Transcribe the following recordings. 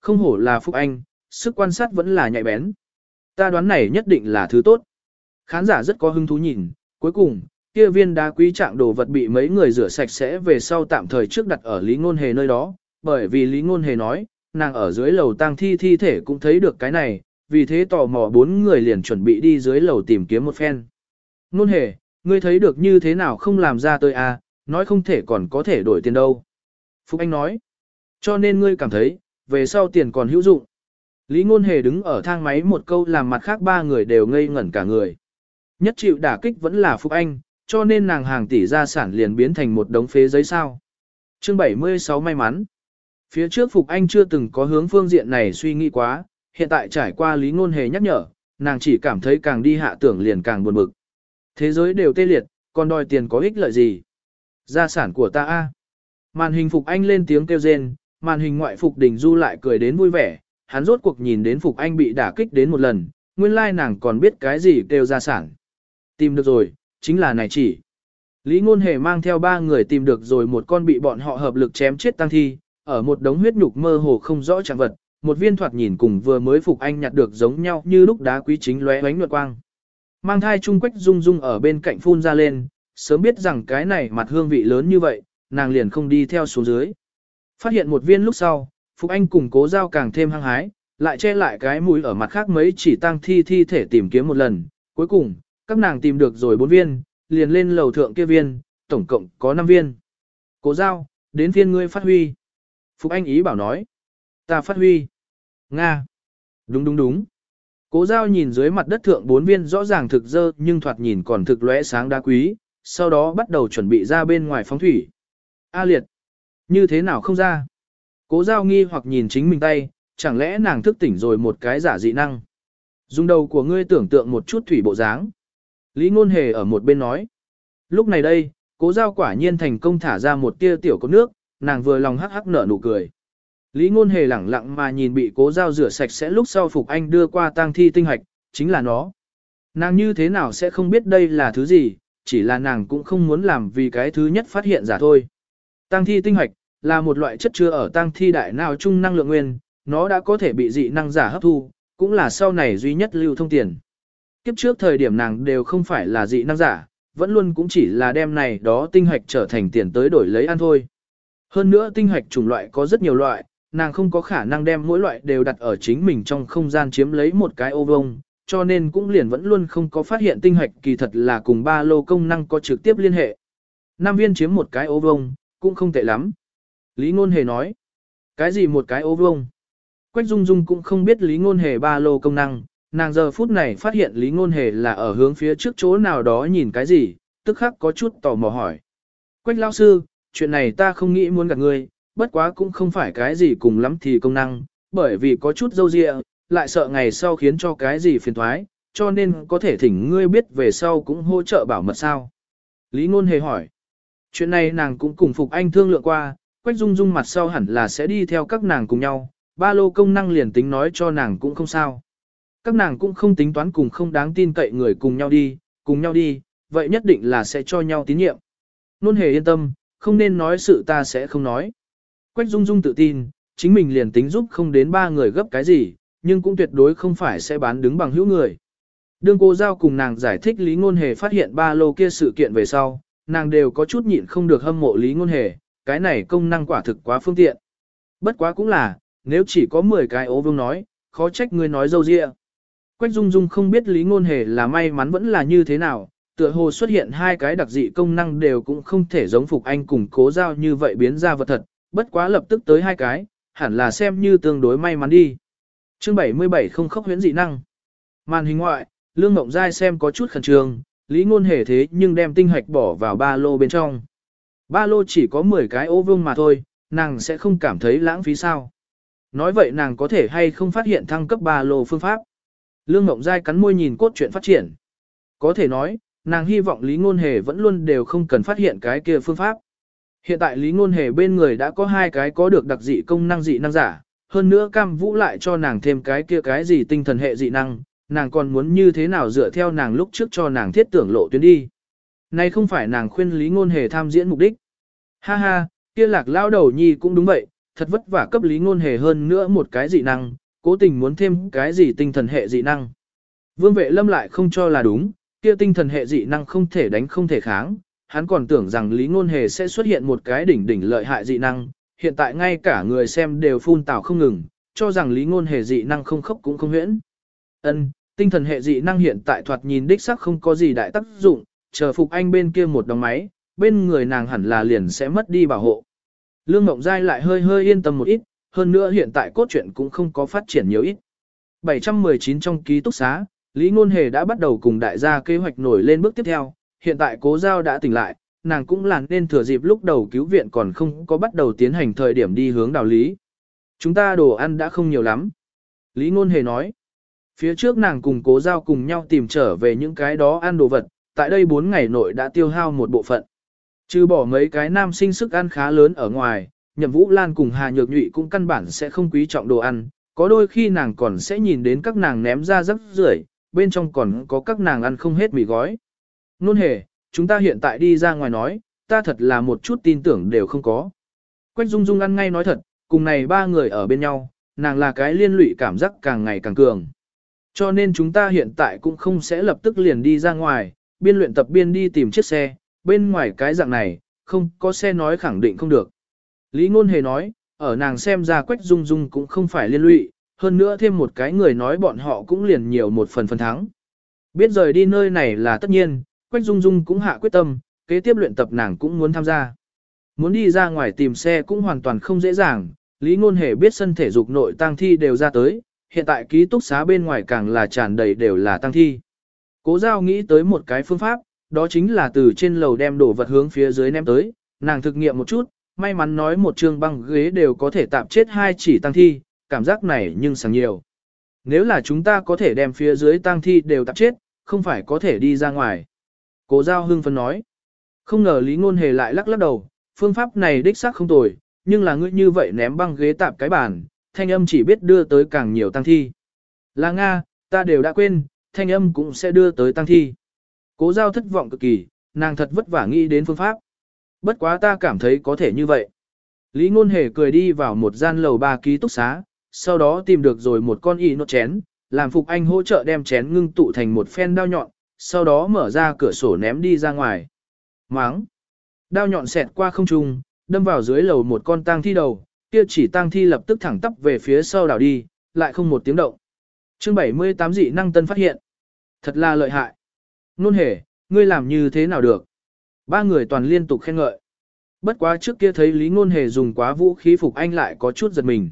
Không hổ là Phúc Anh, sức quan sát vẫn là nhạy bén. Ta đoán này nhất định là thứ tốt. Khán giả rất có hứng thú nhìn, cuối cùng, kia viên đá quý trạng đồ vật bị mấy người rửa sạch sẽ về sau tạm thời trước đặt ở Lý Ngôn Hề nơi đó, bởi vì Lý Ngôn Hề nói, nàng ở dưới lầu tang thi thi thể cũng thấy được cái này, vì thế tò mò bốn người liền chuẩn bị đi dưới lầu tìm kiếm một phen. Ngôn Hề, ngươi thấy được như thế nào không làm ra tôi à, nói không thể còn có thể đổi tiền đâu. Phúc Anh nói, cho nên ngươi cảm thấy, về sau tiền còn hữu dụng. Lý Ngôn Hề đứng ở thang máy một câu làm mặt khác ba người đều ngây ngẩn cả người. Nhất chịu đả kích vẫn là Phúc Anh, cho nên nàng hàng tỷ gia sản liền biến thành một đống phế giấy sao. Chương 76 may mắn. Phía trước Phục Anh chưa từng có hướng phương diện này suy nghĩ quá, hiện tại trải qua lý ngôn hề nhắc nhở, nàng chỉ cảm thấy càng đi hạ tưởng liền càng buồn bực. Thế giới đều tê liệt, còn đòi tiền có ích lợi gì? Gia sản của ta a. Màn hình Phục Anh lên tiếng kêu rên, màn hình ngoại Phục Đình Du lại cười đến vui vẻ, hắn rốt cuộc nhìn đến Phục Anh bị đả kích đến một lần, nguyên lai nàng còn biết cái gì kêu gia sản. Tìm được rồi, chính là này chỉ. Lý Ngôn Hề mang theo ba người tìm được rồi một con bị bọn họ hợp lực chém chết tăng thi, ở một đống huyết nhục mơ hồ không rõ trạng vật, một viên thoạt nhìn cùng vừa mới phục anh nhặt được giống nhau như lúc đá quý chính lóe ánh nhuận quang. Mang thai trung quách rung rung ở bên cạnh phun ra lên, sớm biết rằng cái này mặt hương vị lớn như vậy, nàng liền không đi theo xuống dưới. Phát hiện một viên lúc sau, Phục Anh cùng cố giao càng thêm hăng hái, lại che lại cái mũi ở mặt khác mấy chỉ tăng thi thi thể tìm kiếm một lần. Cuối cùng, các nàng tìm được rồi bốn viên, liền lên lầu thượng kia viên, tổng cộng có 5 viên. Cố giao, đến thiên ngươi phát huy. Phục Anh ý bảo nói. Ta phát huy. Nga. Đúng đúng đúng. Cố giao nhìn dưới mặt đất thượng bốn viên rõ ràng thực dơ nhưng thoạt nhìn còn thực lóe sáng đá quý, sau đó bắt đầu chuẩn bị ra bên ngoài phóng thủy. A liệt. Như thế nào không ra? Cố giao nghi hoặc nhìn chính mình tay, chẳng lẽ nàng thức tỉnh rồi một cái giả dị năng. Dùng đầu của ngươi tưởng tượng một chút thủy bộ dáng. Lý Ngôn Hề ở một bên nói. Lúc này đây, cố giao quả nhiên thành công thả ra một tia tiểu có nước, nàng vừa lòng hắc hắc nở nụ cười. Lý Ngôn Hề lẳng lặng mà nhìn bị cố giao rửa sạch sẽ lúc sau Phục Anh đưa qua tang thi tinh hạch, chính là nó. Nàng như thế nào sẽ không biết đây là thứ gì, chỉ là nàng cũng không muốn làm vì cái thứ nhất phát hiện giả thôi. Tang thi tinh hạch là một loại chất chứa ở tang thi đại nào chung năng lượng nguyên, nó đã có thể bị dị năng giả hấp thu, cũng là sau này duy nhất lưu thông tiền. Kiếp trước thời điểm nàng đều không phải là dị năng giả, vẫn luôn cũng chỉ là đem này đó tinh hạch trở thành tiền tới đổi lấy ăn thôi. Hơn nữa tinh hạch chủng loại có rất nhiều loại, nàng không có khả năng đem mỗi loại đều đặt ở chính mình trong không gian chiếm lấy một cái ô vông, cho nên cũng liền vẫn luôn không có phát hiện tinh hạch kỳ thật là cùng ba lô công năng có trực tiếp liên hệ. Nam viên chiếm một cái ô vông, cũng không tệ lắm. Lý Ngôn Hề nói, cái gì một cái ô vuông. Quách Dung Dung cũng không biết Lý Ngôn Hề ba lô công năng, nàng giờ phút này phát hiện Lý Ngôn Hề là ở hướng phía trước chỗ nào đó nhìn cái gì, tức khắc có chút tò mò hỏi. Quách lão sư, chuyện này ta không nghĩ muốn gặp ngươi, bất quá cũng không phải cái gì cùng lắm thì công năng, bởi vì có chút dâu dịa, lại sợ ngày sau khiến cho cái gì phiền thoái, cho nên có thể thỉnh ngươi biết về sau cũng hỗ trợ bảo mật sao. Lý Ngôn Hề hỏi. Chuyện này nàng cũng cùng Phục Anh thương lượng qua, Quách Dung Dung mặt sau hẳn là sẽ đi theo các nàng cùng nhau, ba lô công năng liền tính nói cho nàng cũng không sao. Các nàng cũng không tính toán cùng không đáng tin cậy người cùng nhau đi, cùng nhau đi, vậy nhất định là sẽ cho nhau tín nhiệm. Nôn hề yên tâm, không nên nói sự ta sẽ không nói. Quách Dung Dung tự tin, chính mình liền tính giúp không đến ba người gấp cái gì, nhưng cũng tuyệt đối không phải sẽ bán đứng bằng hữu người. Đương cô giao cùng nàng giải thích Lý Ngôn Hề phát hiện ba lô kia sự kiện về sau, nàng đều có chút nhịn không được hâm mộ Lý Ngôn Hề, cái này công năng quả thực quá phương tiện. Bất quá cũng là, nếu chỉ có 10 cái ố vương nói, khó trách người nói dâu dịa. Quách Dung Dung không biết Lý Ngôn Hề là may mắn vẫn là như thế nào, tựa hồ xuất hiện hai cái đặc dị công năng đều cũng không thể giống Phục Anh cùng cố giao như vậy biến ra vật thật, bất quá lập tức tới hai cái, hẳn là xem như tương đối may mắn đi. Chương 77 không khốc huyễn dị năng. Màn hình ngoại, Lương Ngộng Giai xem có chút khẩn trương, Lý Ngôn Hề thế nhưng đem tinh hạch bỏ vào ba lô bên trong. Ba lô chỉ có 10 cái ô vương mà thôi, nàng sẽ không cảm thấy lãng phí sao. Nói vậy nàng có thể hay không phát hiện thăng cấp ba lô phương pháp. Lương Ngộng Giai cắn môi nhìn cốt truyện phát triển. Có thể nói, nàng hy vọng Lý Ngôn Hề vẫn luôn đều không cần phát hiện cái kia phương pháp. Hiện tại Lý Ngôn Hề bên người đã có hai cái có được đặc dị công năng dị năng giả, hơn nữa Cam Vũ lại cho nàng thêm cái kia cái gì tinh thần hệ dị năng, nàng còn muốn như thế nào dựa theo nàng lúc trước cho nàng thiết tưởng lộ tuyến đi. Này không phải nàng khuyên Lý Ngôn Hề tham diễn mục đích. Ha ha, kia lạc lao đầu nhi cũng đúng vậy, thật vất vả cấp lý ngôn hề hơn nữa một cái dị năng, cố tình muốn thêm cái gì tinh thần hệ dị năng. Vương vệ lâm lại không cho là đúng, kia tinh thần hệ dị năng không thể đánh không thể kháng, hắn còn tưởng rằng lý ngôn hề sẽ xuất hiện một cái đỉnh đỉnh lợi hại dị năng, hiện tại ngay cả người xem đều phun tảo không ngừng, cho rằng lý ngôn hề dị năng không khốc cũng không huyễn. Ân, tinh thần hệ dị năng hiện tại thoạt nhìn đích sắc không có gì đại tác dụng, chờ phục anh bên kia một đóng máy, bên người nàng hẳn là liền sẽ mất đi bảo hộ. Lương Ngộng Giai lại hơi hơi yên tâm một ít, hơn nữa hiện tại cốt truyện cũng không có phát triển nhiều ít. 719 trong ký túc xá, Lý Ngôn Hề đã bắt đầu cùng đại gia kế hoạch nổi lên bước tiếp theo, hiện tại cố giao đã tỉnh lại, nàng cũng là nên thừa dịp lúc đầu cứu viện còn không có bắt đầu tiến hành thời điểm đi hướng đào lý. Chúng ta đồ ăn đã không nhiều lắm. Lý Ngôn Hề nói, phía trước nàng cùng cố giao cùng nhau tìm trở về những cái đó ăn đồ vật, tại đây 4 ngày nội đã tiêu hao một bộ phận. Trừ bỏ mấy cái nam sinh sức ăn khá lớn ở ngoài, nhậm vũ lan cùng Hà Nhược Nhụy cũng căn bản sẽ không quý trọng đồ ăn, có đôi khi nàng còn sẽ nhìn đến các nàng ném ra rắc rưởi, bên trong còn có các nàng ăn không hết mì gói. Nôn hề, chúng ta hiện tại đi ra ngoài nói, ta thật là một chút tin tưởng đều không có. Quách Dung Dung ăn ngay nói thật, cùng này ba người ở bên nhau, nàng là cái liên lụy cảm giác càng ngày càng cường. Cho nên chúng ta hiện tại cũng không sẽ lập tức liền đi ra ngoài, biên luyện tập biên đi tìm chiếc xe, bên ngoài cái dạng này, không có xe nói khẳng định không được. Lý Ngôn Hề nói, ở nàng xem ra Quách Dung Dung cũng không phải liên lụy, hơn nữa thêm một cái người nói bọn họ cũng liền nhiều một phần phần thắng. Biết rời đi nơi này là tất nhiên, Quách Dung Dung cũng hạ quyết tâm, kế tiếp luyện tập nàng cũng muốn tham gia. Muốn đi ra ngoài tìm xe cũng hoàn toàn không dễ dàng, Lý Ngôn Hề biết sân thể dục nội tang thi đều ra tới, hiện tại ký túc xá bên ngoài càng là tràn đầy đều là tang thi. Cố giao nghĩ tới một cái phương pháp, đó chính là từ trên lầu đem đổ vật hướng phía dưới ném tới, nàng thực nghiệm một chút, may mắn nói một trường băng ghế đều có thể tạm chết hai chỉ tăng thi, cảm giác này nhưng sáng nhiều. Nếu là chúng ta có thể đem phía dưới tăng thi đều tạm chết, không phải có thể đi ra ngoài. Cố giao hưng phấn nói. Không ngờ Lý Ngôn Hề lại lắc lắc đầu, phương pháp này đích xác không tồi, nhưng là ngươi như vậy ném băng ghế tạm cái bàn, thanh âm chỉ biết đưa tới càng nhiều tăng thi. Là Nga, ta đều đã quên, thanh âm cũng sẽ đưa tới tăng thi. Cố giao thất vọng cực kỳ, nàng thật vất vả nghĩ đến phương pháp. Bất quá ta cảm thấy có thể như vậy. Lý Ngôn Hề cười đi vào một gian lầu ba ký túc xá, sau đó tìm được rồi một con y nốt chén, làm Phục Anh hỗ trợ đem chén ngưng tụ thành một phen đao nhọn, sau đó mở ra cửa sổ ném đi ra ngoài. Máng! Đao nhọn xẹt qua không trung, đâm vào dưới lầu một con tang thi đầu, kia chỉ tang thi lập tức thẳng tắp về phía sau đảo đi, lại không một tiếng động. Chương 78 dị năng tân phát hiện. Thật là lợi hại. Nôn hề, ngươi làm như thế nào được? Ba người toàn liên tục khen ngợi. Bất quá trước kia thấy Lý Ngôn Hề dùng quá vũ khí phục anh lại có chút giật mình.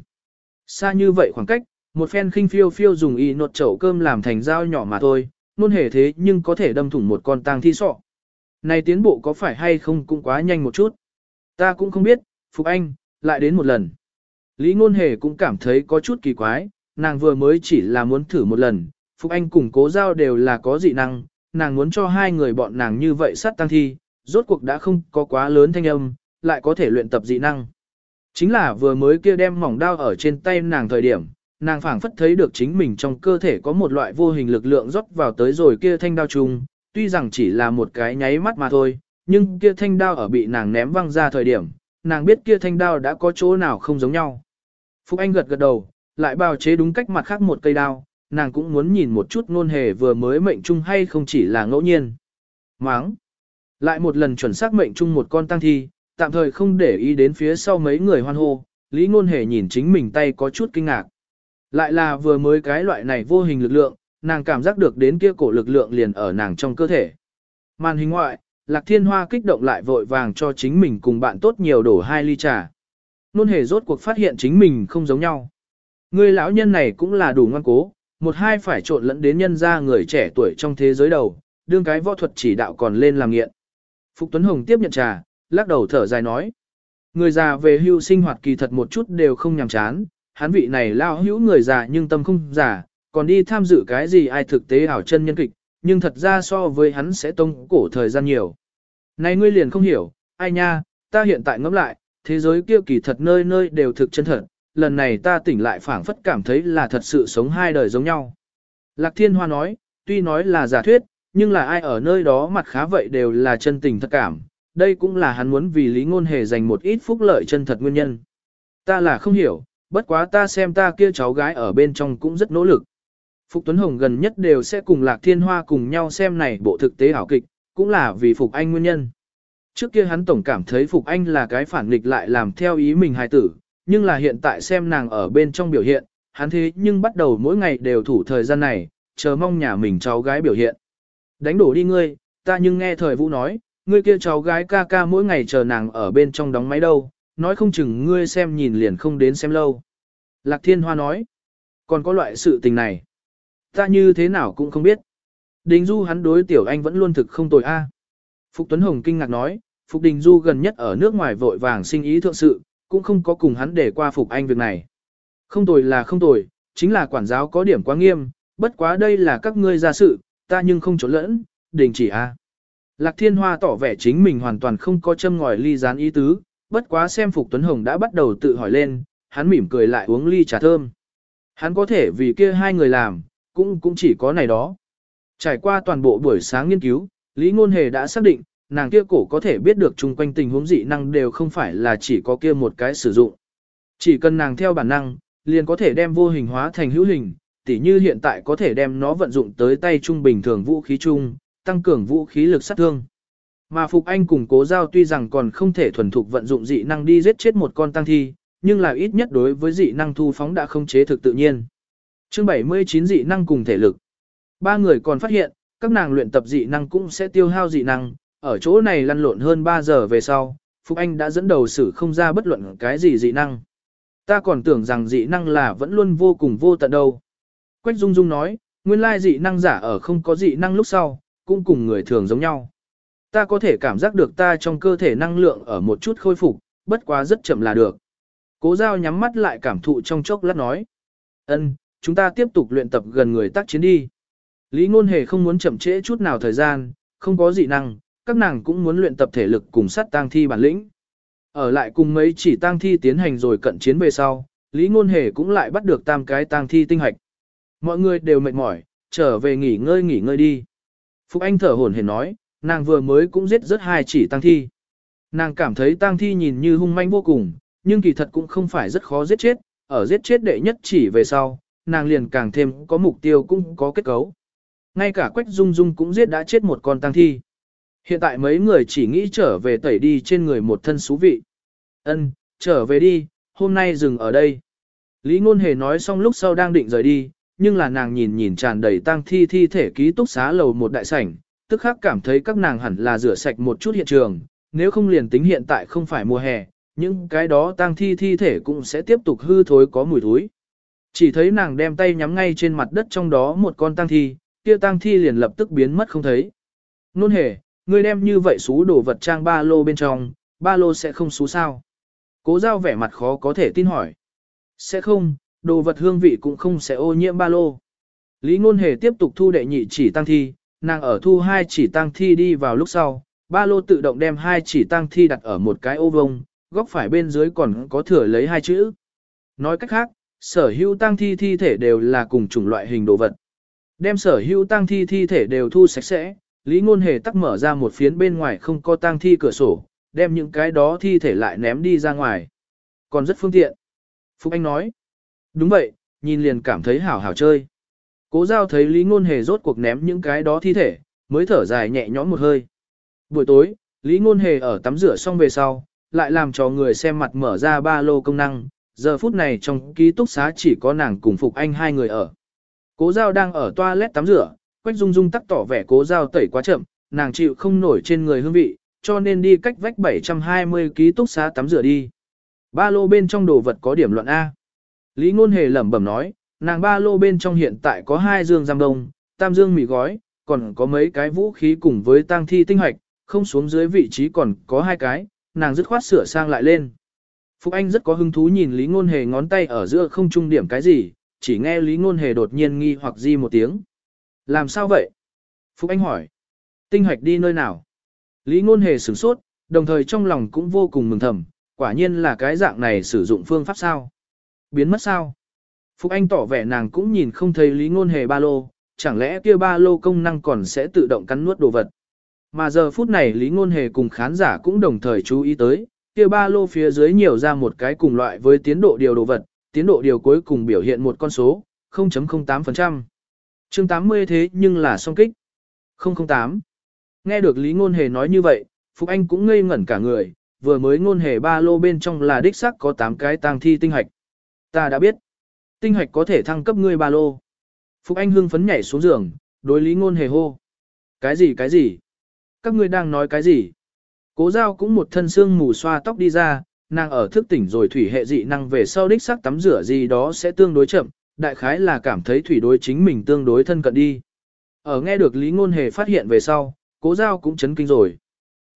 Xa như vậy khoảng cách, một phen khinh phiêu phiêu dùng y nột chậu cơm làm thành dao nhỏ mà thôi, Ngôn Hề thế nhưng có thể đâm thủng một con tang thi sọ. Này tiến bộ có phải hay không cũng quá nhanh một chút. Ta cũng không biết, Phục Anh, lại đến một lần. Lý Ngôn Hề cũng cảm thấy có chút kỳ quái, nàng vừa mới chỉ là muốn thử một lần, Phục Anh cùng cố giao đều là có dị năng, nàng muốn cho hai người bọn nàng như vậy sát tăng thi, rốt cuộc đã không có quá lớn thanh âm, lại có thể luyện tập dị năng. Chính là vừa mới kia đem mỏng đao ở trên tay nàng thời điểm, nàng phảng phất thấy được chính mình trong cơ thể có một loại vô hình lực lượng rót vào tới rồi kia thanh đao chung, tuy rằng chỉ là một cái nháy mắt mà thôi, nhưng kia thanh đao ở bị nàng ném văng ra thời điểm, nàng biết kia thanh đao đã có chỗ nào không giống nhau. Phúc Anh gật gật đầu, lại bào chế đúng cách mặt khác một cây đao, nàng cũng muốn nhìn một chút ngôn hề vừa mới mệnh chung hay không chỉ là ngẫu nhiên. Máng! Lại một lần chuẩn xác mệnh chung một con tăng thi, tạm thời không để ý đến phía sau mấy người hoan hô, Lý Ngôn Hề nhìn chính mình tay có chút kinh ngạc. Lại là vừa mới cái loại này vô hình lực lượng, nàng cảm giác được đến kia cổ lực lượng liền ở nàng trong cơ thể. Màn hình ngoại, Lạc Thiên Hoa kích động lại vội vàng cho chính mình cùng bạn tốt nhiều đổ hai ly trà. Nôn hề rốt cuộc phát hiện chính mình không giống nhau. Người lão nhân này cũng là đủ ngoan cố, một hai phải trộn lẫn đến nhân gia người trẻ tuổi trong thế giới đầu, đương cái võ thuật chỉ đạo còn lên làm nghiện. Phục Tuấn Hồng tiếp nhận trà, lắc đầu thở dài nói. Người già về hưu sinh hoạt kỳ thật một chút đều không nhàm chán, hắn vị này lao hữu người già nhưng tâm không già, còn đi tham dự cái gì ai thực tế ảo chân nhân kịch, nhưng thật ra so với hắn sẽ tông cổ thời gian nhiều. Này ngươi liền không hiểu, ai nha, ta hiện tại ngẫm lại, thế giới kia kỳ thật nơi nơi đều thực chân thật, lần này ta tỉnh lại phảng phất cảm thấy là thật sự sống hai đời giống nhau. Lạc Thiên Hoa nói, tuy nói là giả thuyết, nhưng là ai ở nơi đó mặt khá vậy đều là chân tình thật cảm, đây cũng là hắn muốn vì lý ngôn hề dành một ít phúc lợi chân thật nguyên nhân. Ta là không hiểu, bất quá ta xem ta kia cháu gái ở bên trong cũng rất nỗ lực. Phục Tuấn Hồng gần nhất đều sẽ cùng Lạc Thiên Hoa cùng nhau xem này bộ thực tế ảo kịch, cũng là vì Phục Anh nguyên nhân. Trước kia hắn tổng cảm thấy Phục Anh là cái phản nghịch lại làm theo ý mình hài tử, nhưng là hiện tại xem nàng ở bên trong biểu hiện, hắn thế nhưng bắt đầu mỗi ngày đều thủ thời gian này, chờ mong nhà mình cháu gái biểu hiện. Đánh đổ đi ngươi, ta nhưng nghe thời vũ nói, ngươi kia cháu gái ca ca mỗi ngày chờ nàng ở bên trong đóng máy đâu, nói không chừng ngươi xem nhìn liền không đến xem lâu. Lạc Thiên Hoa nói, còn có loại sự tình này. Ta như thế nào cũng không biết. Đình Du hắn đối tiểu anh vẫn luôn thực không tồi a. Phục Tuấn Hồng kinh ngạc nói, Phục Đình Du gần nhất ở nước ngoài vội vàng sinh ý thượng sự, cũng không có cùng hắn để qua Phục Anh việc này. Không tồi là không tồi, chính là quản giáo có điểm quá nghiêm, bất quá đây là các ngươi ra sự, ta nhưng không trốn lẫn, đình chỉ a. Lạc Thiên Hoa tỏ vẻ chính mình hoàn toàn không có châm ngòi ly gián ý tứ, bất quá xem Phục Tuấn Hồng đã bắt đầu tự hỏi lên, hắn mỉm cười lại uống ly trà thơm. Hắn có thể vì kia hai người làm, cũng cũng chỉ có này đó. Trải qua toàn bộ buổi sáng nghiên cứu, Lý Ngôn Hề đã xác định, nàng kia cổ có thể biết được chung quanh tình huống dị năng đều không phải là chỉ có kia một cái sử dụng. Chỉ cần nàng theo bản năng, liền có thể đem vô hình hóa thành hữu hình, tỉ như hiện tại có thể đem nó vận dụng tới tay trung bình thường vũ khí chung, tăng cường vũ khí lực sát thương. Mà Phục Anh cùng cố giao tuy rằng còn không thể thuần thục vận dụng dị năng đi giết chết một con tăng thi, nhưng là ít nhất đối với dị năng thu phóng đã không chế thực tự nhiên. Chương 79 dị năng cùng thể lực. Ba người còn phát hiện, các nàng luyện tập dị năng cũng sẽ tiêu hao dị năng, ở chỗ này lăn lộn hơn 3 giờ về sau, Phục Anh đã dẫn đầu xử không ra bất luận cái gì dị năng. Ta còn tưởng rằng dị năng là vẫn luôn vô cùng vô tận đâu. Quách Dung Dung nói, nguyên lai dị năng giả ở không có dị năng lúc sau, cũng cùng người thường giống nhau. Ta có thể cảm giác được ta trong cơ thể năng lượng ở một chút khôi phục, bất quá rất chậm là được. Cố giao nhắm mắt lại cảm thụ trong chốc lát nói. ân, chúng ta tiếp tục luyện tập gần người tác chiến đi. Lý ngôn hề không muốn chậm trễ chút nào thời gian, không có dị năng, các nàng cũng muốn luyện tập thể lực cùng sát tang thi bản lĩnh. Ở lại cùng mấy chỉ tang thi tiến hành rồi cận chiến về sau, Lý ngôn hề cũng lại bắt được tam cái tang thi tinh hạch. Mọi người đều mệt mỏi, trở về nghỉ ngơi nghỉ ngơi đi. Phục Anh thở hổn hển nói, nàng vừa mới cũng giết rất hai chỉ tang thi. Nàng cảm thấy tang thi nhìn như hung manh vô cùng, nhưng kỳ thật cũng không phải rất khó giết chết, ở giết chết đệ nhất chỉ về sau, nàng liền càng thêm có mục tiêu cũng có kết cấu. Ngay cả Quách Dung Dung cũng giết đã chết một con tang thi. Hiện tại mấy người chỉ nghĩ trở về tẩy đi trên người một thân xú vị. Ân, trở về đi, hôm nay dừng ở đây. Lý Ngôn Hề nói xong lúc sau đang định rời đi, nhưng là nàng nhìn nhìn tràn đầy tang thi thi thể ký túc xá lầu một đại sảnh, tức khắc cảm thấy các nàng hẳn là rửa sạch một chút hiện trường, nếu không liền tính hiện tại không phải mùa hè, những cái đó tang thi thi thể cũng sẽ tiếp tục hư thối có mùi thối. Chỉ thấy nàng đem tay nhắm ngay trên mặt đất trong đó một con tang thi, kia tang thi liền lập tức biến mất không thấy. Nôn hề, ngươi đem như vậy xú đồ vật trang ba lô bên trong, ba lô sẽ không xú sao. Cố giao vẻ mặt khó có thể tin hỏi. Sẽ không, đồ vật hương vị cũng không sẽ ô nhiễm ba lô. Lý ngôn hề tiếp tục thu đệ nhị chỉ tăng thi, nàng ở thu hai chỉ tăng thi đi vào lúc sau, ba lô tự động đem hai chỉ tăng thi đặt ở một cái ô vông, góc phải bên dưới còn có thừa lấy hai chữ. Nói cách khác, sở hữu tăng thi thi thể đều là cùng chủng loại hình đồ vật. Đem sở hữu tăng thi thi thể đều thu sạch sẽ, Lý Ngôn Hề tắc mở ra một phiến bên ngoài không có tang thi cửa sổ, đem những cái đó thi thể lại ném đi ra ngoài. Còn rất phương tiện. Phúc Anh nói. Đúng vậy, nhìn liền cảm thấy hảo hảo chơi. Cố giao thấy Lý Ngôn Hề rốt cuộc ném những cái đó thi thể, mới thở dài nhẹ nhõm một hơi. Buổi tối, Lý Ngôn Hề ở tắm rửa xong về sau, lại làm cho người xem mặt mở ra ba lô công năng, giờ phút này trong ký túc xá chỉ có nàng cùng Phục Anh hai người ở. Cố Giao đang ở toilet tắm rửa, Quách Dung Dung tắc tỏ vẻ Cố Giao tẩy quá chậm, nàng chịu không nổi trên người hương vị, cho nên đi cách vách 720 ký túc xá tắm rửa đi. Ba lô bên trong đồ vật có điểm luận A. Lý Ngôn Hề lẩm bẩm nói, nàng ba lô bên trong hiện tại có hai dương giam đông, tam dương mì gói, còn có mấy cái vũ khí cùng với tang thi tinh hoạch, không xuống dưới vị trí còn có hai cái, nàng dứt khoát sửa sang lại lên. Phục Anh rất có hứng thú nhìn Lý Ngôn Hề ngón tay ở giữa không trung điểm cái gì, chỉ nghe Lý Ngôn Hề đột nhiên nghi hoặc di một tiếng. Làm sao vậy? Phúc Anh hỏi. Tinh hoạch đi nơi nào? Lý Ngôn Hề sửng sốt, đồng thời trong lòng cũng vô cùng mừng thầm, quả nhiên là cái dạng này sử dụng phương pháp sao? Biến mất sao? Phúc Anh tỏ vẻ nàng cũng nhìn không thấy Lý Ngôn Hề ba lô, chẳng lẽ kia ba lô công năng còn sẽ tự động cắn nuốt đồ vật. Mà giờ phút này Lý Ngôn Hề cùng khán giả cũng đồng thời chú ý tới, kia ba lô phía dưới nhiều ra một cái cùng loại với tiến độ điều đồ vật, tiến độ điều cuối cùng biểu hiện một con số, 0.08%. Chương 80 thế nhưng là song kích. 008. Nghe được Lý Ngôn Hề nói như vậy, Phục Anh cũng ngây ngẩn cả người, vừa mới Ngôn Hề ba lô bên trong là đích xác có 8 cái tang thi tinh hạch. Ta đã biết. Tinh hạch có thể thăng cấp ngươi ba lô. Phục Anh hưng phấn nhảy xuống giường, đối Lý Ngôn Hề hô. Cái gì cái gì? Các ngươi đang nói cái gì? Cố giao cũng một thân xương mù xoa tóc đi ra, nàng ở thức tỉnh rồi thủy hệ dị năng về sau đích xác tắm rửa gì đó sẽ tương đối chậm, đại khái là cảm thấy thủy đối chính mình tương đối thân cận đi. Ở nghe được Lý Ngôn Hề phát hiện về sau, cố giao cũng chấn kinh rồi.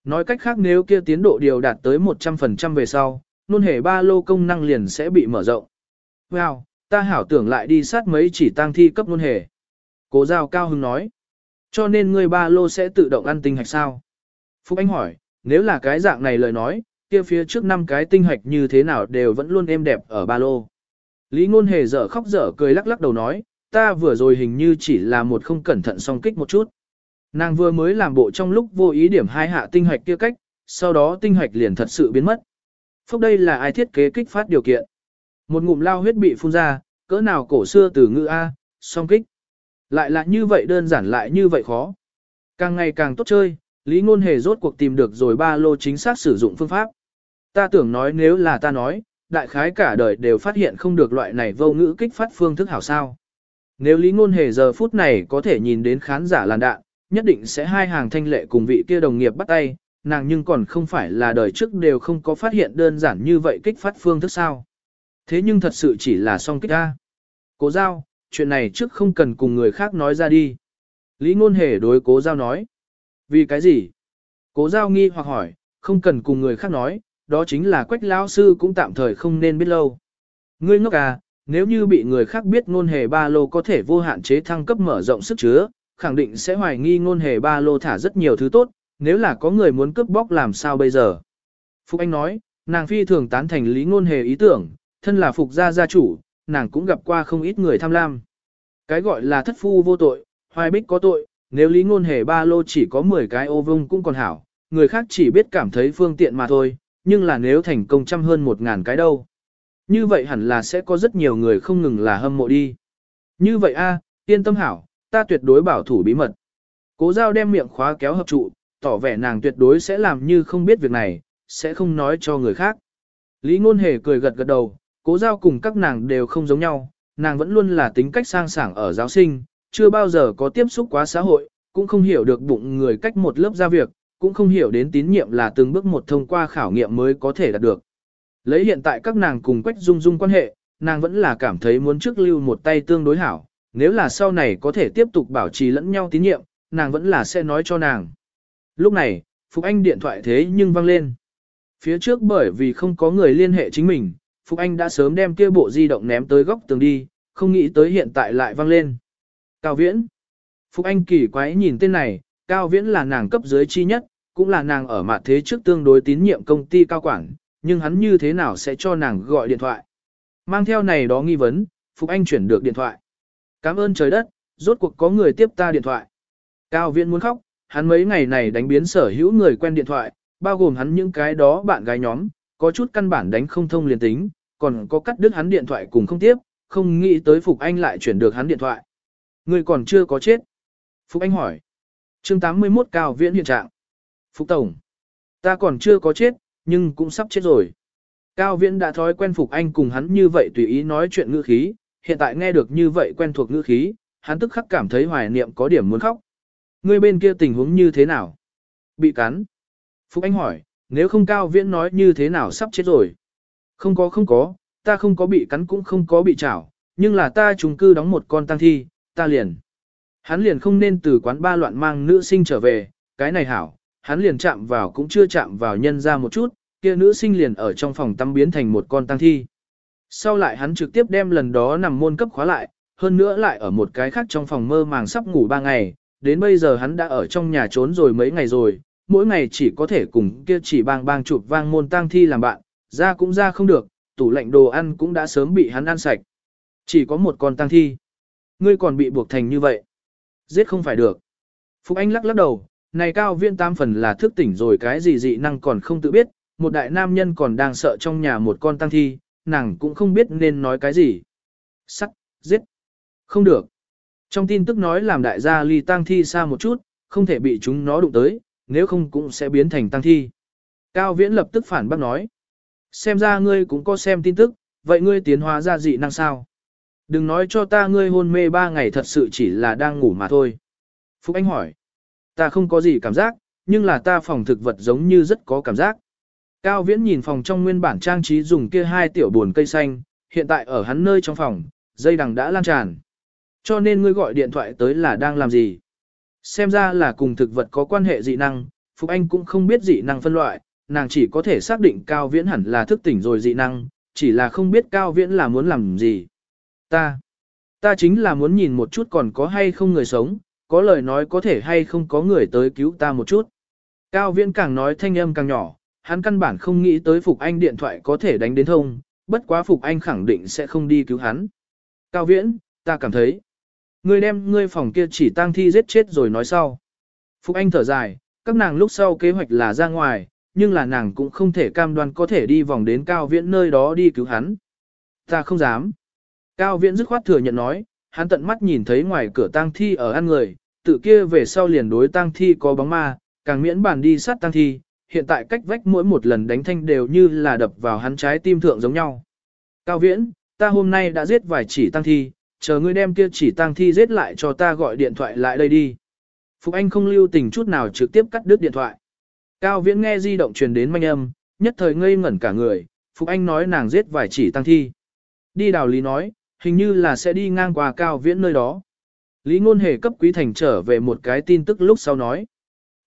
Nói cách khác nếu kia tiến độ điều đạt tới 100% về sau, Ngôn Hề ba lô công năng liền sẽ bị mở rộng. Wow, ta hảo tưởng lại đi sát mấy chỉ tăng thi cấp Ngôn Hề. Cố giao cao hứng nói. Cho nên người ba lô sẽ tự động ăn tinh hạch sao? Phúc Anh hỏi, nếu là cái dạng này lời nói, kia phía trước năm cái tinh hạch như thế nào đều vẫn luôn êm đẹp ở ba lô. Lý ngôn hề dở khóc dở cười lắc lắc đầu nói, ta vừa rồi hình như chỉ là một không cẩn thận song kích một chút. Nàng vừa mới làm bộ trong lúc vô ý điểm hai hạ tinh hạch kia cách, sau đó tinh hạch liền thật sự biến mất. Phúc đây là ai thiết kế kích phát điều kiện. Một ngụm lao huyết bị phun ra, cỡ nào cổ xưa từ ngữ A, song kích. Lại là như vậy đơn giản lại như vậy khó. Càng ngày càng tốt chơi, Lý Ngôn Hề rốt cuộc tìm được rồi ba lô chính xác sử dụng phương pháp. Ta tưởng nói nếu là ta nói, đại khái cả đời đều phát hiện không được loại này vô ngữ kích phát phương thức hảo sao. Nếu Lý Ngôn Hề giờ phút này có thể nhìn đến khán giả làn đạn, nhất định sẽ hai hàng thanh lệ cùng vị kia đồng nghiệp bắt tay, nàng nhưng còn không phải là đời trước đều không có phát hiện đơn giản như vậy kích phát phương thức sao. Thế nhưng thật sự chỉ là song kích A. Cố giao, chuyện này trước không cần cùng người khác nói ra đi. Lý Ngôn Hề đối cố giao nói. Vì cái gì? Cố giao nghi hoặc hỏi, không cần cùng người khác nói, đó chính là quách lão sư cũng tạm thời không nên biết lâu. Ngươi ngốc à, nếu như bị người khác biết ngôn hề ba lô có thể vô hạn chế thăng cấp mở rộng sức chứa, khẳng định sẽ hoài nghi ngôn hề ba lô thả rất nhiều thứ tốt, nếu là có người muốn cướp bóc làm sao bây giờ. Phục Anh nói, nàng phi thường tán thành lý ngôn hề ý tưởng, thân là Phục gia gia chủ, nàng cũng gặp qua không ít người tham lam. Cái gọi là thất phu vô tội, hoài bích có tội, nếu lý ngôn hề ba lô chỉ có 10 cái ô vung cũng còn hảo, người khác chỉ biết cảm thấy phương tiện mà thôi, nhưng là nếu thành công trăm hơn một ngàn cái đâu. Như vậy hẳn là sẽ có rất nhiều người không ngừng là hâm mộ đi. Như vậy a, yên tâm hảo, ta tuyệt đối bảo thủ bí mật. Cố giao đem miệng khóa kéo hợp trụ, tỏ vẻ nàng tuyệt đối sẽ làm như không biết việc này, sẽ không nói cho người khác. Lý ngôn hề cười gật gật đầu, cố giao cùng các nàng đều không giống nhau, nàng vẫn luôn là tính cách sang sảng ở giáo sinh, chưa bao giờ có tiếp xúc quá xã hội, cũng không hiểu được bụng người cách một lớp ra việc, cũng không hiểu đến tín nhiệm là từng bước một thông qua khảo nghiệm mới có thể đạt được. Lấy hiện tại các nàng cùng Quách Dung Dung quan hệ, nàng vẫn là cảm thấy muốn trước lưu một tay tương đối hảo, nếu là sau này có thể tiếp tục bảo trì lẫn nhau tín nhiệm, nàng vẫn là sẽ nói cho nàng. Lúc này, Phục Anh điện thoại thế nhưng vang lên. Phía trước bởi vì không có người liên hệ chính mình, Phục Anh đã sớm đem kia bộ di động ném tới góc tường đi, không nghĩ tới hiện tại lại vang lên. Cao Viễn. Phục Anh kỳ quái nhìn tên này, Cao Viễn là nàng cấp dưới chi nhất, cũng là nàng ở mặt thế trước tương đối tín nhiệm công ty cao quản, nhưng hắn như thế nào sẽ cho nàng gọi điện thoại. Mang theo này đó nghi vấn, Phục Anh chuyển được điện thoại. Cảm ơn trời đất, rốt cuộc có người tiếp ta điện thoại. Cao Viễn muốn khóc, hắn mấy ngày này đánh biến sở hữu người quen điện thoại, bao gồm hắn những cái đó bạn gái nhóm, có chút căn bản đánh không thông liền tính, còn có cắt đứt hắn điện thoại cùng không tiếp, không nghĩ tới Phục Anh lại chuyển được hắn điện thoại. Người còn chưa có chết. Phục Anh hỏi. chương 81 Cao Viễn hiện trạng. Phúc Tổng, ta còn chưa có chết, nhưng cũng sắp chết rồi. Cao Viễn đã thói quen Phục Anh cùng hắn như vậy tùy ý nói chuyện ngữ khí, hiện tại nghe được như vậy quen thuộc ngữ khí, hắn tức khắc cảm thấy hoài niệm có điểm muốn khóc. Người bên kia tình huống như thế nào? Bị cắn. Phúc Anh hỏi, nếu không Cao Viễn nói như thế nào sắp chết rồi? Không có không có, ta không có bị cắn cũng không có bị chảo, nhưng là ta trùng cư đóng một con tăng thi, ta liền. Hắn liền không nên từ quán ba loạn mang nữ sinh trở về, cái này hảo, hắn liền chạm vào cũng chưa chạm vào nhân ra một chút, kia nữ sinh liền ở trong phòng tắm biến thành một con tăng thi. Sau lại hắn trực tiếp đem lần đó nằm môn cấp khóa lại, hơn nữa lại ở một cái khác trong phòng mơ màng sắp ngủ ba ngày, đến bây giờ hắn đã ở trong nhà trốn rồi mấy ngày rồi, mỗi ngày chỉ có thể cùng kia chỉ bang bang chụp vang môn tăng thi làm bạn, ra cũng ra không được, tủ lạnh đồ ăn cũng đã sớm bị hắn ăn sạch. Chỉ có một con tăng thi. Ngươi còn bị buộc thành như vậy. Giết không phải được. Phục Anh lắc lắc đầu, này cao viên tam phần là thức tỉnh rồi cái gì dị năng còn không tự biết, một đại nam nhân còn đang sợ trong nhà một con tăng thi, nàng cũng không biết nên nói cái gì. Sắc, giết. Không được. Trong tin tức nói làm đại gia ly tăng thi xa một chút, không thể bị chúng nó đụng tới, nếu không cũng sẽ biến thành tăng thi. Cao Viễn lập tức phản bác nói. Xem ra ngươi cũng có xem tin tức, vậy ngươi tiến hóa ra dị năng sao? Đừng nói cho ta ngươi hôn mê ba ngày thật sự chỉ là đang ngủ mà thôi. Phúc Anh hỏi. Ta không có gì cảm giác, nhưng là ta phòng thực vật giống như rất có cảm giác. Cao Viễn nhìn phòng trong nguyên bản trang trí dùng kia hai tiểu buồn cây xanh, hiện tại ở hắn nơi trong phòng, dây đằng đã lan tràn. Cho nên ngươi gọi điện thoại tới là đang làm gì? Xem ra là cùng thực vật có quan hệ dị năng, Phục Anh cũng không biết dị năng phân loại, nàng chỉ có thể xác định Cao Viễn hẳn là thức tỉnh rồi dị năng, chỉ là không biết Cao Viễn là muốn làm gì. Ta, ta chính là muốn nhìn một chút còn có hay không người sống, có lời nói có thể hay không có người tới cứu ta một chút. Cao Viễn càng nói thanh âm càng nhỏ, hắn căn bản không nghĩ tới Phục Anh điện thoại có thể đánh đến thông, bất quá Phục Anh khẳng định sẽ không đi cứu hắn. Cao Viễn, ta cảm thấy, ngươi đem ngươi phòng kia chỉ tang thi giết chết rồi nói sau. Phục Anh thở dài, các nàng lúc sau kế hoạch là ra ngoài, nhưng là nàng cũng không thể cam đoan có thể đi vòng đến Cao Viễn nơi đó đi cứu hắn. Ta không dám. Cao Viễn dứt khoát thừa nhận nói, hắn tận mắt nhìn thấy ngoài cửa tang thi ở ăn người, tự kia về sau liền đối tang thi có bóng ma, càng miễn bàn đi sát tang thi, hiện tại cách vách mỗi một lần đánh thanh đều như là đập vào hắn trái tim thượng giống nhau. Cao Viễn, ta hôm nay đã giết vài chỉ tang thi, chờ ngươi đem kia chỉ tang thi giết lại cho ta gọi điện thoại lại đây đi. Phục Anh không lưu tình chút nào trực tiếp cắt đứt điện thoại. Cao Viễn nghe di động truyền đến manh âm, nhất thời ngây ngẩn cả người, Phục Anh nói nàng giết vài chỉ tăng thi. Đi đào lý nói, hình như là sẽ đi ngang qua Cao Viễn nơi đó. Lý Ngôn Hề cấp Quý Thành trở về một cái tin tức lúc sau nói.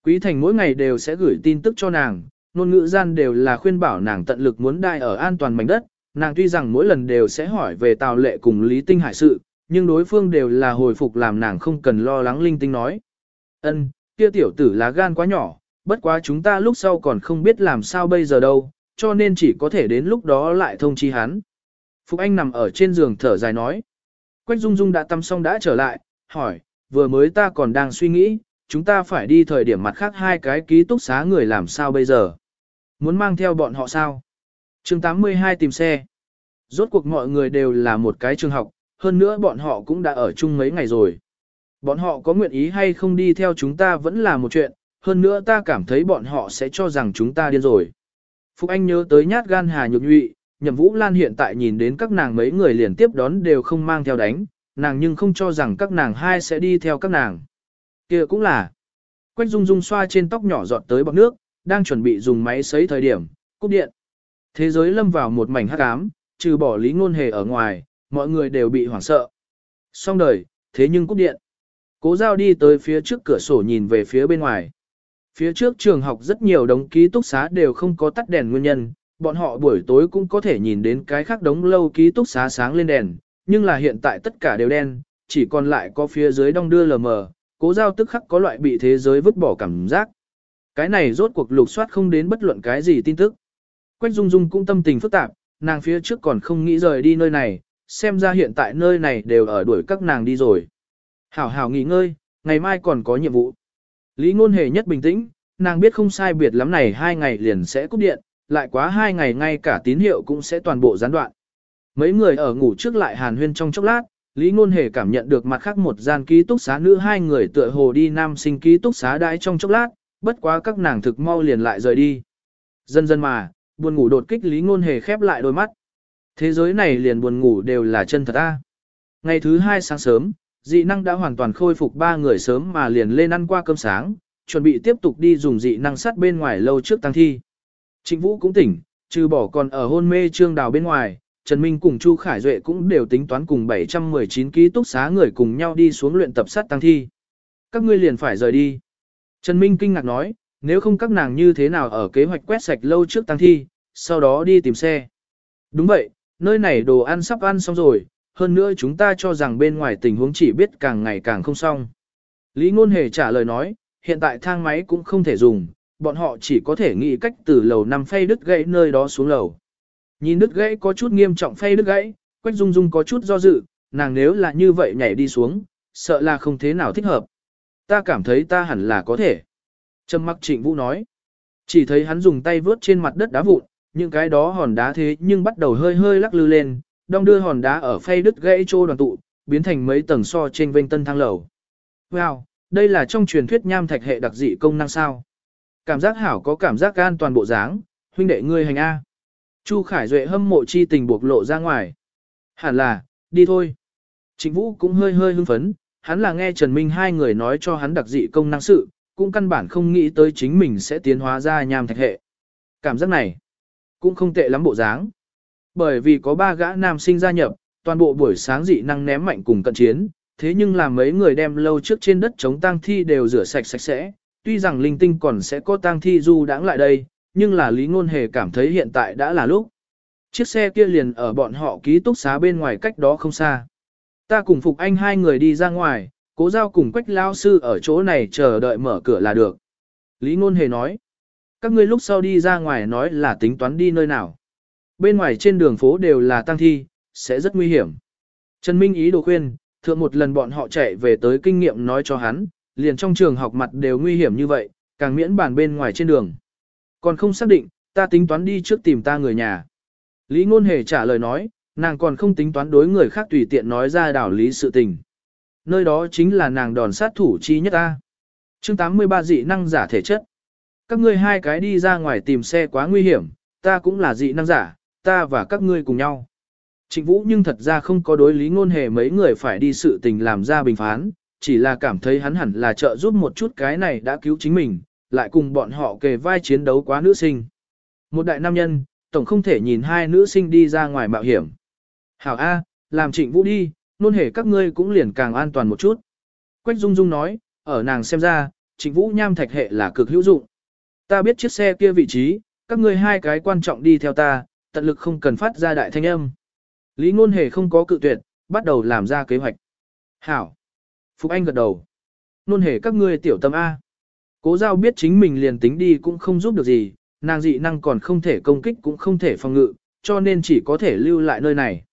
Quý Thành mỗi ngày đều sẽ gửi tin tức cho nàng, ngôn ngữ gian đều là khuyên bảo nàng tận lực muốn đai ở an toàn mảnh đất. Nàng tuy rằng mỗi lần đều sẽ hỏi về Tào Lệ cùng Lý Tinh Hải sự, nhưng đối phương đều là hồi phục làm nàng không cần lo lắng linh tinh nói. Ân, kia tiểu tử lá gan quá nhỏ, bất quá chúng ta lúc sau còn không biết làm sao bây giờ đâu, cho nên chỉ có thể đến lúc đó lại thông chi hắn. Phục Anh nằm ở trên giường thở dài nói. Quách Dung Dung đã tắm xong đã trở lại, hỏi, vừa mới ta còn đang suy nghĩ, chúng ta phải đi thời điểm mặt khác hai cái ký túc xá người làm sao bây giờ. Muốn mang theo bọn họ sao? chương 82 tìm xe. Rốt cuộc mọi người đều là một cái trường học, hơn nữa bọn họ cũng đã ở chung mấy ngày rồi. Bọn họ có nguyện ý hay không đi theo chúng ta vẫn là một chuyện, hơn nữa ta cảm thấy bọn họ sẽ cho rằng chúng ta điên rồi. Phúc Anh nhớ tới nhát gan hà nhược nhụy, nhậm vũ lan hiện tại nhìn đến các nàng mấy người liền tiếp đón đều không mang theo đánh, nàng nhưng không cho rằng các nàng hai sẽ đi theo các nàng. kia cũng là. Quách Dung Dung xoa trên tóc nhỏ giọt tới bọc nước, đang chuẩn bị dùng máy sấy thời điểm, cúp điện. Thế giới lâm vào một mảnh hắc ám, trừ bỏ lý ngôn hề ở ngoài, mọi người đều bị hoảng sợ. Xong đời, thế nhưng cúp điện. Cố giao đi tới phía trước cửa sổ nhìn về phía bên ngoài. Phía trước trường học rất nhiều đống ký túc xá đều không có tắt đèn nguyên nhân, bọn họ buổi tối cũng có thể nhìn đến cái khác đống lâu ký túc xá sáng lên đèn, nhưng là hiện tại tất cả đều đen, chỉ còn lại có phía dưới đông đưa lờ mờ, cố giao tức khắc có loại bị thế giới vứt bỏ cảm giác. Cái này rốt cuộc lục soát không đến bất luận cái gì tin tức. Quách Dung Dung cũng tâm tình phức tạp, nàng phía trước còn không nghĩ rời đi nơi này, xem ra hiện tại nơi này đều ở đuổi các nàng đi rồi. Hảo hảo nghỉ ngơi, ngày mai còn có nhiệm vụ. Lý ngôn hề nhất bình tĩnh, nàng biết không sai biệt lắm này hai ngày liền sẽ cúp điện, lại quá hai ngày ngay cả tín hiệu cũng sẽ toàn bộ gián đoạn. Mấy người ở ngủ trước lại hàn huyên trong chốc lát, Lý ngôn hề cảm nhận được mặt khác một gian ký túc xá nữ hai người tựa hồ đi nam sinh ký túc xá đãi trong chốc lát, bất quá các nàng thực mau liền lại rời đi. Dần dần mà, buồn ngủ đột kích Lý ngôn hề khép lại đôi mắt. Thế giới này liền buồn ngủ đều là chân thật a. Ngày thứ hai sáng sớm, dị năng đã hoàn toàn khôi phục ba người sớm mà liền lên ăn qua cơm sáng, chuẩn bị tiếp tục đi dùng dị năng sắt bên ngoài lâu trước tăng thi. Trịnh Vũ cũng tỉnh, trừ bỏ còn ở hôn mê trương đào bên ngoài, Trần Minh cùng Chu Khải Duệ cũng đều tính toán cùng 719 ký túc xá người cùng nhau đi xuống luyện tập sát tăng thi. Các ngươi liền phải rời đi. Trần Minh kinh ngạc nói, nếu không các nàng như thế nào ở kế hoạch quét sạch lâu trước tăng thi, sau đó đi tìm xe. Đúng vậy, nơi này đồ ăn sắp ăn xong rồi, hơn nữa chúng ta cho rằng bên ngoài tình huống chỉ biết càng ngày càng không xong. Lý Ngôn Hề trả lời nói, hiện tại thang máy cũng không thể dùng, bọn họ chỉ có thể nghĩ cách từ lầu năm phay đứt gãy nơi đó xuống lầu. Nhìn đứt gãy có chút nghiêm trọng phay đứt gãy, Quách Dung Dung có chút do dự, nàng nếu là như vậy nhảy đi xuống, sợ là không thế nào thích hợp. Ta cảm thấy ta hẳn là có thể. Trầm mặc trịnh vũ nói. Chỉ thấy hắn dùng tay vớt trên mặt đất đá vụn, những cái đó hòn đá thế nhưng bắt đầu hơi hơi lắc lư lên, đong đưa hòn đá ở phay đứt gãy trô đoàn tụ, biến thành mấy tầng so trên vênh tân thang lầu. Wow, đây là trong truyền thuyết nham thạch hệ đặc dị công năng sao. Cảm giác hảo có cảm giác an toàn bộ dáng, huynh đệ ngươi hành A. Chu Khải Duệ hâm mộ chi tình buộc lộ ra ngoài. Hẳn là, đi thôi. Trịnh Vũ cũng hơi hơi hưng phấn, hắn là nghe Trần Minh hai người nói cho hắn đặc dị công năng sự, cũng căn bản không nghĩ tới chính mình sẽ tiến hóa ra nham thạch hệ. Cảm giác này, cũng không tệ lắm bộ dáng. Bởi vì có ba gã nam sinh gia nhập, toàn bộ buổi sáng dị năng ném mạnh cùng cận chiến, thế nhưng là mấy người đem lâu trước trên đất chống tang thi đều rửa sạch sạch sẽ, tuy rằng linh tinh còn sẽ có tang thi du đãng lại đây, nhưng là Lý Ngôn Hề cảm thấy hiện tại đã là lúc. Chiếc xe kia liền ở bọn họ ký túc xá bên ngoài cách đó không xa. Ta cùng Phục Anh hai người đi ra ngoài, cố giao cùng Quách Lao Sư ở chỗ này chờ đợi mở cửa là được. Lý Ngôn Hề nói, các ngươi lúc sau đi ra ngoài nói là tính toán đi nơi nào. Bên ngoài trên đường phố đều là tăng thi, sẽ rất nguy hiểm. Trần Minh ý đồ khuyên, thượng một lần bọn họ chạy về tới kinh nghiệm nói cho hắn, liền trong trường học mặt đều nguy hiểm như vậy, càng miễn bàn bên ngoài trên đường. Còn không xác định, ta tính toán đi trước tìm ta người nhà. Lý Ngôn Hề trả lời nói, nàng còn không tính toán đối người khác tùy tiện nói ra đảo lý sự tình. Nơi đó chính là nàng đòn sát thủ chi nhất ta. Chương 83 dị năng giả thể chất. Các ngươi hai cái đi ra ngoài tìm xe quá nguy hiểm, ta cũng là dị năng giả, ta và các ngươi cùng nhau. Trịnh Vũ nhưng thật ra không có đối lý ngôn hề mấy người phải đi sự tình làm ra bình phán, chỉ là cảm thấy hắn hẳn là trợ giúp một chút cái này đã cứu chính mình, lại cùng bọn họ kề vai chiến đấu quá nữ sinh. Một đại nam nhân, tổng không thể nhìn hai nữ sinh đi ra ngoài mạo hiểm. Hảo A, làm trịnh vũ đi, nôn hề các ngươi cũng liền càng an toàn một chút. Quách Dung Dung nói, ở nàng xem ra, trịnh vũ nham thạch hệ là cực hữu dụng. Ta biết chiếc xe kia vị trí, các ngươi hai cái quan trọng đi theo ta, tận lực không cần phát ra đại thanh âm. Lý ngôn hề không có cự tuyệt, bắt đầu làm ra kế hoạch. Hảo. Phục Anh gật đầu. Nôn hề các ngươi tiểu tâm A. Cố giao biết chính mình liền tính đi cũng không giúp được gì, nàng dị năng còn không thể công kích cũng không thể phòng ngự, cho nên chỉ có thể lưu lại nơi này.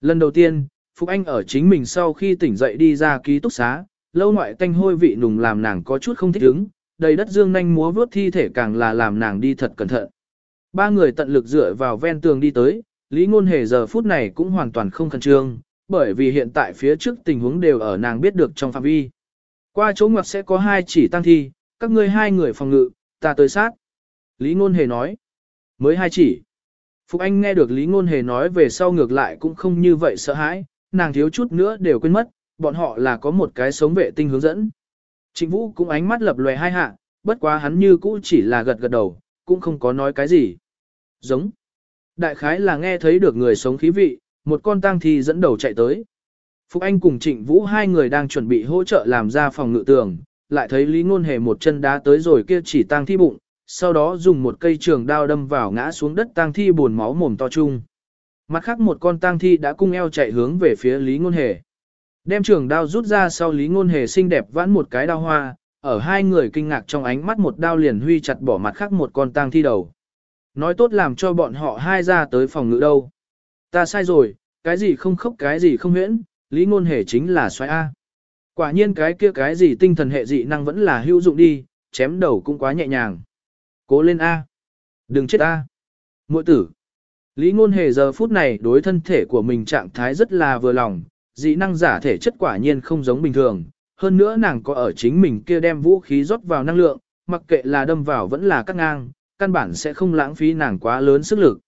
Lần đầu tiên, Phục Anh ở chính mình sau khi tỉnh dậy đi ra ký túc xá, lâu ngoại tanh hôi vị nùng làm nàng có chút không thích ứng, đầy đất dương nhanh múa vướt thi thể càng là làm nàng đi thật cẩn thận. Ba người tận lực dựa vào ven tường đi tới, Lý Ngôn Hề giờ phút này cũng hoàn toàn không khẩn trương, bởi vì hiện tại phía trước tình huống đều ở nàng biết được trong phạm vi. Qua chỗ ngoặc sẽ có hai chỉ tăng thi, các ngươi hai người phòng ngự, ta tới sát. Lý Ngôn Hề nói, mới hai chỉ. Phục Anh nghe được Lý Ngôn Hề nói về sau ngược lại cũng không như vậy sợ hãi, nàng thiếu chút nữa đều quên mất, bọn họ là có một cái sống vệ tinh hướng dẫn. Trịnh Vũ cũng ánh mắt lập lòe hai hạ, bất quá hắn như cũ chỉ là gật gật đầu, cũng không có nói cái gì. Giống. Đại khái là nghe thấy được người sống khí vị, một con tang thi dẫn đầu chạy tới. Phục Anh cùng Trịnh Vũ hai người đang chuẩn bị hỗ trợ làm ra phòng ngự tường, lại thấy Lý Ngôn Hề một chân đá tới rồi kia chỉ tang thi bụng, sau đó dùng một cây trường đao đâm vào ngã xuống đất tang thi buồn máu mồm to chung. Mặt khác một con tang thi đã cung eo chạy hướng về phía Lý Ngôn Hề. Đem trường đao rút ra sau Lý Ngôn Hề xinh đẹp vãn một cái đao hoa, ở hai người kinh ngạc trong ánh mắt một đao liền huy chặt bỏ mặt khác một con tang thi đầu. Nói tốt làm cho bọn họ hai ra tới phòng ngự đâu. Ta sai rồi, cái gì không khóc cái gì không huyễn, Lý Ngôn Hề chính là xoay A. Quả nhiên cái kia cái gì tinh thần hệ dị năng vẫn là hữu dụng đi, chém đầu cũng quá nhẹ nhàng. Cố lên A. Đừng chết A. Muội tử. Lý ngôn hề giờ phút này đối thân thể của mình trạng thái rất là vừa lòng, dị năng giả thể chất quả nhiên không giống bình thường. Hơn nữa nàng có ở chính mình kia đem vũ khí rót vào năng lượng, mặc kệ là đâm vào vẫn là cắt ngang, căn bản sẽ không lãng phí nàng quá lớn sức lực.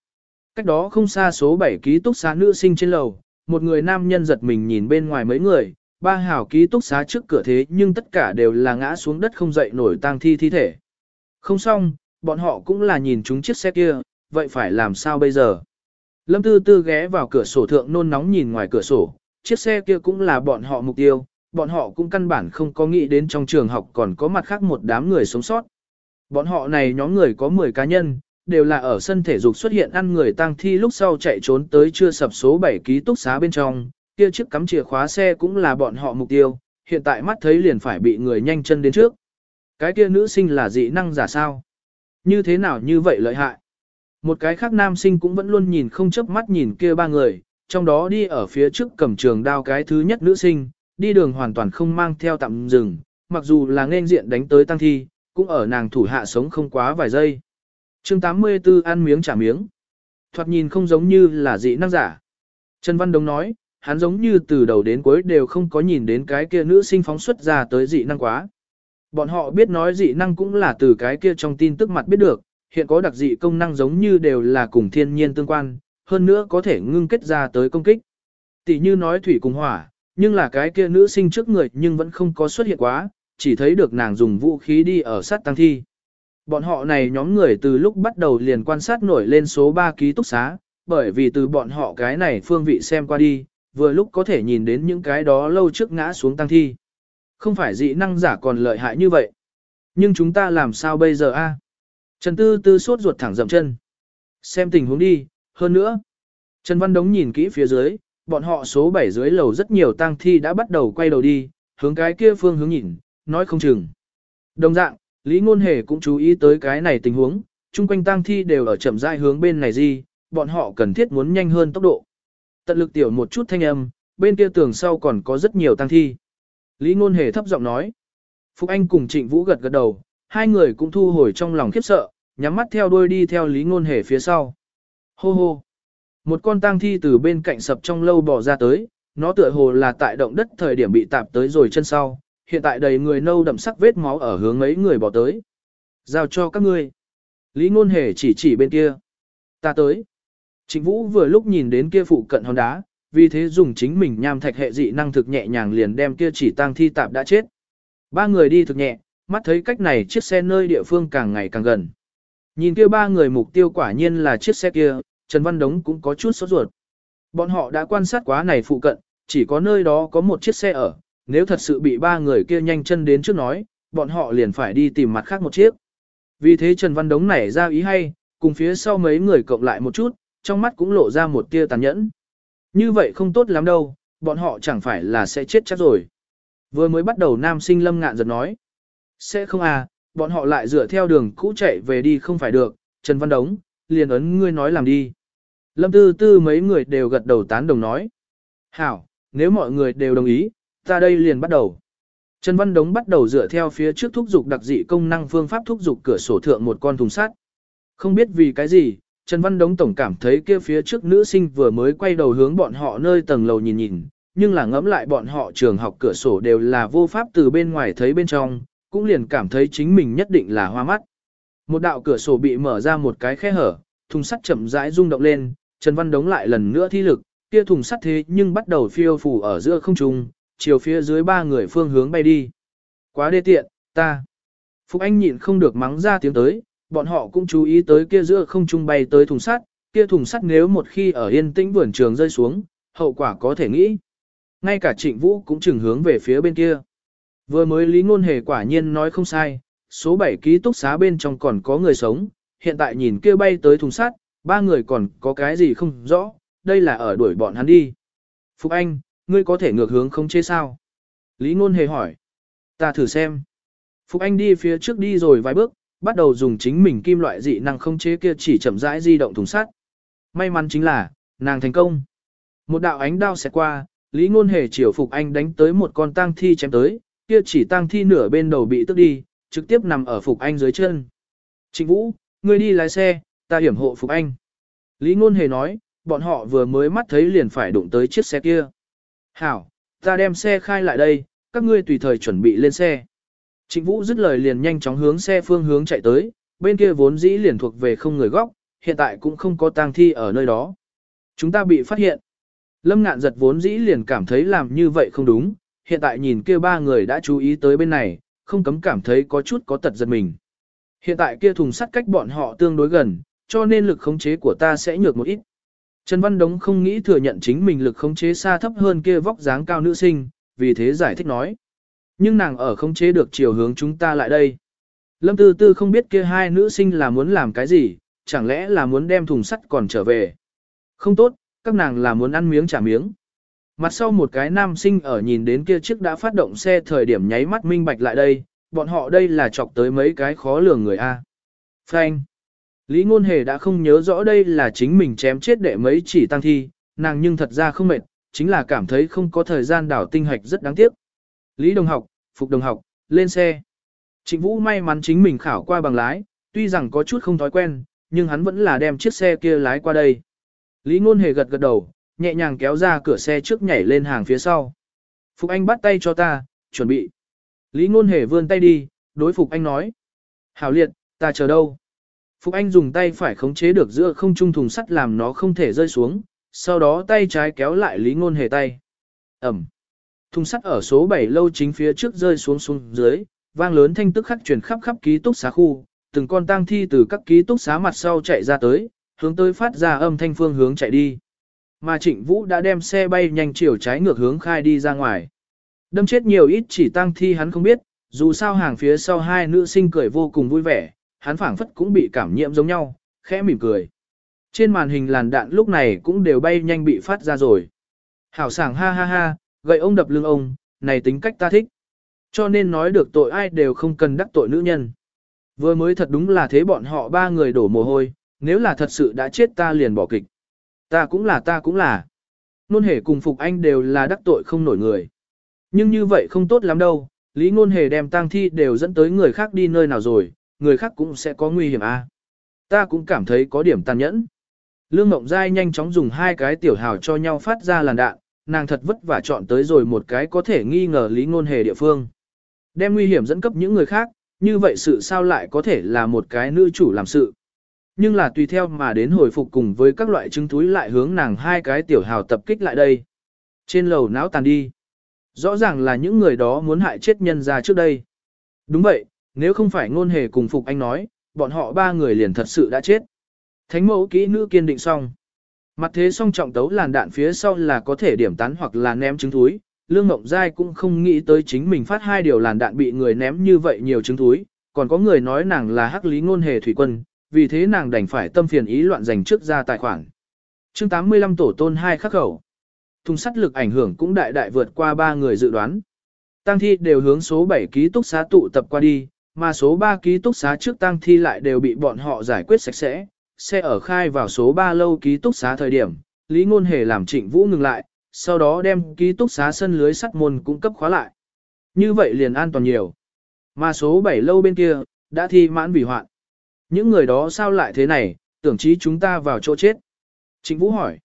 Cách đó không xa số 7 ký túc xá nữ sinh trên lầu, một người nam nhân giật mình nhìn bên ngoài mấy người, ba hảo ký túc xá trước cửa thế nhưng tất cả đều là ngã xuống đất không dậy nổi tang thi thi thể. Không xong, bọn họ cũng là nhìn chúng chiếc xe kia, vậy phải làm sao bây giờ? Lâm Tư Tư ghé vào cửa sổ thượng nôn nóng nhìn ngoài cửa sổ, chiếc xe kia cũng là bọn họ mục tiêu, bọn họ cũng căn bản không có nghĩ đến trong trường học còn có mặt khác một đám người sống sót. Bọn họ này nhóm người có 10 cá nhân, đều là ở sân thể dục xuất hiện ăn người tang thi lúc sau chạy trốn tới chưa sập số 7 ký túc xá bên trong, kia chiếc cắm chìa khóa xe cũng là bọn họ mục tiêu, hiện tại mắt thấy liền phải bị người nhanh chân đến trước. Cái kia nữ sinh là dị năng giả sao? Như thế nào như vậy lợi hại? Một cái khác nam sinh cũng vẫn luôn nhìn không chớp mắt nhìn kia ba người, trong đó đi ở phía trước cầm trường đao cái thứ nhất nữ sinh, đi đường hoàn toàn không mang theo tạm dừng, mặc dù là nên diện đánh tới tăng thi, cũng ở nàng thủ hạ sống không quá vài giây. chương 84 ăn miếng trả miếng. Thoạt nhìn không giống như là dị năng giả. Trần Văn Đông nói, hắn giống như từ đầu đến cuối đều không có nhìn đến cái kia nữ sinh phóng xuất ra tới dị năng quá. Bọn họ biết nói dị năng cũng là từ cái kia trong tin tức mặt biết được, hiện có đặc dị công năng giống như đều là cùng thiên nhiên tương quan, hơn nữa có thể ngưng kết ra tới công kích. Tỷ như nói thủy cùng hỏa, nhưng là cái kia nữ sinh trước người nhưng vẫn không có xuất hiện quá, chỉ thấy được nàng dùng vũ khí đi ở sát tăng thi. Bọn họ này nhóm người từ lúc bắt đầu liền quan sát nổi lên số 3 ký túc xá, bởi vì từ bọn họ cái này phương vị xem qua đi, vừa lúc có thể nhìn đến những cái đó lâu trước ngã xuống tăng thi. Không phải dị năng giả còn lợi hại như vậy. Nhưng chúng ta làm sao bây giờ a? Trần Tư Tư sốt ruột thẳng dậm chân. Xem tình huống đi, hơn nữa. Trần Văn Đống nhìn kỹ phía dưới, bọn họ số 7 dưới lầu rất nhiều tang thi đã bắt đầu quay đầu đi, hướng cái kia phương hướng nhìn, nói không chừng. Đồng dạng, Lý Ngôn Hề cũng chú ý tới cái này tình huống, chung quanh tang thi đều ở chậm rãi hướng bên này gì, bọn họ cần thiết muốn nhanh hơn tốc độ. Tận lực tiểu một chút thanh âm, bên kia tường sau còn có rất nhiều tang thi. Lý Ngôn Hề thấp giọng nói. Phục Anh cùng Trịnh Vũ gật gật đầu, hai người cũng thu hồi trong lòng khiếp sợ, nhắm mắt theo đuôi đi theo Lý Ngôn Hề phía sau. Hô hô. Một con tang thi từ bên cạnh sập trong lâu bò ra tới, nó tựa hồ là tại động đất thời điểm bị tạp tới rồi chân sau, hiện tại đầy người nâu đậm sắc vết máu ở hướng ấy người bò tới. Giao cho các ngươi. Lý Ngôn Hề chỉ chỉ bên kia. Ta tới. Trịnh Vũ vừa lúc nhìn đến kia phụ cận hòn đá, vì thế dùng chính mình nham thạch hệ dị năng thực nhẹ nhàng liền đem kia chỉ tang thi tạp đã chết. Ba người đi thực nhẹ, mắt thấy cách này chiếc xe nơi địa phương càng ngày càng gần. Nhìn kia ba người mục tiêu quả nhiên là chiếc xe kia, Trần Văn Đống cũng có chút sốt ruột. Bọn họ đã quan sát quá này phụ cận, chỉ có nơi đó có một chiếc xe ở, nếu thật sự bị ba người kia nhanh chân đến trước nói, bọn họ liền phải đi tìm mặt khác một chiếc. Vì thế Trần Văn Đống nảy ra ý hay, cùng phía sau mấy người cộng lại một chút, trong mắt cũng lộ ra một tia tàn nhẫn. Như vậy không tốt lắm đâu, bọn họ chẳng phải là sẽ chết chắc rồi. Vừa mới bắt đầu nam sinh lâm ngạn giật nói. Sẽ không à, bọn họ lại dựa theo đường cũ chạy về đi không phải được, Trần Văn Đống, liền ấn ngươi nói làm đi. Lâm tư tư mấy người đều gật đầu tán đồng nói. Hảo, nếu mọi người đều đồng ý, ta đây liền bắt đầu. Trần Văn Đống bắt đầu dựa theo phía trước thúc dục đặc dị công năng phương pháp thúc dục cửa sổ thượng một con thùng sắt. Không biết vì cái gì, Trần Văn Đống tổng cảm thấy kia phía trước nữ sinh vừa mới quay đầu hướng bọn họ nơi tầng lầu nhìn nhìn, nhưng là ngẫm lại bọn họ trường học cửa sổ đều là vô pháp từ bên ngoài thấy bên trong, cũng liền cảm thấy chính mình nhất định là hoa mắt. Một đạo cửa sổ bị mở ra một cái khe hở, thùng sắt chậm rãi rung động lên, Trần Văn Đống lại lần nữa thi lực, kia thùng sắt thế nhưng bắt đầu phiêu phù ở giữa không trung, chiều phía dưới ba người phương hướng bay đi. Quá đê tiện, ta. Phúc Anh nhịn không được mắng ra tiếng tới, bọn họ cũng chú ý tới kia giữa không trung bay tới thùng sắt, kia thùng sắt nếu một khi ở yên tĩnh vườn trường rơi xuống, hậu quả có thể nghĩ. Ngay cả trịnh vũ cũng chừng hướng về phía bên kia. Vừa mới lý ngôn hề quả nhiên nói không sai, số 7 ký túc xá bên trong còn có người sống, hiện tại nhìn kia bay tới thùng sắt, ba người còn có cái gì không rõ, đây là ở đuổi bọn hắn đi. phục Anh, ngươi có thể ngược hướng không chế sao? Lý ngôn hề hỏi. Ta thử xem. phục Anh đi phía trước đi rồi vài bước, bắt đầu dùng chính mình kim loại dị năng không chế kia chỉ chậm rãi di động thùng sắt. May mắn chính là, nàng thành công. Một đạo ánh đao xẹt qua, Lý Ngôn Hề chiều Phục Anh đánh tới một con tang thi chém tới, kia chỉ tang thi nửa bên đầu bị tức đi, trực tiếp nằm ở Phục Anh dưới chân. Trịnh Vũ, ngươi đi lái xe, ta hiểm hộ Phục Anh. Lý Ngôn Hề nói, bọn họ vừa mới mắt thấy liền phải đụng tới chiếc xe kia. Hảo, ta đem xe khai lại đây, các ngươi tùy thời chuẩn bị lên xe. Trịnh Vũ dứt lời liền nhanh chóng hướng xe phương hướng chạy tới, bên kia vốn dĩ liền thuộc về không người góc, hiện tại cũng không có tang thi ở nơi đó. Chúng ta bị phát hiện. Lâm ngạn giật vốn dĩ liền cảm thấy làm như vậy không đúng, hiện tại nhìn kia ba người đã chú ý tới bên này, không cấm cảm thấy có chút có tật giật mình. Hiện tại kia thùng sắt cách bọn họ tương đối gần, cho nên lực khống chế của ta sẽ nhược một ít. Trần Văn Đống không nghĩ thừa nhận chính mình lực khống chế xa thấp hơn kia vóc dáng cao nữ sinh, vì thế giải thích nói. Nhưng nàng ở không chế được chiều hướng chúng ta lại đây. Lâm Tư Tư không biết kia hai nữ sinh là muốn làm cái gì, chẳng lẽ là muốn đem thùng sắt còn trở về. Không tốt, các nàng là muốn ăn miếng trả miếng. Mặt sau một cái nam sinh ở nhìn đến kia chiếc đã phát động xe thời điểm nháy mắt minh bạch lại đây, bọn họ đây là chọc tới mấy cái khó lường người A. Frank. Lý Ngôn Hề đã không nhớ rõ đây là chính mình chém chết đệ mấy chỉ tăng thi, nàng nhưng thật ra không mệt, chính là cảm thấy không có thời gian đảo tinh hạch rất đáng tiếc. Lý Đồng học, Phục Đồng học, lên xe. Trịnh Vũ may mắn chính mình khảo qua bằng lái, tuy rằng có chút không thói quen, nhưng hắn vẫn là đem chiếc xe kia lái qua đây. Lý Ngôn Hề gật gật đầu, nhẹ nhàng kéo ra cửa xe trước nhảy lên hàng phía sau. Phục Anh bắt tay cho ta, chuẩn bị. Lý Ngôn Hề vươn tay đi, đối Phục Anh nói. Hảo liệt, ta chờ đâu? Phục Anh dùng tay phải khống chế được giữa không trung thùng sắt làm nó không thể rơi xuống, sau đó tay trái kéo lại Lý Ngôn Hề tay. Ẩm. Thùng sắt ở số 7 lâu chính phía trước rơi xuống xuống dưới, vang lớn thanh tức khắc truyền khắp khắp ký túc xá khu, từng con tang thi từ các ký túc xá mặt sau chạy ra tới, hướng tới phát ra âm thanh phương hướng chạy đi. Mà Trịnh Vũ đã đem xe bay nhanh chiều trái ngược hướng khai đi ra ngoài. Đâm chết nhiều ít chỉ tang thi hắn không biết, dù sao hàng phía sau hai nữ sinh cười vô cùng vui vẻ, hắn phảng phất cũng bị cảm nhiễm giống nhau, khẽ mỉm cười. Trên màn hình làn đạn lúc này cũng đều bay nhanh bị phát ra rồi. Hảo sảng ha ha ha, gậy ông đập lưng ông, này tính cách ta thích. Cho nên nói được tội ai đều không cần đắc tội nữ nhân. Vừa mới thật đúng là thế bọn họ ba người đổ mồ hôi, nếu là thật sự đã chết ta liền bỏ kịch. Ta cũng là ta cũng là. Nôn hề cùng Phục Anh đều là đắc tội không nổi người. Nhưng như vậy không tốt lắm đâu, Lý Ngôn Hề đem tang thi đều dẫn tới người khác đi nơi nào rồi, người khác cũng sẽ có nguy hiểm à. Ta cũng cảm thấy có điểm tàn nhẫn. Lương Ngộng Giai nhanh chóng dùng hai cái tiểu hào cho nhau phát ra làn đạn, nàng thật vất vả chọn tới rồi một cái có thể nghi ngờ Lý Ngôn Hề địa phương. Đem nguy hiểm dẫn cấp những người khác, như vậy sự sao lại có thể là một cái nữ chủ làm sự. Nhưng là tùy theo mà đến hồi phục cùng với các loại chứng túi lại hướng nàng hai cái tiểu hào tập kích lại đây. Trên lầu não tàn đi. Rõ ràng là những người đó muốn hại chết nhân ra trước đây. Đúng vậy, nếu không phải ngôn hề cùng Phục Anh nói, bọn họ ba người liền thật sự đã chết. Thánh mẫu kỹ nữ kiên định xong. Mặt thế song trọng tấu làn đạn phía sau là có thể điểm tán hoặc là ném trứng túi Lương Ngộng Giai cũng không nghĩ tới chính mình phát hai điều làn đạn bị người ném như vậy nhiều trứng túi Còn có người nói nàng là hắc lý ngôn hề thủy quân, vì thế nàng đành phải tâm phiền ý loạn dành trước ra tài khoản. chương 85 tổ tôn hai khắc khẩu. Thùng sắt lực ảnh hưởng cũng đại đại vượt qua ba người dự đoán. Tăng thi đều hướng số 7 ký túc xá tụ tập qua đi, mà số 3 ký túc xá trước tăng thi lại đều bị bọn họ giải quyết sạch sẽ. Xe ở khai vào số 3 lâu ký túc xá thời điểm, Lý Ngôn Hề làm trịnh vũ ngừng lại, sau đó đem ký túc xá sân lưới sắt môn cung cấp khóa lại. Như vậy liền an toàn nhiều. Mà số 7 lâu bên kia, đã thi mãn vì hoạn. Những người đó sao lại thế này, tưởng chí chúng ta vào chỗ chết. Trịnh Vũ hỏi.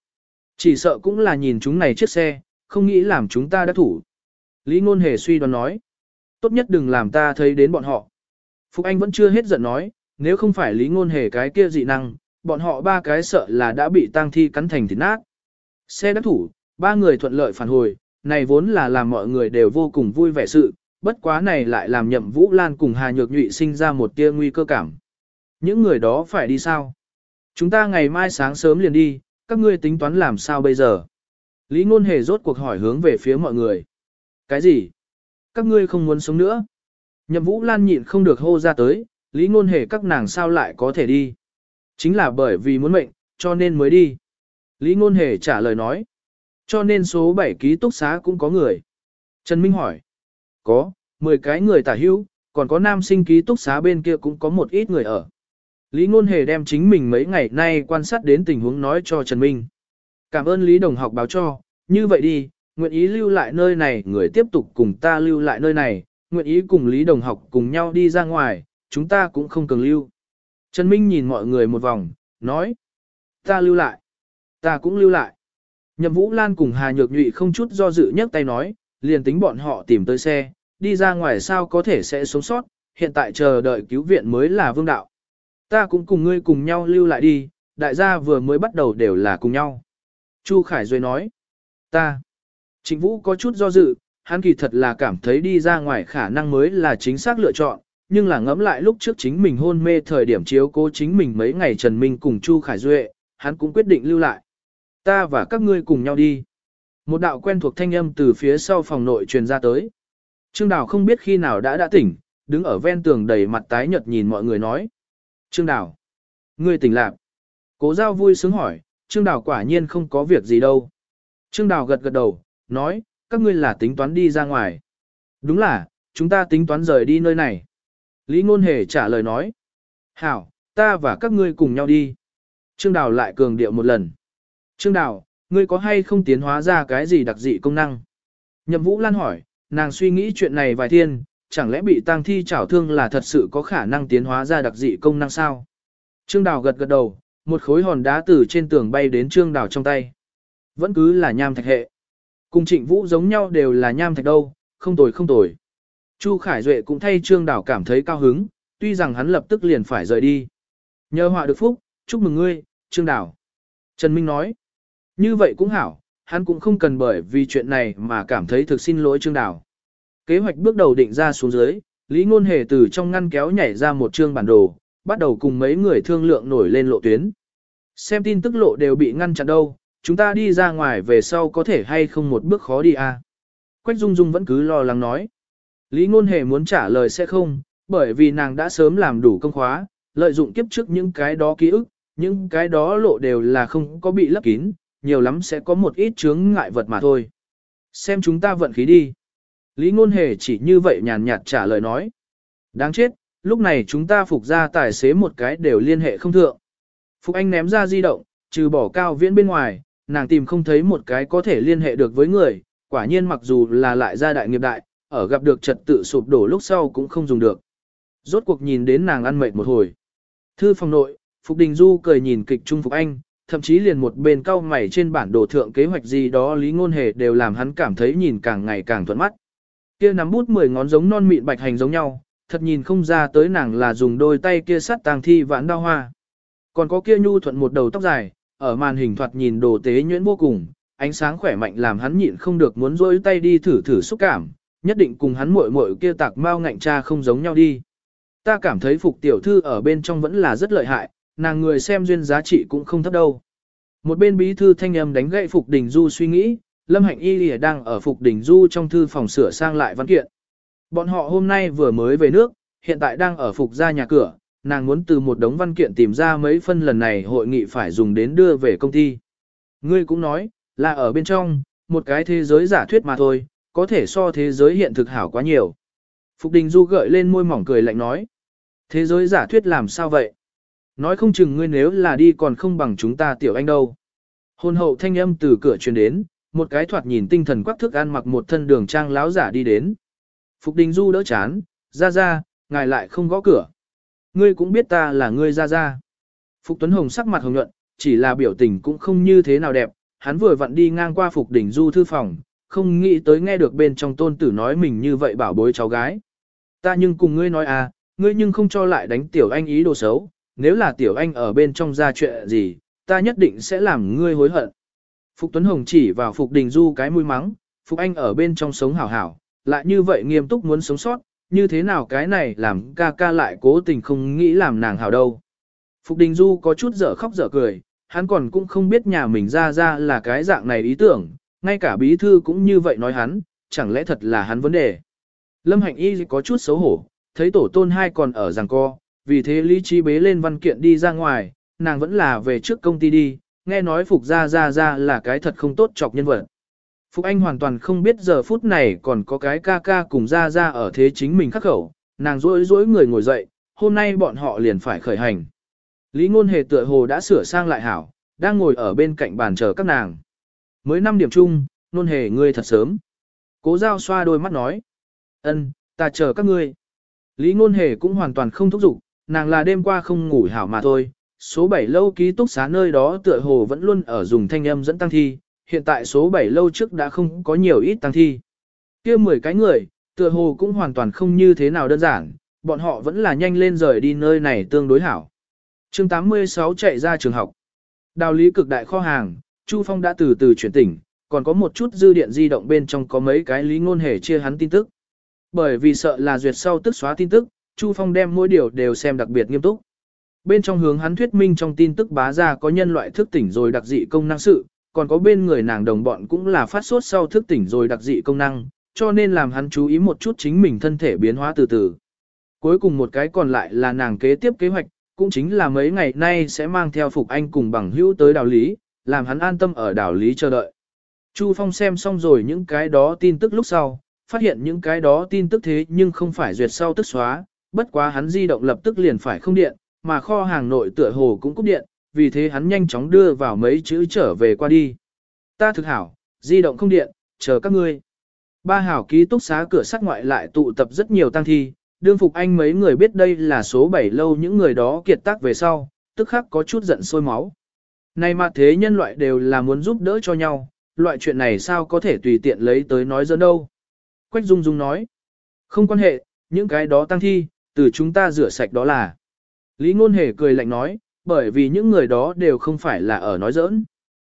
Chỉ sợ cũng là nhìn chúng này chiếc xe, không nghĩ làm chúng ta đã thủ. Lý Ngôn Hề suy đoán nói. Tốt nhất đừng làm ta thấy đến bọn họ. Phục Anh vẫn chưa hết giận nói, nếu không phải Lý Ngôn Hề cái kia dị năng, bọn họ ba cái sợ là đã bị tang thi cắn thành thịt nát. Xe đã thủ, ba người thuận lợi phản hồi, này vốn là làm mọi người đều vô cùng vui vẻ sự, bất quá này lại làm nhậm Vũ Lan cùng Hà Nhược Nhụy sinh ra một tia nguy cơ cảm. Những người đó phải đi sao? Chúng ta ngày mai sáng sớm liền đi, các ngươi tính toán làm sao bây giờ? Lý Ngôn Hề rốt cuộc hỏi hướng về phía mọi người. Cái gì? Các ngươi không muốn sống nữa? Nhậm Vũ Lan nhịn không được hô ra tới, Lý Ngôn Hề các nàng sao lại có thể đi? Chính là bởi vì muốn mệnh, cho nên mới đi. Lý Ngôn Hề trả lời nói. Cho nên số 7 ký túc xá cũng có người. Trần Minh hỏi. Có, 10 cái người tả hữu, còn có nam sinh ký túc xá bên kia cũng có một ít người ở. Lý Ngôn Hề đem chính mình mấy ngày nay quan sát đến tình huống nói cho Trần Minh. Cảm ơn Lý Đồng học báo cho, như vậy đi, nguyện ý lưu lại nơi này người tiếp tục cùng ta lưu lại nơi này, nguyện ý cùng Lý Đồng học cùng nhau đi ra ngoài, chúng ta cũng không cần lưu. Trần Minh nhìn mọi người một vòng, nói, ta lưu lại, ta cũng lưu lại. Nhậm Vũ Lan cùng Hà Nhược Nhụy không chút do dự nhấc tay nói, liền tính bọn họ tìm tới xe, đi ra ngoài sao có thể sẽ sống sót, hiện tại chờ đợi cứu viện mới là vương đạo. Ta cũng cùng ngươi cùng nhau lưu lại đi, đại gia vừa mới bắt đầu đều là cùng nhau. Chu Khải Duy nói, ta. Trịnh Vũ có chút do dự, hắn kỳ thật là cảm thấy đi ra ngoài khả năng mới là chính xác lựa chọn, nhưng là ngẫm lại lúc trước chính mình hôn mê thời điểm chiếu cố chính mình mấy ngày Trần Minh cùng Chu Khải Duệ, hắn cũng quyết định lưu lại. Ta và các ngươi cùng nhau đi. Một đạo quen thuộc thanh âm từ phía sau phòng nội truyền ra tới. Trương Đào không biết khi nào đã đã tỉnh, đứng ở ven tường đầy mặt tái nhợt nhìn mọi người nói. Trương Đào, ngươi tỉnh lạc. Cố giao vui sướng hỏi, Trương Đào quả nhiên không có việc gì đâu. Trương Đào gật gật đầu, nói, các ngươi là tính toán đi ra ngoài. Đúng là, chúng ta tính toán rời đi nơi này. Lý Ngôn Hề trả lời nói. Hảo, ta và các ngươi cùng nhau đi. Trương Đào lại cường điệu một lần. Trương Đào, ngươi có hay không tiến hóa ra cái gì đặc dị công năng? Nhậm Vũ Lan hỏi, nàng suy nghĩ chuyện này vài thiên, chẳng lẽ bị tang thi chảo thương là thật sự có khả năng tiến hóa ra đặc dị công năng sao? Trương Đào gật gật đầu, một khối hòn đá từ trên tường bay đến Trương Đào trong tay. Vẫn cứ là nham thạch hệ. Cùng trịnh vũ giống nhau đều là nham thạch đâu, không tồi không tồi. Chu Khải Duệ cũng thay Trương Đào cảm thấy cao hứng, tuy rằng hắn lập tức liền phải rời đi. Nhờ họa được phúc, chúc mừng ngươi, Trương Đào. Trần Minh nói, như vậy cũng hảo, hắn cũng không cần bởi vì chuyện này mà cảm thấy thực xin lỗi Trương Đào. Kế hoạch bước đầu định ra xuống dưới, Lý Ngôn Hề từ trong ngăn kéo nhảy ra một chương bản đồ, bắt đầu cùng mấy người thương lượng nổi lên lộ tuyến. Xem tin tức lộ đều bị ngăn chặn đâu, chúng ta đi ra ngoài về sau có thể hay không một bước khó đi à. Quách Dung Dung vẫn cứ lo lắng nói. Lý Ngôn Hề muốn trả lời sẽ không, bởi vì nàng đã sớm làm đủ công khóa, lợi dụng kiếp trước những cái đó ký ức, những cái đó lộ đều là không có bị lấp kín, nhiều lắm sẽ có một ít chướng ngại vật mà thôi. Xem chúng ta vận khí đi. Lý Ngôn Hề chỉ như vậy nhàn nhạt trả lời nói. Đáng chết, lúc này chúng ta phục ra tài xế một cái đều liên hệ không thượng. Phục Anh ném ra di động, trừ bỏ cao viễn bên ngoài, nàng tìm không thấy một cái có thể liên hệ được với người, quả nhiên mặc dù là lại gia đại nghiệp đại, ở gặp được trật tự sụp đổ lúc sau cũng không dùng được. Rốt cuộc nhìn đến nàng ăn mệt một hồi. Thư phòng nội, Phục Đình Du cười nhìn kịch Trung Phục Anh, thậm chí liền một bên cao mày trên bản đồ thượng kế hoạch gì đó lý ngôn hề đều làm hắn cảm thấy nhìn càng ngày càng thuận mắt. Kia nắm bút mười ngón giống non mịn bạch hành giống nhau, thật nhìn không ra tới nàng là dùng đôi tay kia sắt tàng thi vãn đao hoa. Còn có kia nhu thuận một đầu tóc dài, ở màn hình thoạt nhìn đồ tế nhuyễn vô cùng, ánh sáng khỏe mạnh làm hắn nhịn không được muốn rôi tay đi thử thử xúc cảm, nhất định cùng hắn muội muội kia tạc mau ngạnh cha không giống nhau đi. Ta cảm thấy phục tiểu thư ở bên trong vẫn là rất lợi hại, nàng người xem duyên giá trị cũng không thấp đâu. Một bên bí thư thanh âm đánh gậy Phục Đình Du suy nghĩ, Lâm Hạnh Y Lìa đang ở Phục Đình Du trong thư phòng sửa sang lại văn kiện. Bọn họ hôm nay vừa mới về nước, hiện tại đang ở Phục ra nhà cửa, nàng muốn từ một đống văn kiện tìm ra mấy phân lần này hội nghị phải dùng đến đưa về công ty. Ngươi cũng nói, là ở bên trong, một cái thế giới giả thuyết mà thôi, có thể so thế giới hiện thực hảo quá nhiều. Phục Đình Du gợi lên môi mỏng cười lạnh nói. Thế giới giả thuyết làm sao vậy? Nói không chừng ngươi nếu là đi còn không bằng chúng ta tiểu anh đâu. Hôn hậu thanh âm từ cửa truyền đến, một cái thoạt nhìn tinh thần quắc thức ăn mặc một thân đường trang láo giả đi đến. Phục Đình Du đỡ chán, ra ra, ngài lại không gõ cửa. Ngươi cũng biết ta là ngươi ra ra. Phục Tuấn Hồng sắc mặt hồng nhuận, chỉ là biểu tình cũng không như thế nào đẹp, hắn vừa vặn đi ngang qua Phục Đình Du thư phòng, không nghĩ tới nghe được bên trong tôn tử nói mình như vậy bảo bối cháu gái. Ta nhưng cùng ngươi nói à, ngươi nhưng không cho lại đánh tiểu anh ý đồ xấu, nếu là tiểu anh ở bên trong ra chuyện gì, ta nhất định sẽ làm ngươi hối hận. Phục Tuấn Hồng chỉ vào Phục Đình Du cái mũi mắng, Phục Anh ở bên trong sống hảo hảo, lại như vậy nghiêm túc muốn sống sót, như thế nào cái này làm ca ca lại cố tình không nghĩ làm nàng hảo đâu. Phục Đình Du có chút dở khóc dở cười, hắn còn cũng không biết nhà mình ra ra là cái dạng này ý tưởng, ngay cả bí thư cũng như vậy nói hắn, chẳng lẽ thật là hắn vấn đề. Lâm Hạnh Y có chút xấu hổ, thấy tổ tôn hai còn ở giằng co, vì thế lý trí bế lên văn kiện đi ra ngoài, nàng vẫn là về trước công ty đi, nghe nói Phục Gia Gia Gia là cái thật không tốt chọc nhân vật. Phục Anh hoàn toàn không biết giờ phút này còn có cái ca ca cùng Gia Gia ở thế chính mình khắc khẩu, nàng rối rối người ngồi dậy, hôm nay bọn họ liền phải khởi hành. Lý ngôn hề tựa hồ đã sửa sang lại hảo, đang ngồi ở bên cạnh bàn chờ các nàng. Mới 5 điểm chung, nôn hề ngươi thật sớm. Cố giao xoa đôi mắt nói. ân, ta chờ các ngươi. Lý ngôn hề cũng hoàn toàn không thúc giục, nàng là đêm qua không ngủ hảo mà thôi. Số 7 lâu ký túc xá nơi đó tựa hồ vẫn luôn ở dùng thanh âm dẫn tăng thi, hiện tại số 7 lâu trước đã không có nhiều ít tăng thi. kia 10 cái người, tựa hồ cũng hoàn toàn không như thế nào đơn giản, bọn họ vẫn là nhanh lên rời đi nơi này tương đối hảo. chương 86 chạy ra trường học. Đào lý cực đại kho hàng, Chu Phong đã từ từ chuyển tỉnh, còn có một chút dư điện di động bên trong có mấy cái lý ngôn hề chia hắn tin tức. Bởi vì sợ là duyệt sau tức xóa tin tức, Chu Phong đem mỗi điều đều xem đặc biệt nghiêm túc. Bên trong hướng hắn thuyết minh trong tin tức bá ra có nhân loại thức tỉnh rồi đặc dị công năng sự, còn có bên người nàng đồng bọn cũng là phát sốt sau thức tỉnh rồi đặc dị công năng, cho nên làm hắn chú ý một chút chính mình thân thể biến hóa từ từ. Cuối cùng một cái còn lại là nàng kế tiếp kế hoạch, cũng chính là mấy ngày nay sẽ mang theo Phục Anh cùng bằng hữu tới đào lý, làm hắn an tâm ở đảo lý chờ đợi. Chu Phong xem xong rồi những cái đó tin tức lúc sau, phát hiện những cái đó tin tức thế nhưng không phải duyệt sau tức xóa, bất quá hắn di động lập tức liền phải không điện, mà kho hàng nội tựa hồ cũng cúp điện, vì thế hắn nhanh chóng đưa vào mấy chữ trở về qua đi. Ta thực hảo, di động không điện, chờ các ngươi. Ba hảo ký túc xá cửa sắt ngoại lại tụ tập rất nhiều tăng thi, đương phục anh mấy người biết đây là số 7 lâu những người đó kiệt tác về sau, tức khắc có chút giận sôi máu. Này mà thế nhân loại đều là muốn giúp đỡ cho nhau, loại chuyện này sao có thể tùy tiện lấy tới nói dẫn đâu. Quách Dung Dung nói, không quan hệ, những cái đó tăng thi, từ chúng ta rửa sạch đó là. Lý Ngôn Hề cười lạnh nói, bởi vì những người đó đều không phải là ở nói giỡn.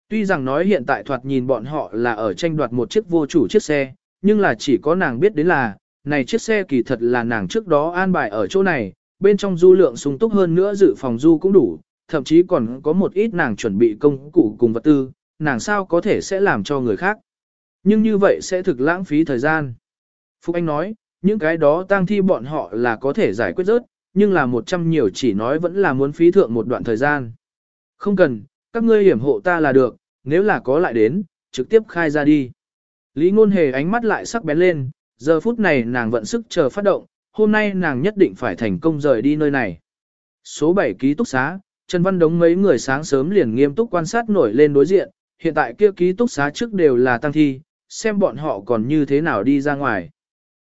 Tuy rằng nói hiện tại thoạt nhìn bọn họ là ở tranh đoạt một chiếc vô chủ chiếc xe, nhưng là chỉ có nàng biết đến là, này chiếc xe kỳ thật là nàng trước đó an bài ở chỗ này, bên trong du lượng sung túc hơn nữa dự phòng du cũng đủ, thậm chí còn có một ít nàng chuẩn bị công cụ cùng vật tư, nàng sao có thể sẽ làm cho người khác. Nhưng như vậy sẽ thực lãng phí thời gian. Phúc Anh nói, những cái đó tang thi bọn họ là có thể giải quyết rớt, nhưng là một trăm nhiều chỉ nói vẫn là muốn phí thượng một đoạn thời gian. Không cần, các ngươi hiểm hộ ta là được, nếu là có lại đến, trực tiếp khai ra đi. Lý ngôn hề ánh mắt lại sắc bén lên, giờ phút này nàng vận sức chờ phát động, hôm nay nàng nhất định phải thành công rời đi nơi này. Số 7 ký túc xá, Trần Văn Đống mấy người sáng sớm liền nghiêm túc quan sát nổi lên đối diện, hiện tại kia ký túc xá trước đều là tăng thi, xem bọn họ còn như thế nào đi ra ngoài.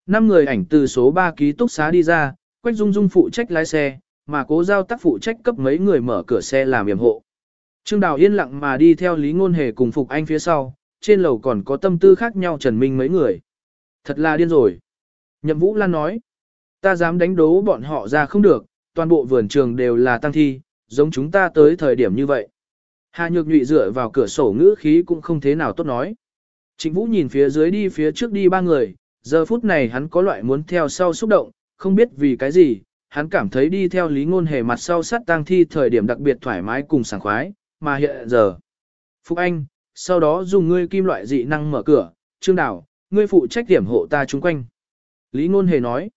Năm người ảnh từ số 3 ký túc xá đi ra, Quách Dung Dung phụ trách lái xe, mà cố giao tác phụ trách cấp mấy người mở cửa xe làm yểm hộ. Trương Đào yên lặng mà đi theo Lý Ngôn Hề cùng Phục Anh phía sau, trên lầu còn có tâm tư khác nhau Trần Minh mấy người. Thật là điên rồi. Nhậm Vũ Lan nói, ta dám đánh đố bọn họ ra không được, toàn bộ vườn trường đều là tăng thi, giống chúng ta tới thời điểm như vậy. Hà Nhược nhụy dựa vào cửa sổ ngữ khí cũng không thế nào tốt nói. Trịnh Vũ nhìn phía dưới đi phía trước đi ba người, giờ phút này hắn có loại muốn theo sau xúc động, không biết vì cái gì, hắn cảm thấy đi theo lý ngôn hề mặt sau sát tang thi thời điểm đặc biệt thoải mái cùng sảng khoái, mà hiện giờ. Phúc Anh, sau đó dùng ngươi kim loại dị năng mở cửa, Trương đảo ngươi phụ trách điểm hộ ta chung quanh. Lý ngôn hề nói,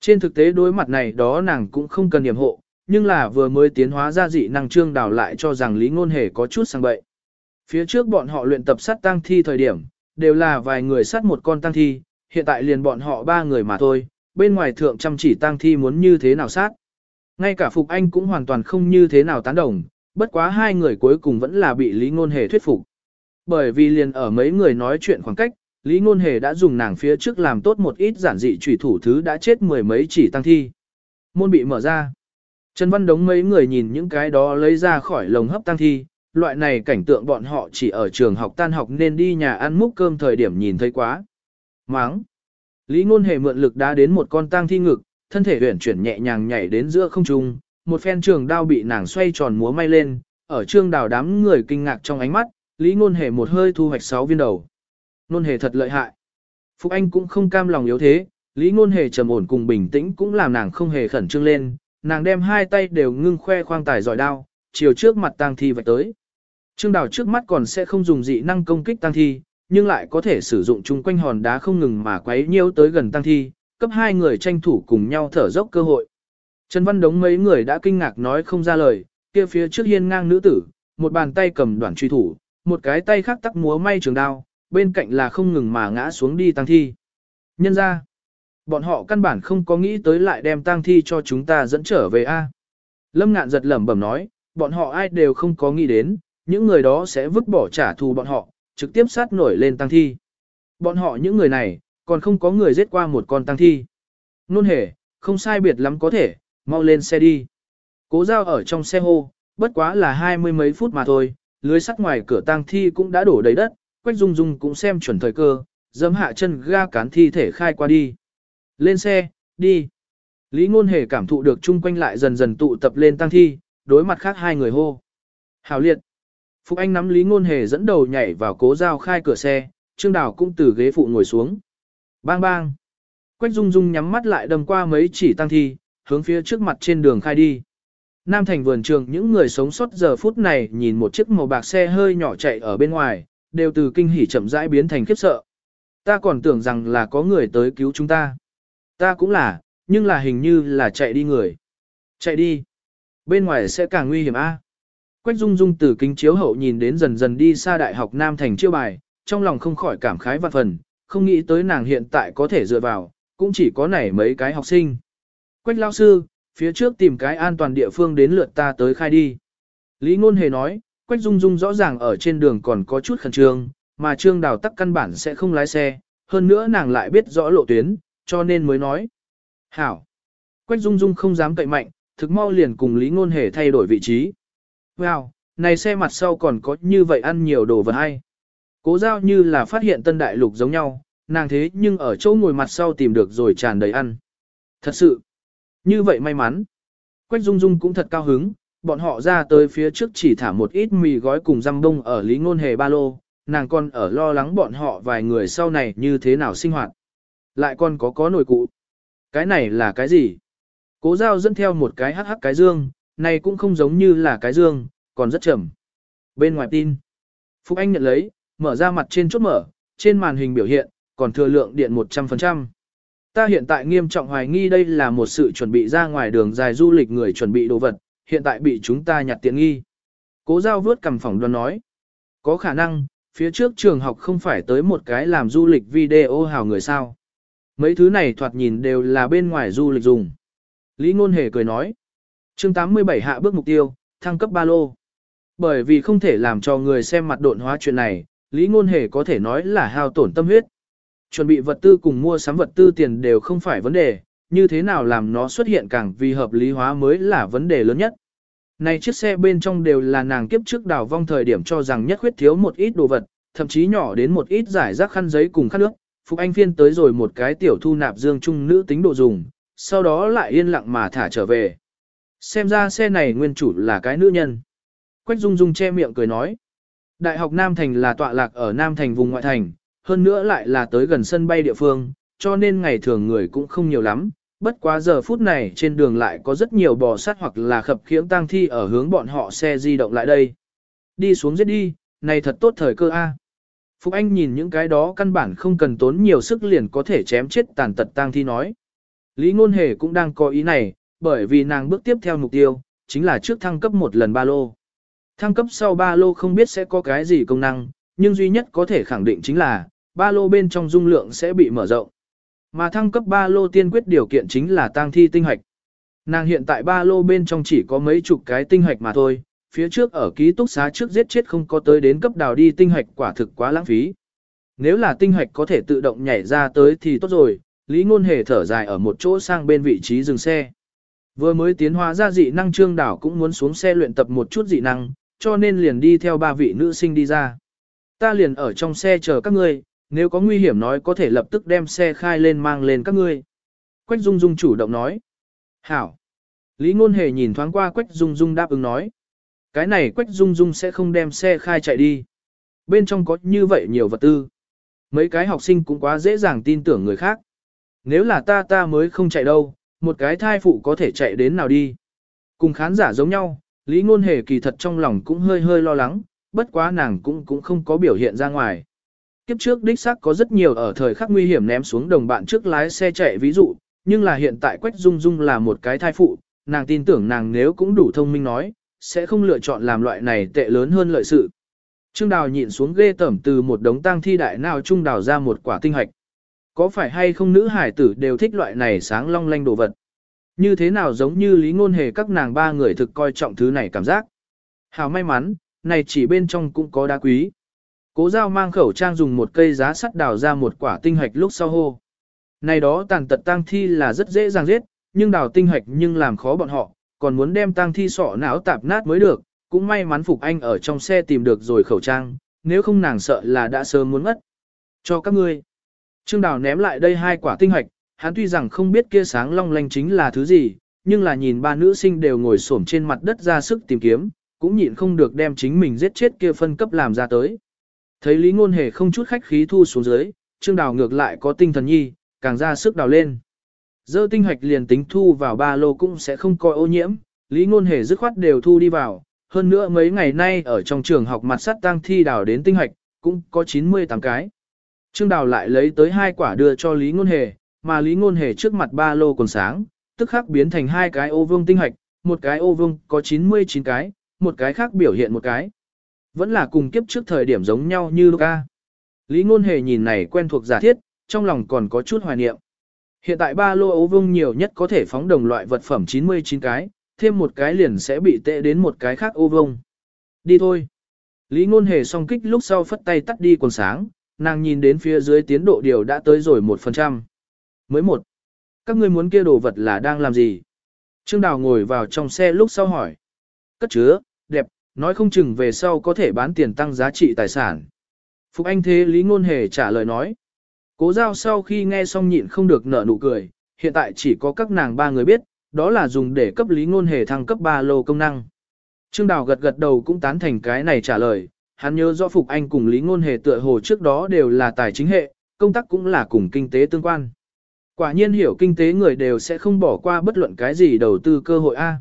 trên thực tế đối mặt này đó nàng cũng không cần điểm hộ, nhưng là vừa mới tiến hóa ra dị năng Trương Đào lại cho rằng Lý ngôn hề có chút sang bậy. Phía trước bọn họ luyện tập sát tăng thi thời điểm, đều là vài người sát một con tăng thi, hiện tại liền bọn họ ba người mà thôi, bên ngoài thượng chăm chỉ tăng thi muốn như thế nào sát. Ngay cả Phục Anh cũng hoàn toàn không như thế nào tán đồng, bất quá hai người cuối cùng vẫn là bị Lý Ngôn Hề thuyết phục. Bởi vì liền ở mấy người nói chuyện khoảng cách, Lý Ngôn Hề đã dùng nàng phía trước làm tốt một ít giản dị trùy thủ thứ đã chết mười mấy chỉ tăng thi. Môn bị mở ra. Trần Văn Đống mấy người nhìn những cái đó lấy ra khỏi lồng hấp tăng thi, loại này cảnh tượng bọn họ chỉ ở trường học tan học nên đi nhà ăn múc cơm thời điểm nhìn thấy quá. Máng. Lý ngôn hề mượn lực đá đến một con tang thi ngực, thân thể huyển chuyển nhẹ nhàng nhảy đến giữa không trung, một phen trường đao bị nàng xoay tròn múa may lên, ở trương đào đám người kinh ngạc trong ánh mắt, Lý ngôn hề một hơi thu hoạch sáu viên đầu. Ngôn hề thật lợi hại. Phúc Anh cũng không cam lòng yếu thế, Lý ngôn hề trầm ổn cùng bình tĩnh cũng làm nàng không hề khẩn trương lên, nàng đem hai tay đều ngưng khoe khoang tài giỏi đao, chiều trước mặt tang thi vạch tới. Trương đào trước mắt còn sẽ không dùng dị năng công kích tang thi, nhưng lại có thể sử dụng chung quanh hòn đá không ngừng mà quấy nhiễu tới gần tăng thi, cấp hai người tranh thủ cùng nhau thở dốc cơ hội. Trần Văn Đống mấy người đã kinh ngạc nói không ra lời, kia phía trước hiên ngang nữ tử, một bàn tay cầm đoạn truy thủ, một cái tay khác tắc múa may trường đao, bên cạnh là không ngừng mà ngã xuống đi tăng thi. Nhân ra, bọn họ căn bản không có nghĩ tới lại đem tang thi cho chúng ta dẫn trở về A. Lâm ngạn giật lẩm bẩm nói, bọn họ ai đều không có nghĩ đến, những người đó sẽ vứt bỏ trả thù bọn họ, trực tiếp sát nổi lên tang thi. Bọn họ những người này, còn không có người giết qua một con tang thi. Nôn hề, không sai biệt lắm có thể, mau lên xe đi. Cố giao ở trong xe hô, bất quá là hai mươi mấy phút mà thôi, lưới sắt ngoài cửa tang thi cũng đã đổ đầy đất, Quách Dung Dung cũng xem chuẩn thời cơ, dẫm hạ chân ga cán thi thể khai qua đi. Lên xe, đi. Lý Ngôn Hề cảm thụ được chung quanh lại dần dần tụ tập lên tăng thi, đối mặt khác hai người hô. Hảo liệt. Phục Anh nắm Lý Ngôn Hề dẫn đầu nhảy vào cố giao khai cửa xe, Trương Đào cũng từ ghế phụ ngồi xuống. Bang bang. Quách Dung Dung nhắm mắt lại đâm qua mấy chỉ tăng thi, hướng phía trước mặt trên đường khai đi. Nam thành vườn trường những người sống sót giờ phút này nhìn một chiếc màu bạc xe hơi nhỏ chạy ở bên ngoài, đều từ kinh hỉ chậm rãi biến thành khiếp sợ. Ta còn tưởng rằng là có người tới cứu chúng ta. Ta cũng là, nhưng là hình như là chạy đi người. Chạy đi. Bên ngoài sẽ càng nguy hiểm a. Quách Dung Dung từ kính chiếu hậu nhìn đến dần dần đi xa đại học Nam Thành chiêu bài, trong lòng không khỏi cảm khái vạn phần, không nghĩ tới nàng hiện tại có thể dựa vào, cũng chỉ có nảy mấy cái học sinh. Quách lao sư, phía trước tìm cái an toàn địa phương đến lượt ta tới khai đi. Lý Ngôn Hề nói, Quách Dung Dung rõ ràng ở trên đường còn có chút khẩn trương, mà Trương Đào tắc căn bản sẽ không lái xe, hơn nữa nàng lại biết rõ lộ tuyến, cho nên mới nói. Hảo. Quách Dung Dung không dám cậy mạnh, thực mau liền cùng Lý Ngôn Hề thay đổi vị trí. Wow, này xe mặt sau còn có như vậy ăn nhiều đồ vật hay. Cố giao như là phát hiện tân đại lục giống nhau, nàng thế nhưng ở chỗ ngồi mặt sau tìm được rồi tràn đầy ăn. Thật sự, như vậy may mắn. Quách Dung Dung cũng thật cao hứng, bọn họ ra tới phía trước chỉ thả một ít mì gói cùng răm bông ở Lý Ngôn Hề ba lô, nàng còn ở lo lắng bọn họ vài người sau này như thế nào sinh hoạt. Lại còn có có nồi cụ. Cái này là cái gì? Cố giao dẫn theo một cái hắc hắc cái dương, này cũng không giống như là cái dương, còn rất chậm. Bên ngoài tin. Phúc Anh nhận lấy, mở ra mặt trên chốt mở, trên màn hình biểu hiện, còn thừa lượng điện 100%. Ta hiện tại nghiêm trọng hoài nghi đây là một sự chuẩn bị ra ngoài đường dài du lịch người chuẩn bị đồ vật, hiện tại bị chúng ta nhặt tiện nghi. Cố giao vớt cầm phỏng đoán nói. Có khả năng, phía trước trường học không phải tới một cái làm du lịch video hào người sao. Mấy thứ này thoạt nhìn đều là bên ngoài du lịch dùng. Lý Ngôn Hề cười nói. chương 87 hạ bước mục tiêu, thăng cấp ba lô. Bởi vì không thể làm cho người xem mặt độn hóa chuyện này, Lý Ngôn Hề có thể nói là hao tổn tâm huyết. Chuẩn bị vật tư cùng mua sắm vật tư tiền đều không phải vấn đề, như thế nào làm nó xuất hiện càng vì hợp lý hóa mới là vấn đề lớn nhất. Này chiếc xe bên trong đều là nàng kiếp trước đào vong thời điểm cho rằng nhất khuyết thiếu một ít đồ vật, thậm chí nhỏ đến một ít giải rác khăn giấy cùng khăn nước. Phục Anh phiên tới rồi một cái tiểu thu nạp dương trung nữ tính độ dùng, sau đó lại yên lặng mà thả trở về. Xem ra xe này nguyên chủ là cái nữ nhân. Quách Dung Dung che miệng cười nói. Đại học Nam Thành là tọa lạc ở Nam Thành vùng ngoại thành, hơn nữa lại là tới gần sân bay địa phương, cho nên ngày thường người cũng không nhiều lắm. Bất quá giờ phút này trên đường lại có rất nhiều bò sát hoặc là khập khiễng tang thi ở hướng bọn họ xe di động lại đây. Đi xuống giết đi, này thật tốt thời cơ A. Phúc Anh nhìn những cái đó căn bản không cần tốn nhiều sức liền có thể chém chết tàn tật tang thi nói. Lý Ngôn Hề cũng đang có ý này, bởi vì nàng bước tiếp theo mục tiêu, chính là trước thăng cấp một lần ba lô. Thăng cấp sau ba lô không biết sẽ có cái gì công năng, nhưng duy nhất có thể khẳng định chính là, ba lô bên trong dung lượng sẽ bị mở rộng. Mà thăng cấp ba lô tiên quyết điều kiện chính là tăng thi tinh hạch. Nàng hiện tại ba lô bên trong chỉ có mấy chục cái tinh hạch mà thôi, phía trước ở ký túc xá trước giết chết không có tới đến cấp đào đi tinh hạch quả thực quá lãng phí. Nếu là tinh hạch có thể tự động nhảy ra tới thì tốt rồi, Lý Ngôn Hề thở dài ở một chỗ sang bên vị trí dừng xe. Vừa mới tiến hóa ra dị năng trương đảo cũng muốn xuống xe luyện tập một chút dị năng, cho nên liền đi theo ba vị nữ sinh đi ra. Ta liền ở trong xe chờ các ngươi, nếu có nguy hiểm nói có thể lập tức đem xe khai lên mang lên các ngươi. Quách Dung Dung chủ động nói. Hảo. Lý Ngôn Hề nhìn thoáng qua Quách Dung Dung đáp ứng nói. Cái này Quách Dung Dung sẽ không đem xe khai chạy đi. Bên trong có như vậy nhiều vật tư. Mấy cái học sinh cũng quá dễ dàng tin tưởng người khác. Nếu là ta ta mới không chạy đâu, một cái thai phụ có thể chạy đến nào đi. Cùng khán giả giống nhau, Lý Ngôn Hề kỳ thật trong lòng cũng hơi hơi lo lắng, bất quá nàng cũng cũng không có biểu hiện ra ngoài. Kiếp trước đích xác có rất nhiều ở thời khắc nguy hiểm ném xuống đồng bạn trước lái xe chạy ví dụ, nhưng là hiện tại Quách Dung Dung là một cái thai phụ, nàng tin tưởng nàng nếu cũng đủ thông minh nói, sẽ không lựa chọn làm loại này tệ lớn hơn lợi sự. Trương Đào nhịn xuống ghê tẩm từ một đống tang thi đại nào trung đào ra một quả tinh hạch. Có phải hay không nữ hải tử đều thích loại này sáng long lanh đồ vật? Như thế nào giống như lý ngôn hề các nàng ba người thực coi trọng thứ này cảm giác? Hào may mắn, này chỉ bên trong cũng có đá quý. Cố giao mang khẩu trang dùng một cây giá sắt đào ra một quả tinh hạch lúc sau hô. Này đó tàn tật tang thi là rất dễ dàng giết, nhưng đào tinh hạch nhưng làm khó bọn họ, còn muốn đem tang thi sọ não tạp nát mới được, cũng may mắn Phục Anh ở trong xe tìm được rồi khẩu trang, nếu không nàng sợ là đã sớm muốn mất. Cho các ngươi. Trương Đào ném lại đây hai quả tinh hạch, hắn tuy rằng không biết kia sáng long lanh chính là thứ gì, nhưng là nhìn ba nữ sinh đều ngồi xổm trên mặt đất ra sức tìm kiếm, cũng nhịn không được đem chính mình giết chết kia phân cấp làm ra tới. Thấy Lý Ngôn Hề không chút khách khí thu xuống dưới, Trương Đào ngược lại có tinh thần nhi, càng ra sức đào lên. Dơ tinh hạch liền tính thu vào ba lô cũng sẽ không coi ô nhiễm, Lý Ngôn Hề dứt khoát đều thu đi vào, hơn nữa mấy ngày nay ở trong trường học mặt sắt tăng thi đào đến tinh hạch, cũng có 98 cái. Trương Đào lại lấy tới hai quả đưa cho Lý Ngôn Hề, mà Lý Ngôn Hề trước mặt ba lô còn sáng, tức khắc biến thành hai cái ô vương tinh hạch, một cái ô vương có 99 cái, một cái khác biểu hiện một cái. Vẫn là cùng kiếp trước thời điểm giống nhau như Luca. Lý Ngôn Hề nhìn này quen thuộc giả thiết, trong lòng còn có chút hoài niệm. Hiện tại ba lô ấu vương nhiều nhất có thể phóng đồng loại vật phẩm 99 cái, thêm một cái liền sẽ bị tệ đến một cái khác ô vương. Đi thôi. Lý Ngôn Hề song kích lúc sau phất tay tắt đi quần sáng, nàng nhìn đến phía dưới tiến độ điều đã tới rồi 1%. Mới một. Các ngươi muốn kia đồ vật là đang làm gì? Trương Đào ngồi vào trong xe lúc sau hỏi. Cất chứa, đẹp, nói không chừng về sau có thể bán tiền tăng giá trị tài sản. Phục Anh thế Lý Ngôn Hề trả lời nói. Cố giao sau khi nghe xong nhịn không được nở nụ cười, hiện tại chỉ có các nàng ba người biết, đó là dùng để cấp Lý Ngôn Hề thăng cấp 3 lô công năng. Trương Đào gật gật đầu cũng tán thành cái này trả lời, hắn nhớ rõ Phục Anh cùng Lý Ngôn Hề tựa hồ trước đó đều là tài chính hệ, công tác cũng là cùng kinh tế tương quan. Quả nhiên hiểu kinh tế người đều sẽ không bỏ qua bất luận cái gì đầu tư cơ hội A.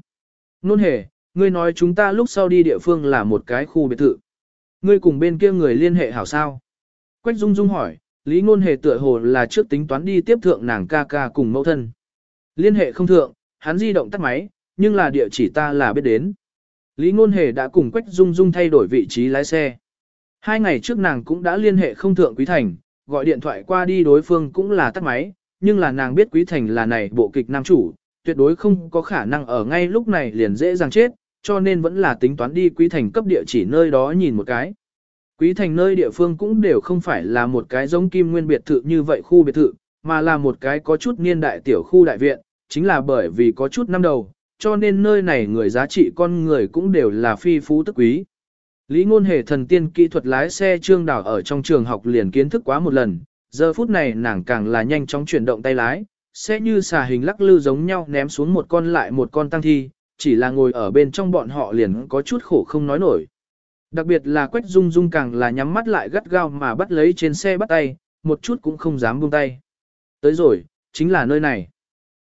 Ngôn Hề, ngươi nói chúng ta lúc sau đi địa phương là một cái khu biệt thự. Ngươi cùng bên kia người liên hệ hảo sao? Quách Dung Dung hỏi, Lý Ngôn Hề tựa hồ là trước tính toán đi tiếp thượng nàng ca ca cùng mẫu thân. Liên hệ không thượng, hắn di động tắt máy, nhưng là địa chỉ ta là biết đến. Lý Ngôn Hề đã cùng Quách Dung Dung thay đổi vị trí lái xe. Hai ngày trước nàng cũng đã liên hệ không thượng Quý Thành, gọi điện thoại qua đi đối phương cũng là tắt máy, nhưng là nàng biết Quý Thành là này bộ kịch nam chủ, tuyệt đối không có khả năng ở ngay lúc này liền dễ dàng chết, cho nên vẫn là tính toán đi Quý Thành cấp địa chỉ nơi đó nhìn một cái. Quý Thành nơi địa phương cũng đều không phải là một cái giống kim nguyên biệt thự như vậy khu biệt thự, mà là một cái có chút niên đại tiểu khu đại viện, chính là bởi vì có chút năm đầu, cho nên nơi này người giá trị con người cũng đều là phi phú tức quý. Lý ngôn hề thần tiên kỹ thuật lái xe trương đảo ở trong trường học liền kiến thức quá một lần, giờ phút này nàng càng là nhanh chóng chuyển động tay lái, sẽ như xà hình lắc lư giống nhau ném xuống một con lại một con tăng thi, chỉ là ngồi ở bên trong bọn họ liền có chút khổ không nói nổi. Đặc biệt là Quách Dung Dung càng là nhắm mắt lại gắt gao mà bắt lấy trên xe bắt tay, một chút cũng không dám buông tay. Tới rồi, chính là nơi này.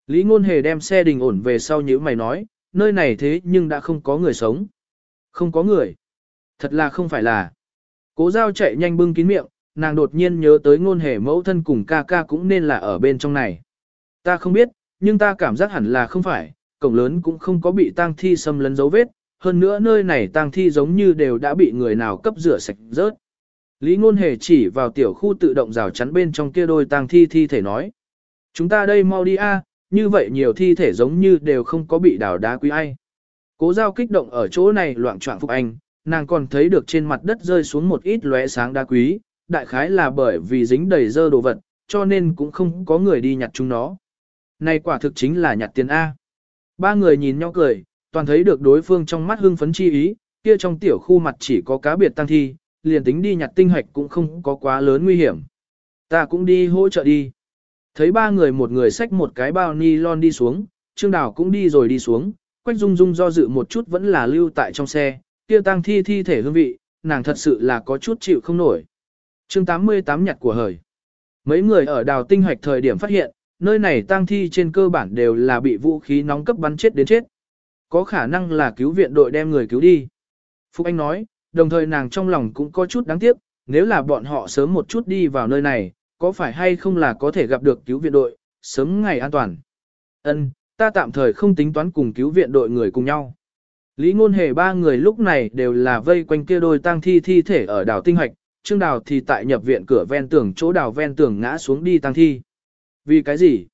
Lý Ngôn Hề đem xe đình ổn về sau như mày nói, nơi này thế nhưng đã không có người sống. Không có người. Thật là không phải là. Cố giao chạy nhanh bưng kín miệng, nàng đột nhiên nhớ tới ngôn hề mẫu thân cùng ca ca cũng nên là ở bên trong này. Ta không biết, nhưng ta cảm giác hẳn là không phải, cổng lớn cũng không có bị tang thi xâm lấn dấu vết, hơn nữa nơi này tang thi giống như đều đã bị người nào cấp rửa sạch rớt. Lý ngôn hề chỉ vào tiểu khu tự động rào chắn bên trong kia đôi tang thi thi thể nói. Chúng ta đây mau đi a, như vậy nhiều thi thể giống như đều không có bị đào đá quý ai. Cố giao kích động ở chỗ này loạn trọng phục anh, nàng còn thấy được trên mặt đất rơi xuống một ít lóe sáng đá quý, đại khái là bởi vì dính đầy dơ đồ vật, cho nên cũng không có người đi nhặt chúng nó. Này quả thực chính là nhặt tiền A. Ba người nhìn nhau cười, toàn thấy được đối phương trong mắt hưng phấn chi ý, kia trong tiểu khu mặt chỉ có cá biệt tăng thi, liền tính đi nhặt tinh hoạch cũng không có quá lớn nguy hiểm. Ta cũng đi hỗ trợ đi. Thấy ba người một người xách một cái bao ni lon đi xuống, Trương Đào cũng đi rồi đi xuống, Quách Dung Dung do dự một chút vẫn là lưu tại trong xe, kia tăng thi thi thể hương vị, nàng thật sự là có chút chịu không nổi. chương 88 nhặt của hời. Mấy người ở đào tinh hoạch thời điểm phát hiện, nơi này tăng thi trên cơ bản đều là bị vũ khí nóng cấp bắn chết đến chết. Có khả năng là cứu viện đội đem người cứu đi. Phúc Anh nói, đồng thời nàng trong lòng cũng có chút đáng tiếc, nếu là bọn họ sớm một chút đi vào nơi này, có phải hay không là có thể gặp được cứu viện đội, sớm ngày an toàn. Ân, ta tạm thời không tính toán cùng cứu viện đội người cùng nhau. Lý ngôn hề ba người lúc này đều là vây quanh kia đôi tang thi thi thể ở đảo tinh hoạch, Trương Đào thì tại nhập viện cửa ven tường chỗ đào ven tường ngã xuống đi tang thi. Vì cái gì?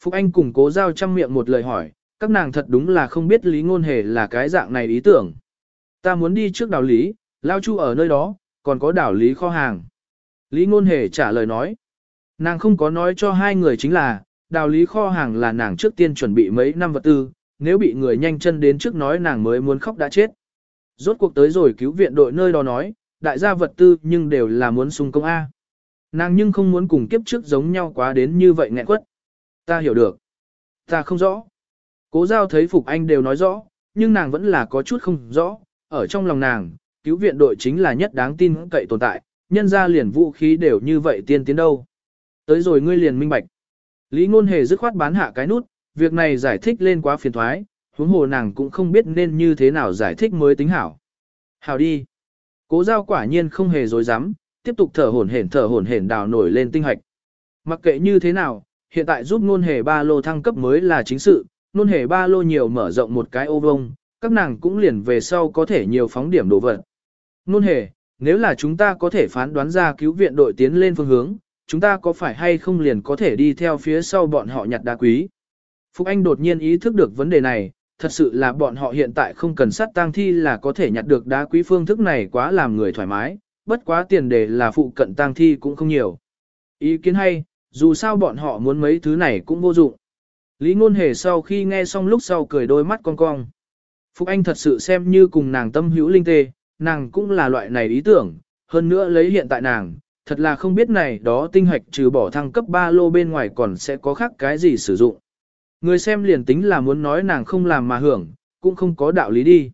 Phúc Anh cùng cố giao chăm miệng một lời hỏi, các nàng thật đúng là không biết lý ngôn hề là cái dạng này ý tưởng. Ta muốn đi trước đảo lý, lao chu ở nơi đó, còn có đảo lý kho hàng. Lý ngôn hề trả lời nói. Nàng không có nói cho hai người chính là, đào lý kho hàng là nàng trước tiên chuẩn bị mấy năm vật tư, nếu bị người nhanh chân đến trước nói nàng mới muốn khóc đã chết. Rốt cuộc tới rồi cứu viện đội nơi đó nói, đại gia vật tư nhưng đều là muốn sung công A. Nàng nhưng không muốn cùng kiếp trước giống nhau quá đến như vậy nghẹn quất. Ta hiểu được. Ta không rõ. Cố giao thấy Phục Anh đều nói rõ, nhưng nàng vẫn là có chút không rõ. Ở trong lòng nàng, cứu viện đội chính là nhất đáng tin cậy tồn tại, nhân ra liền vũ khí đều như vậy tiên tiến đâu. Tới rồi ngươi liền minh bạch. Lý ngôn hề dứt khoát bán hạ cái nút, việc này giải thích lên quá phiền thoái, huống hồ nàng cũng không biết nên như thế nào giải thích mới tính hảo. Hảo đi. Cố giao quả nhiên không hề dối dám, tiếp tục thở hổn hển thở hổn hển đào nổi lên tinh hạch. Mặc kệ như thế nào, hiện tại giúp nôn hề ba lô thăng cấp mới là chính sự, nôn hề ba lô nhiều mở rộng một cái ô vông, các nàng cũng liền về sau có thể nhiều phóng điểm đồ vật. Nôn hề, nếu là chúng ta có thể phán đoán ra cứu viện đội tiến lên phương hướng, chúng ta có phải hay không liền có thể đi theo phía sau bọn họ nhặt đá quý. Phúc Anh đột nhiên ý thức được vấn đề này, thật sự là bọn họ hiện tại không cần sát tang thi là có thể nhặt được đá quý phương thức này quá làm người thoải mái, bất quá tiền đề là phụ cận tang thi cũng không nhiều. Ý kiến hay, dù sao bọn họ muốn mấy thứ này cũng vô dụng. Lý ngôn hề sau khi nghe xong lúc sau cười đôi mắt cong cong. Phục Anh thật sự xem như cùng nàng tâm hữu linh tê, nàng cũng là loại này ý tưởng, hơn nữa lấy hiện tại nàng, thật là không biết này đó tinh hạch trừ bỏ thăng cấp 3 lô bên ngoài còn sẽ có khác cái gì sử dụng. Người xem liền tính là muốn nói nàng không làm mà hưởng, cũng không có đạo lý đi.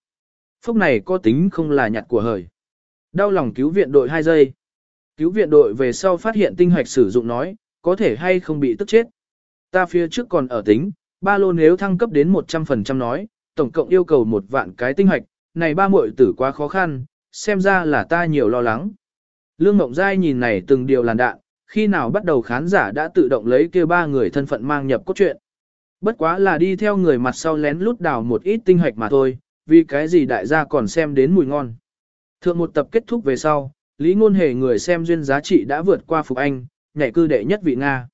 Phúc này có tính không là nhặt của hời. Đau lòng cứu viện đội 2 giây. Cứu viện đội về sau phát hiện tinh hạch sử dụng nói, có thể hay không bị tức chết. Ta phía trước còn ở tính, ba lô nếu thăng cấp đến 100% nói, tổng cộng yêu cầu một vạn cái tinh hoạch, này ba muội tử quá khó khăn, xem ra là ta nhiều lo lắng. Lương Ngộng Giai nhìn này từng điều làn đạn, khi nào bắt đầu khán giả đã tự động lấy kia ba người thân phận mang nhập cốt truyện. Bất quá là đi theo người mặt sau lén lút đào một ít tinh hoạch mà thôi, vì cái gì đại gia còn xem đến mùi ngon. Thượng một tập kết thúc về sau, Lý Ngôn Hề người xem duyên giá trị đã vượt qua Phục Anh, nhảy cư đệ nhất vị Nga.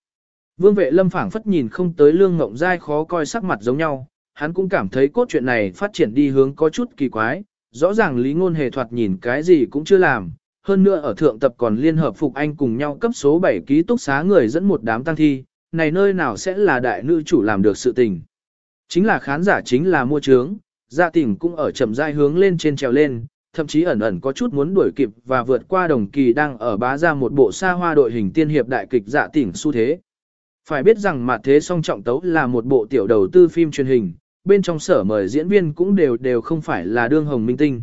Vương vệ lâm phảng phất nhìn không tới lương ngộng dai khó coi sắc mặt giống nhau, hắn cũng cảm thấy cốt truyện này phát triển đi hướng có chút kỳ quái, rõ ràng Lý Ngôn Hề thoạt nhìn cái gì cũng chưa làm, hơn nữa ở thượng tập còn liên hợp Phục Anh cùng nhau cấp số 7 ký túc xá người dẫn một đám tăng thi, này nơi nào sẽ là đại nữ chủ làm được sự tình. Chính là khán giả chính là mua trướng, gia tỉnh cũng ở chậm rãi hướng lên trên trèo lên, thậm chí ẩn ẩn có chút muốn đuổi kịp và vượt qua đồng kỳ đang ở bá ra một bộ xa hoa đội hình tiên hiệp đại kịch dạ tỉnh xu thế. Phải biết rằng mặt thế song trọng tấu là một bộ tiểu đầu tư phim truyền hình, bên trong sở mời diễn viên cũng đều đều không phải là đương hồng minh tinh.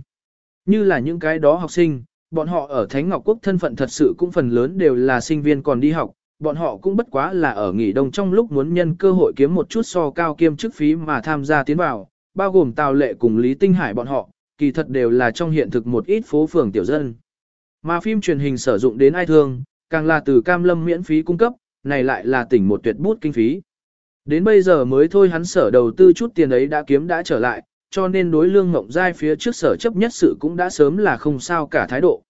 Như là những cái đó học sinh, bọn họ ở Thánh Ngọc Quốc thân phận thật sự cũng phần lớn đều là sinh viên còn đi học, bọn họ cũng bất quá là ở nghỉ đông trong lúc muốn nhân cơ hội kiếm một chút so cao kiêm chức phí mà tham gia tiến vào, bao gồm Tào Lệ cùng Lý Tinh Hải bọn họ, kỳ thật đều là trong hiện thực một ít phố phường tiểu dân. Mà phim truyền hình sử dụng đến ai thương, càng là từ cam lâm miễn phí cung cấp, này lại là tỉnh một tuyệt bút kinh phí. Đến bây giờ mới thôi hắn sở đầu tư chút tiền ấy đã kiếm đã trở lại, cho nên đối lương mộng giai phía trước sở chấp nhất sự cũng đã sớm là không sao cả thái độ.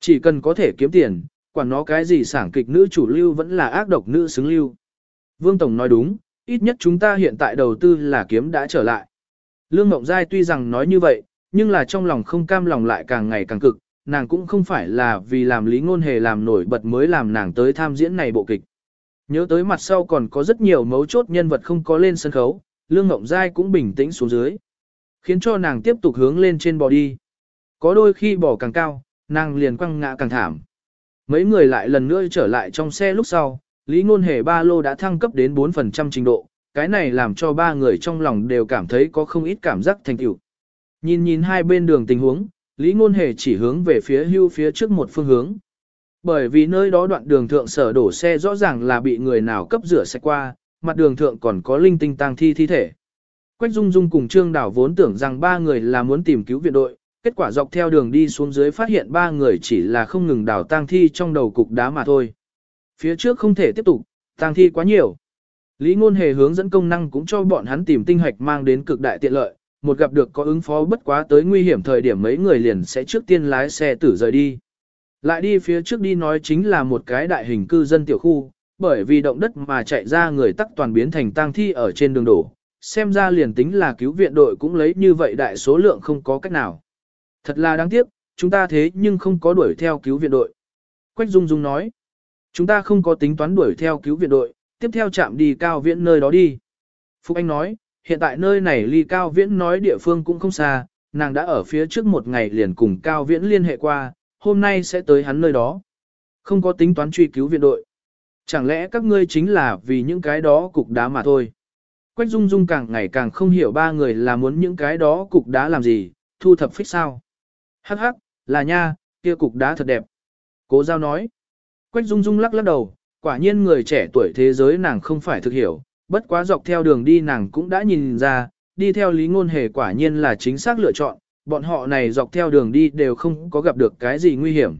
Chỉ cần có thể kiếm tiền, quản nó cái gì sảng kịch nữ chủ lưu vẫn là ác độc nữ xứng lưu. Vương Tổng nói đúng, ít nhất chúng ta hiện tại đầu tư là kiếm đã trở lại. Lương Mộng Giai tuy rằng nói như vậy, nhưng là trong lòng không cam lòng lại càng ngày càng cực, nàng cũng không phải là vì làm lý ngôn hề làm nổi bật mới làm nàng tới tham diễn này bộ kịch. Nhớ tới mặt sau còn có rất nhiều mấu chốt nhân vật không có lên sân khấu, Lương Ngộng Giai cũng bình tĩnh xuống dưới. Khiến cho nàng tiếp tục hướng lên trên bò đi. Có đôi khi bò càng cao, nàng liền quăng ngã càng thảm. Mấy người lại lần nữa trở lại trong xe lúc sau, Lý Ngôn Hề ba lô đã thăng cấp đến 4% trình độ, cái này làm cho ba người trong lòng đều cảm thấy có không ít cảm giác thành tựu. Nhìn nhìn hai bên đường tình huống, Lý Ngôn Hề chỉ hướng về phía hưu phía trước một phương hướng. Bởi vì nơi đó đoạn đường thượng sở đổ xe rõ ràng là bị người nào cấp rửa xe qua, mặt đường thượng còn có linh tinh tang thi thi thể. Quách Dung Dung cùng Trương Đảo vốn tưởng rằng ba người là muốn tìm cứu viện đội, kết quả dọc theo đường đi xuống dưới phát hiện ba người chỉ là không ngừng đảo tang thi trong đầu cục đá mà thôi. Phía trước không thể tiếp tục, tang thi quá nhiều. Lý Ngôn Hề hướng dẫn công năng cũng cho bọn hắn tìm tinh hạch mang đến cực đại tiện lợi, một gặp được có ứng phó bất quá tới nguy hiểm thời điểm mấy người liền sẽ trước tiên lái xe tử rời đi. Lại đi phía trước đi nói chính là một cái đại hình cư dân tiểu khu, bởi vì động đất mà chạy ra người tắc toàn biến thành tang thi ở trên đường đổ, xem ra liền tính là cứu viện đội cũng lấy như vậy đại số lượng không có cách nào. Thật là đáng tiếc, chúng ta thế nhưng không có đuổi theo cứu viện đội. Quách Dung Dung nói, chúng ta không có tính toán đuổi theo cứu viện đội, tiếp theo chạm đi cao viễn nơi đó đi. Phúc Anh nói, hiện tại nơi này ly cao viễn nói địa phương cũng không xa, nàng đã ở phía trước một ngày liền cùng cao viễn liên hệ qua, hôm nay sẽ tới hắn nơi đó. Không có tính toán truy cứu viện đội. Chẳng lẽ các ngươi chính là vì những cái đó cục đá mà thôi. Quách Dung Dung càng ngày càng không hiểu ba người là muốn những cái đó cục đá làm gì, thu thập phích sao. Hắc hắc, là nha, kia cục đá thật đẹp. Cố giao nói. Quách Dung Dung lắc lắc đầu, quả nhiên người trẻ tuổi thế giới nàng không phải thực hiểu, bất quá dọc theo đường đi nàng cũng đã nhìn ra, đi theo lý ngôn hề quả nhiên là chính xác lựa chọn, bọn họ này dọc theo đường đi đều không có gặp được cái gì nguy hiểm.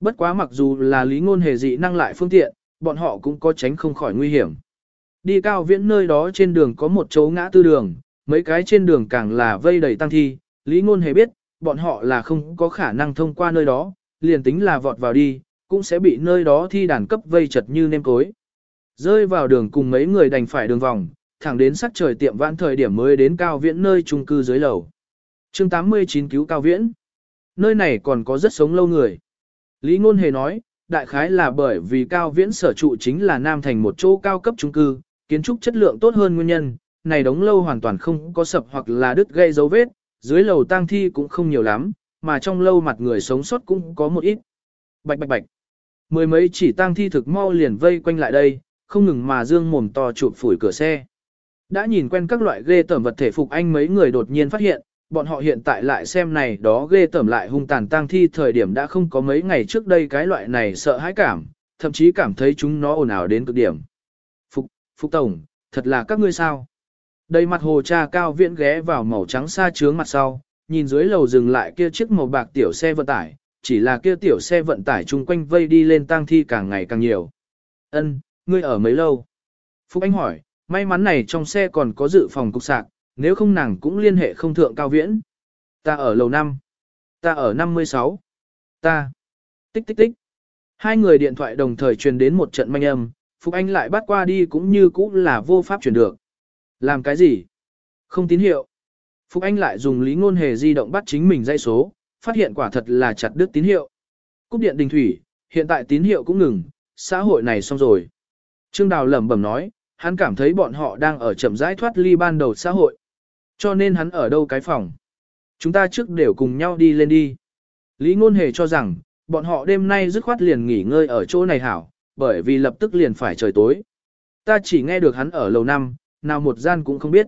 Bất quá mặc dù là lý ngôn hề dị năng lại phương tiện, bọn họ cũng có tránh không khỏi nguy hiểm. Đi cao viễn nơi đó trên đường có một chỗ ngã tư đường, mấy cái trên đường càng là vây đầy tăng thi, lý ngôn hề biết, bọn họ là không có khả năng thông qua nơi đó, liền tính là vọt vào đi, cũng sẽ bị nơi đó thi đàn cấp vây chật như nêm cối. Rơi vào đường cùng mấy người đành phải đường vòng, thẳng đến sắc trời tiệm vãn thời điểm mới đến cao viễn nơi trung cư dưới lầu chương 89 cứu cao viễn. Nơi này còn có rất sống lâu người. Lý Ngôn Hề nói, đại khái là bởi vì cao viễn sở trụ chính là Nam Thành một chỗ cao cấp trung cư, kiến trúc chất lượng tốt hơn nguyên nhân, này đống lâu hoàn toàn không có sập hoặc là đứt gây dấu vết, dưới lầu tang thi cũng không nhiều lắm, mà trong lâu mặt người sống sót cũng có một ít. Bạch bạch bạch. Mười mấy chỉ tang thi thực mau liền vây quanh lại đây, không ngừng mà dương mồm to chụp phủi cửa xe. Đã nhìn quen các loại ghê tởm vật thể phục anh mấy người đột nhiên phát hiện, bọn họ hiện tại lại xem này đó ghê tởm lại hung tàn tang thi thời điểm đã không có mấy ngày trước đây cái loại này sợ hãi cảm, thậm chí cảm thấy chúng nó ồn ào đến cực điểm. Phục, Phục Tổng, thật là các ngươi sao? Đầy mặt hồ cha cao viễn ghé vào màu trắng xa trướng mặt sau, nhìn dưới lầu dừng lại kia chiếc màu bạc tiểu xe vận tải, chỉ là kia tiểu xe vận tải chung quanh vây đi lên tang thi càng ngày càng nhiều. Ân, ngươi ở mấy lâu? Phúc Anh hỏi, may mắn này trong xe còn có dự phòng cục sạc, nếu không nàng cũng liên hệ không thượng cao viễn. Ta ở lầu 5. Ta ở 56. Ta. Tích tích tích. Hai người điện thoại đồng thời truyền đến một trận manh âm, phục Anh lại bắt qua đi cũng như cũ là vô pháp truyền được. Làm cái gì? Không tín hiệu. phục Anh lại dùng lý ngôn hề di động bắt chính mình dây số, phát hiện quả thật là chặt đứt tín hiệu. Cúp điện đình thủy, hiện tại tín hiệu cũng ngừng, xã hội này xong rồi. Trương Đào lẩm bẩm nói, hắn cảm thấy bọn họ đang ở chậm rãi thoát ly ban đầu xã hội. Cho nên hắn ở đâu cái phòng. Chúng ta trước đều cùng nhau đi lên đi. Lý Ngôn Hề cho rằng, bọn họ đêm nay dứt khoát liền nghỉ ngơi ở chỗ này hảo, bởi vì lập tức liền phải trời tối. Ta chỉ nghe được hắn ở lầu năm, nào một gian cũng không biết.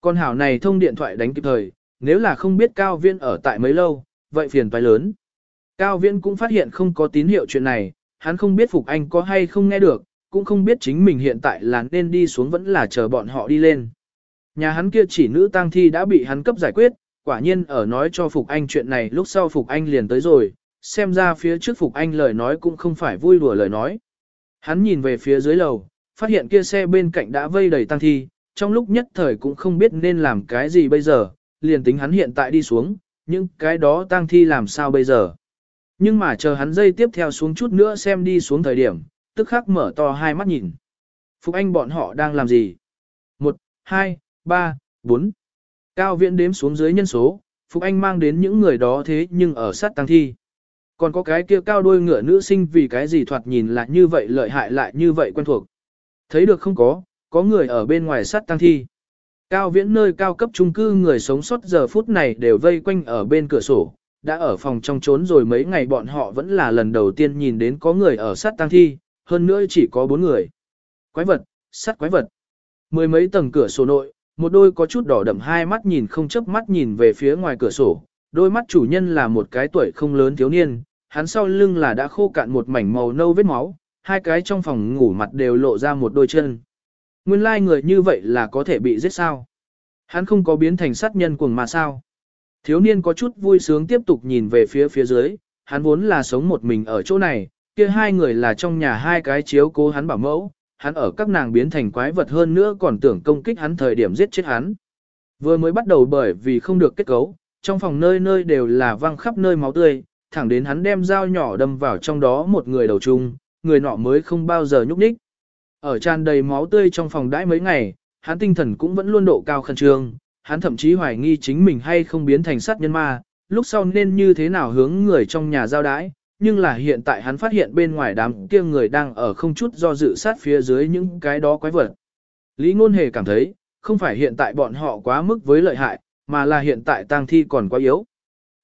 Con hảo này thông điện thoại đánh kịp thời, nếu là không biết Cao Viễn ở tại mấy lâu, vậy phiền phải lớn. Cao Viễn cũng phát hiện không có tín hiệu chuyện này, hắn không biết Phục Anh có hay không nghe được, cũng không biết chính mình hiện tại là nên đi xuống vẫn là chờ bọn họ đi lên. Nhà hắn kia chỉ nữ tang thi đã bị hắn cấp giải quyết, quả nhiên ở nói cho Phục Anh chuyện này lúc sau Phục Anh liền tới rồi, xem ra phía trước Phục Anh lời nói cũng không phải vui đùa lời nói. Hắn nhìn về phía dưới lầu, phát hiện kia xe bên cạnh đã vây đầy tang thi, trong lúc nhất thời cũng không biết nên làm cái gì bây giờ, liền tính hắn hiện tại đi xuống, nhưng cái đó tang thi làm sao bây giờ. Nhưng mà chờ hắn dây tiếp theo xuống chút nữa xem đi xuống thời điểm, tức khắc mở to hai mắt nhìn. Phục Anh bọn họ đang làm gì? Một, hai, ba, bốn. Cao viễn đếm xuống dưới nhân số, Phục Anh mang đến những người đó thế nhưng ở sát tăng thi. Còn có cái kia cao đuôi ngựa nữ sinh vì cái gì thoạt nhìn là như vậy lợi hại lại như vậy quen thuộc. Thấy được không có, có người ở bên ngoài sát tăng thi. Cao viễn nơi cao cấp trung cư người sống sót giờ phút này đều vây quanh ở bên cửa sổ, đã ở phòng trong trốn rồi mấy ngày bọn họ vẫn là lần đầu tiên nhìn đến có người ở sát tăng thi, hơn nữa chỉ có bốn người. Quái vật, sát quái vật. Mười mấy tầng cửa sổ nội, một đôi có chút đỏ đậm hai mắt nhìn không chớp mắt nhìn về phía ngoài cửa sổ, đôi mắt chủ nhân là một cái tuổi không lớn thiếu niên, hắn sau lưng là đã khô cạn một mảnh màu nâu vết máu, hai cái trong phòng ngủ mặt đều lộ ra một đôi chân. Nguyên lai like người như vậy là có thể bị giết sao? Hắn không có biến thành sát nhân cuồng mà sao? Thiếu niên có chút vui sướng tiếp tục nhìn về phía phía dưới, hắn vốn là sống một mình ở chỗ này, kia hai người là trong nhà hai cái chiếu cố hắn bảo mẫu, hắn ở các nàng biến thành quái vật hơn nữa còn tưởng công kích hắn thời điểm giết chết hắn. Vừa mới bắt đầu bởi vì không được kết cấu, trong phòng nơi nơi đều là văng khắp nơi máu tươi, thẳng đến hắn đem dao nhỏ đâm vào trong đó một người đầu chung, người nọ mới không bao giờ nhúc nhích. Ở tràn đầy máu tươi trong phòng đãi mấy ngày, hắn tinh thần cũng vẫn luôn độ cao khẩn trương, hắn thậm chí hoài nghi chính mình hay không biến thành sát nhân ma, lúc sau nên như thế nào hướng người trong nhà giao đãi, nhưng là hiện tại hắn phát hiện bên ngoài đám kia người đang ở không chút do dự sát phía dưới những cái đó quái vật. Lý Ngôn Hề cảm thấy, không phải hiện tại bọn họ quá mức với lợi hại, mà là hiện tại tang thi còn quá yếu.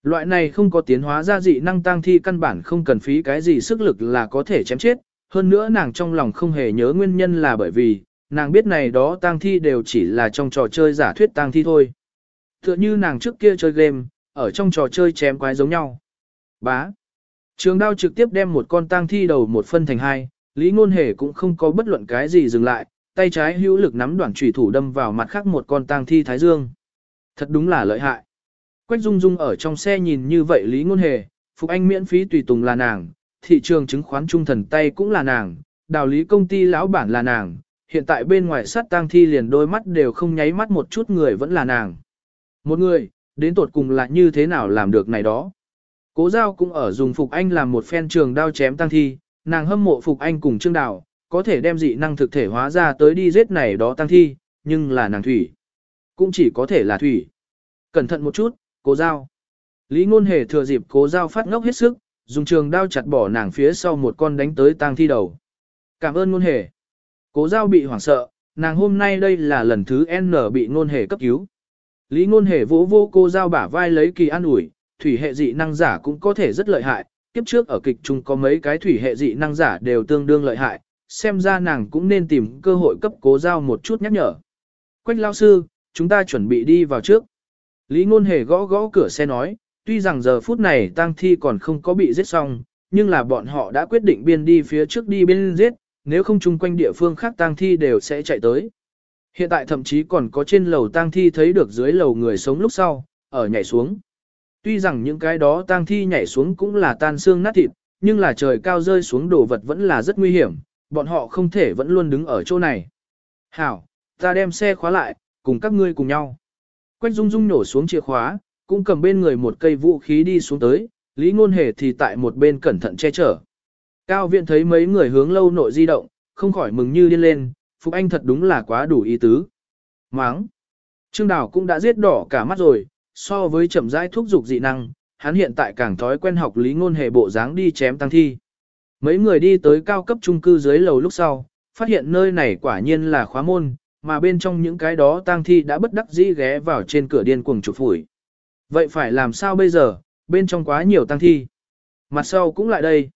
Loại này không có tiến hóa ra dị năng tang thi căn bản không cần phí cái gì sức lực là có thể chém chết, hơn nữa nàng trong lòng không hề nhớ nguyên nhân là bởi vì, nàng biết này đó tang thi đều chỉ là trong trò chơi giả thuyết tang thi thôi. Tựa như nàng trước kia chơi game, ở trong trò chơi chém quái giống nhau. Bá. Trường đao trực tiếp đem một con tang thi đầu một phân thành hai, Lý Ngôn Hề cũng không có bất luận cái gì dừng lại, tay trái hữu lực nắm đoạn chủy thủ đâm vào mặt khác một con tang thi thái dương. Thật đúng là lợi hại. Quách Dung Dung ở trong xe nhìn như vậy Lý Ngôn Hề, Phục Anh miễn phí tùy tùng là nàng, thị trường chứng khoán trung thần tay cũng là nàng, đào lý công ty lão bản là nàng, hiện tại bên ngoài sát tang thi liền đôi mắt đều không nháy mắt một chút người vẫn là nàng. Một người, đến tột cùng là như thế nào làm được này đó. Cố giao cũng ở dùng Phục Anh làm một phen trường đao chém tăng thi, nàng hâm mộ Phục Anh cùng Trương Đào, có thể đem dị năng thực thể hóa ra tới đi giết này đó tăng thi, nhưng là nàng thủy. Cũng chỉ có thể là thủy. Cẩn thận một chút, cố giao. Lý ngôn hề thừa dịp cố giao phát ngốc hết sức, dùng trường đao chặt bỏ nàng phía sau một con đánh tới tang thi đầu. Cảm ơn ngôn hề. Cố giao bị hoảng sợ, nàng hôm nay đây là lần thứ N bị ngôn hề cấp cứu. Lý ngôn hề vỗ vô cô giao bả vai lấy kỳ an ủi, thủy hệ dị năng giả cũng có thể rất lợi hại, kiếp trước ở kịch chung có mấy cái thủy hệ dị năng giả đều tương đương lợi hại, xem ra nàng cũng nên tìm cơ hội cấp cố giao một chút nhắc nhở. Quách lao sư, chúng ta chuẩn bị đi vào trước. Lý ngôn hề gõ gõ cửa xe nói, tuy rằng giờ phút này tang thi còn không có bị giết xong, nhưng là bọn họ đã quyết định biên đi phía trước đi biên giết, nếu không chung quanh địa phương khác tang thi đều sẽ chạy tới. Hiện tại thậm chí còn có trên lầu tang thi thấy được dưới lầu người sống lúc sau, ở nhảy xuống. Tuy rằng những cái đó tang thi nhảy xuống cũng là tan xương nát thịt, nhưng là trời cao rơi xuống đồ vật vẫn là rất nguy hiểm, bọn họ không thể vẫn luôn đứng ở chỗ này. Hảo, ta đem xe khóa lại, cùng các ngươi cùng nhau. Quách Dung Dung nổ xuống chìa khóa, cũng cầm bên người một cây vũ khí đi xuống tới, Lý Ngôn Hề thì tại một bên cẩn thận che chở. Cao viện thấy mấy người hướng lâu nội di động, không khỏi mừng như điên lên, Phục Anh thật đúng là quá đủ ý tứ. Máng! Trương Đào cũng đã giết đỏ cả mắt rồi, so với chậm rãi thúc dục dị năng, hắn hiện tại càng thói quen học lý ngôn hề bộ dáng đi chém tăng thi. Mấy người đi tới cao cấp trung cư dưới lầu lúc sau, phát hiện nơi này quả nhiên là khóa môn, mà bên trong những cái đó tang thi đã bất đắc dĩ ghé vào trên cửa điên cuồng chụp phủi. Vậy phải làm sao bây giờ, bên trong quá nhiều tang thi. Mặt sau cũng lại đây.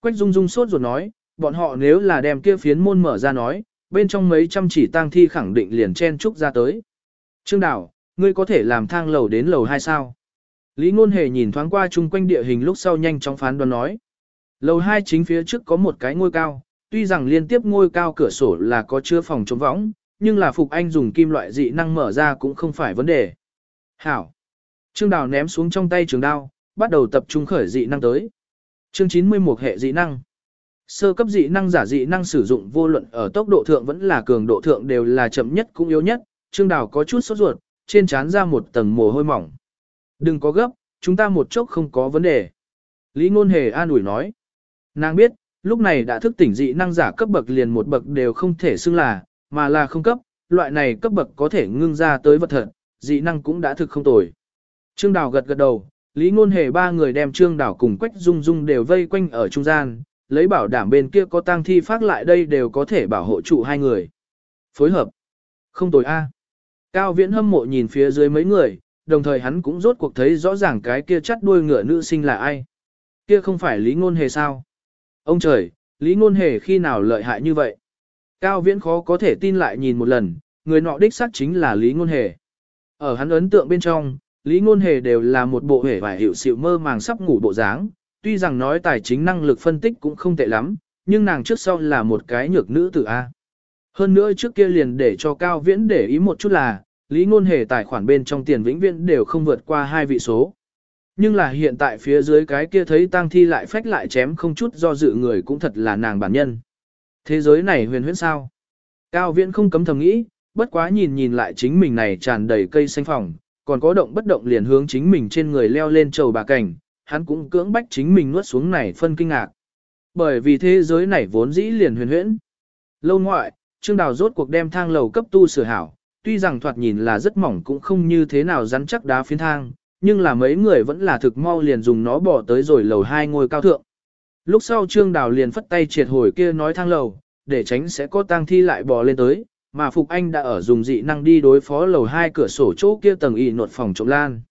Quách Dung Dung sốt ruột nói, bọn họ nếu là đem kia phiến môn mở ra nói, bên trong mấy trăm chỉ tang thi khẳng định liền chen trúc ra tới. Trương Đào, ngươi có thể làm thang lầu đến lầu 2 sao? Lý Ngôn Hề nhìn thoáng qua chung quanh địa hình lúc sau nhanh chóng phán đoán nói. Lầu 2 chính phía trước có một cái ngôi cao, tuy rằng liên tiếp ngôi cao cửa sổ là có chứa phòng chống võng, nhưng là Phục Anh dùng kim loại dị năng mở ra cũng không phải vấn đề. Hảo. Trương Đào ném xuống trong tay trường đao, bắt đầu tập trung khởi dị năng tới. Chương 91 hệ dị năng. Sơ cấp dị năng giả dị năng sử dụng vô luận ở tốc độ thượng vẫn là cường độ thượng đều là chậm nhất cũng yếu nhất. Trương Đào có chút sốt ruột, trên trán ra một tầng mồ hôi mỏng. Đừng có gấp, chúng ta một chốc không có vấn đề. Lý Ngôn Hề an ủi nói. Nàng biết, lúc này đã thức tỉnh dị năng giả cấp bậc liền một bậc đều không thể xưng là, mà là không cấp, loại này cấp bậc có thể ngưng ra tới vật thật, dị năng cũng đã thực không tồi. Trương Đào gật gật đầu, Lý Ngôn Hề ba người đem Trương Đào cùng Quách Dung Dung đều vây quanh ở trung gian, lấy bảo đảm bên kia có tang thi phát lại đây đều có thể bảo hộ trụ hai người. Phối hợp. Không tồi a. Cao Viễn hâm mộ nhìn phía dưới mấy người, đồng thời hắn cũng rốt cuộc thấy rõ ràng cái kia chắt đuôi ngựa nữ sinh là ai. Kia không phải Lý Ngôn Hề sao? Ông trời, Lý Ngôn Hề khi nào lợi hại như vậy? Cao Viễn khó có thể tin lại nhìn một lần, người nọ đích xác chính là Lý Ngôn Hề. Ở hắn ấn tượng bên trong, Lý Ngôn Hề đều là một bộ hề vải hiệu sự mơ màng sắp ngủ bộ dáng, tuy rằng nói tài chính năng lực phân tích cũng không tệ lắm, nhưng nàng trước sau là một cái nhược nữ tử A. Hơn nữa trước kia liền để cho Cao Viễn để ý một chút là, Lý Ngôn Hề tài khoản bên trong tiền vĩnh viễn đều không vượt qua hai vị số. Nhưng là hiện tại phía dưới cái kia thấy tang thi lại phách lại chém không chút do dự người cũng thật là nàng bản nhân. Thế giới này huyền huyễn sao? Cao Viễn không cấm thầm nghĩ, bất quá nhìn nhìn lại chính mình này tràn đầy cây xanh phòng, còn có động bất động liền hướng chính mình trên người leo lên trầu bà cảnh, hắn cũng cưỡng bách chính mình nuốt xuống này phân kinh ngạc. Bởi vì thế giới này vốn dĩ liền huyền huyễn. Lâu ngoại, Trương Đào rốt cuộc đem thang lầu cấp tu sửa hảo, tuy rằng thoạt nhìn là rất mỏng cũng không như thế nào rắn chắc đá phiến thang, nhưng là mấy người vẫn là thực mau liền dùng nó bỏ tới rồi lầu hai ngôi cao thượng. Lúc sau Trương Đào liền phất tay triệt hồi kia nói thang lầu, để tránh sẽ có tang thi lại bò lên tới, mà Phục Anh đã ở dùng dị năng đi đối phó lầu hai cửa sổ chỗ kia tầng y nột phòng trộm lan.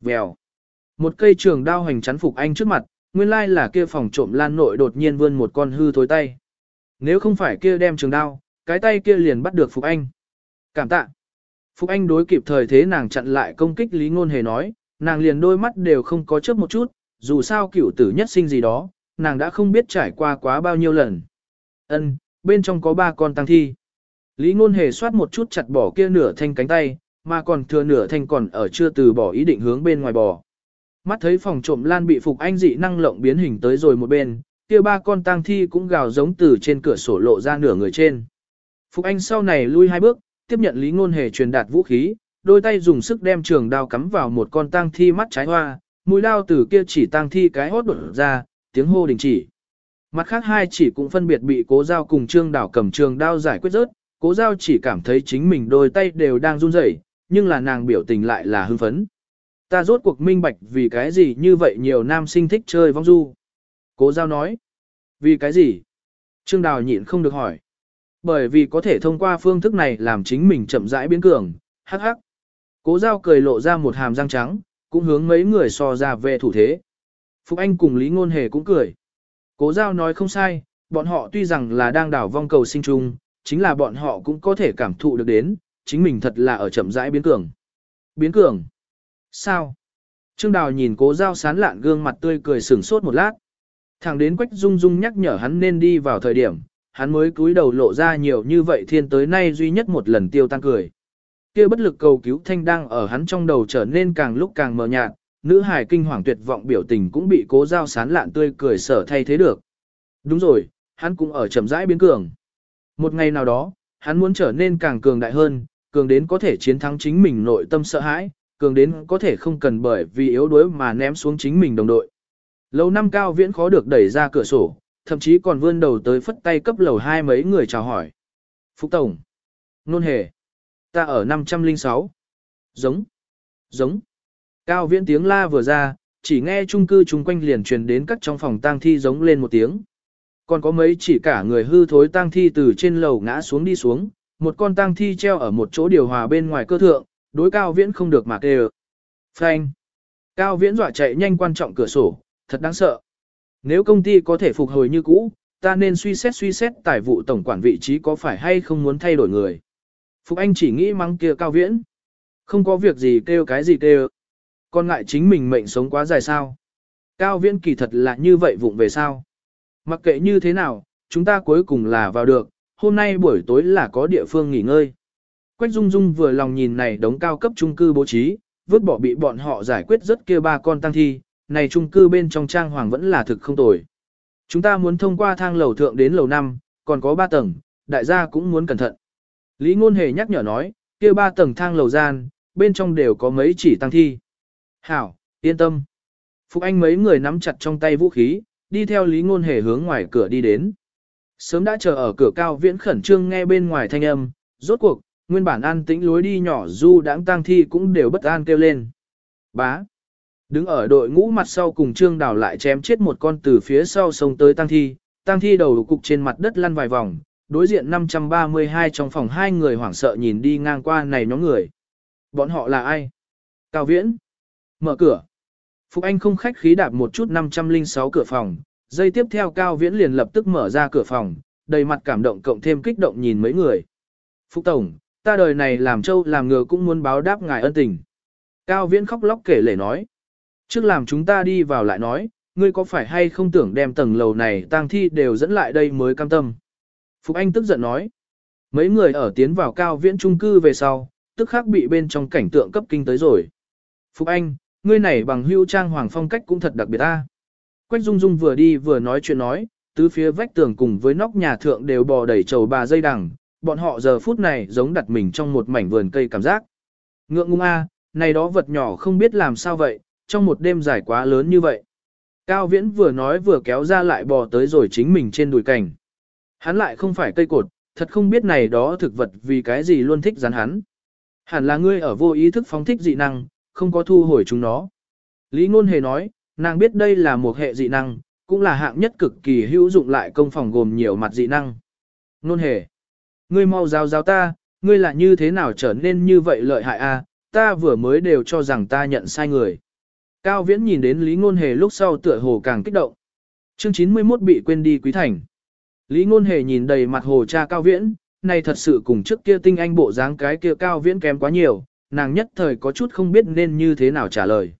Vèo. Một cây trường đao hành chắn Phục Anh trước mặt, nguyên lai là kia phòng trộm lan nội đột nhiên vươn một con hư thối tay. Nếu không phải kia đem trường đao, cái tay kia liền bắt được Phục Anh. Cảm tạ. Phục Anh đối kịp thời thế nàng chặn lại công kích Lý Ngôn Hề nói, nàng liền đôi mắt đều không có chớp một chút, dù sao cửu tử nhất sinh gì đó, nàng đã không biết trải qua quá bao nhiêu lần. Ân, bên trong có ba con tăng thi. Lý Ngôn Hề xoát một chút chặt bỏ kia nửa thanh cánh tay, mà còn thừa nửa thanh còn ở chưa từ bỏ ý định hướng bên ngoài bò. Mắt thấy phòng trộm lan bị Phục Anh dị năng lộng biến hình tới rồi một bên, kia ba con tang thi cũng gào giống từ trên cửa sổ lộ ra nửa người trên. Phục Anh sau này lui hai bước, tiếp nhận Lý Ngôn Hề truyền đạt vũ khí, đôi tay dùng sức đem trường đao cắm vào một con tang thi mắt trái hoa, mũi đao từ kia chỉ tang thi cái hốt đột ra, tiếng hô đình chỉ. Mặt khác hai chỉ cũng phân biệt bị cố giao cùng trương đảo cầm trường đao giải quyết rớt, cố giao chỉ cảm thấy chính mình đôi tay đều đang run rẩy, nhưng là nàng biểu tình lại là hưng phấn. Ta rốt cuộc minh bạch vì cái gì như vậy nhiều nam sinh thích chơi vong du. Cố giao nói. Vì cái gì? Trương Đào nhịn không được hỏi. Bởi vì có thể thông qua phương thức này làm chính mình chậm rãi biến cường, hắc hắc. Cố giao cười lộ ra một hàm răng trắng, cũng hướng mấy người so ra về thủ thế. Phục Anh cùng Lý Ngôn Hề cũng cười. Cố giao nói không sai, bọn họ tuy rằng là đang đảo vong cầu sinh chung, chính là bọn họ cũng có thể cảm thụ được đến, chính mình thật là ở chậm rãi biến cường. Biến cường? Sao? Trương Đào nhìn cố giao sán lạn gương mặt tươi cười sửng sốt một lát. Thẳng đến Quách Dung Dung nhắc nhở hắn nên đi vào thời điểm, hắn mới cúi đầu lộ ra nhiều như vậy thiên tới nay duy nhất một lần tiêu tan cười. Kia bất lực cầu cứu thanh đang ở hắn trong đầu trở nên càng lúc càng mờ nhạt, nữ hài kinh hoàng tuyệt vọng biểu tình cũng bị cố giao sán lạn tươi cười sở thay thế được. Đúng rồi, hắn cũng ở chậm rãi biến cường. Một ngày nào đó, hắn muốn trở nên càng cường đại hơn, cường đến có thể chiến thắng chính mình nội tâm sợ hãi, cường đến có thể không cần bởi vì yếu đuối mà ném xuống chính mình đồng đội. lâu năm cao viễn khó được đẩy ra cửa sổ, thậm chí còn vươn đầu tới phất tay cấp lầu hai mấy người chào hỏi. Phúc Tổng. Nôn hề. Ta ở 506. Giống. Giống. Cao viễn tiếng la vừa ra, chỉ nghe chung cư chung quanh liền truyền đến các trong phòng tang thi giống lên một tiếng. Còn có mấy chỉ cả người hư thối tang thi từ trên lầu ngã xuống đi xuống, một con tang thi treo ở một chỗ điều hòa bên ngoài cơ thượng, đối cao viễn không được mà kêu. Phanh. Cao viễn dọa chạy nhanh quan trọng cửa sổ, thật đáng sợ. Nếu công ty có thể phục hồi như cũ, ta nên suy xét suy xét tài vụ tổng quản vị trí có phải hay không muốn thay đổi người. Phục Anh chỉ nghĩ mắng kia cao viễn. Không có việc gì kêu cái gì kêu. Còn ngại chính mình mệnh sống quá dài sao. Cao viễn kỳ thật là như vậy vụng về sao. Mặc kệ như thế nào, chúng ta cuối cùng là vào được, hôm nay buổi tối là có địa phương nghỉ ngơi. Quách Dung Dung vừa lòng nhìn này đống cao cấp trung cư bố trí, vứt bỏ bị bọn họ giải quyết rất kia ba con tăng thi, này trung cư bên trong trang hoàng vẫn là thực không tồi. Chúng ta muốn thông qua thang lầu thượng đến lầu 5, còn có 3 tầng, đại gia cũng muốn cẩn thận. Lý Ngôn Hề nhắc nhở nói, kia 3 tầng thang lầu gian, bên trong đều có mấy chỉ tăng thi. Hảo, yên tâm. Phục Anh mấy người nắm chặt trong tay vũ khí, đi theo Lý Ngôn Hề hướng ngoài cửa đi đến. Sớm đã chờ ở cửa cao viễn khẩn trương nghe bên ngoài thanh âm, rốt cuộc, nguyên bản an tĩnh lối đi nhỏ du đãng tang thi cũng đều bất an kêu lên. Bá. Đứng ở đội ngũ mặt sau cùng Trương Đào lại chém chết một con từ phía sau sông tới tang thi, tang thi đầu cục trên mặt đất lăn vài vòng, đối diện 532 trong phòng hai người hoảng sợ nhìn đi ngang qua này nhóm người. Bọn họ là ai? Cao Viễn. Mở cửa. Phục Anh không khách khí đạp một chút 506 cửa phòng, dây tiếp theo Cao Viễn liền lập tức mở ra cửa phòng, đầy mặt cảm động cộng thêm kích động nhìn mấy người. Phục Tổng, ta đời này làm trâu làm ngựa cũng muốn báo đáp ngài ân tình. Cao Viễn khóc lóc kể lể nói. Trước làm chúng ta đi vào lại nói, ngươi có phải hay không tưởng đem tầng lầu này tang thi đều dẫn lại đây mới cam tâm. Phục Anh tức giận nói. Mấy người ở tiến vào cao viễn trung cư về sau, tức khắc bị bên trong cảnh tượng cấp kinh tới rồi. Phục Anh, ngươi này bằng hưu trang hoàng phong cách cũng thật đặc biệt ta. Quách Dung Dung vừa đi vừa nói chuyện nói, tứ phía vách tường cùng với nóc nhà thượng đều bò đầy trầu bà dây đằng, bọn họ giờ phút này giống đặt mình trong một mảnh vườn cây cảm giác. Ngượng ngung a, này đó vật nhỏ không biết làm sao vậy, trong một đêm dài quá lớn như vậy. Cao Viễn vừa nói vừa kéo ra lại bò tới rồi chính mình trên đùi cảnh. Hắn lại không phải cây cột, thật không biết này đó thực vật vì cái gì luôn thích rắn hắn. Hẳn là ngươi ở vô ý thức phóng thích dị năng, không có thu hồi chúng nó. Lý Ngôn Hề nói, nàng biết đây là một hệ dị năng, cũng là hạng nhất cực kỳ hữu dụng lại công phòng gồm nhiều mặt dị năng. Ngôn Hề, ngươi mau giáo giáo ta, ngươi là như thế nào trở nên như vậy lợi hại a? ta vừa mới đều cho rằng ta nhận sai người. Cao Viễn nhìn đến Lý Ngôn Hề lúc sau tựa hồ càng kích động. Chương 91 bị quên đi quý thành. Lý Ngôn Hề nhìn đầy mặt hồ cha Cao Viễn, này thật sự cùng trước kia tinh anh bộ dáng cái kia Cao Viễn kém quá nhiều, nàng nhất thời có chút không biết nên như thế nào trả lời.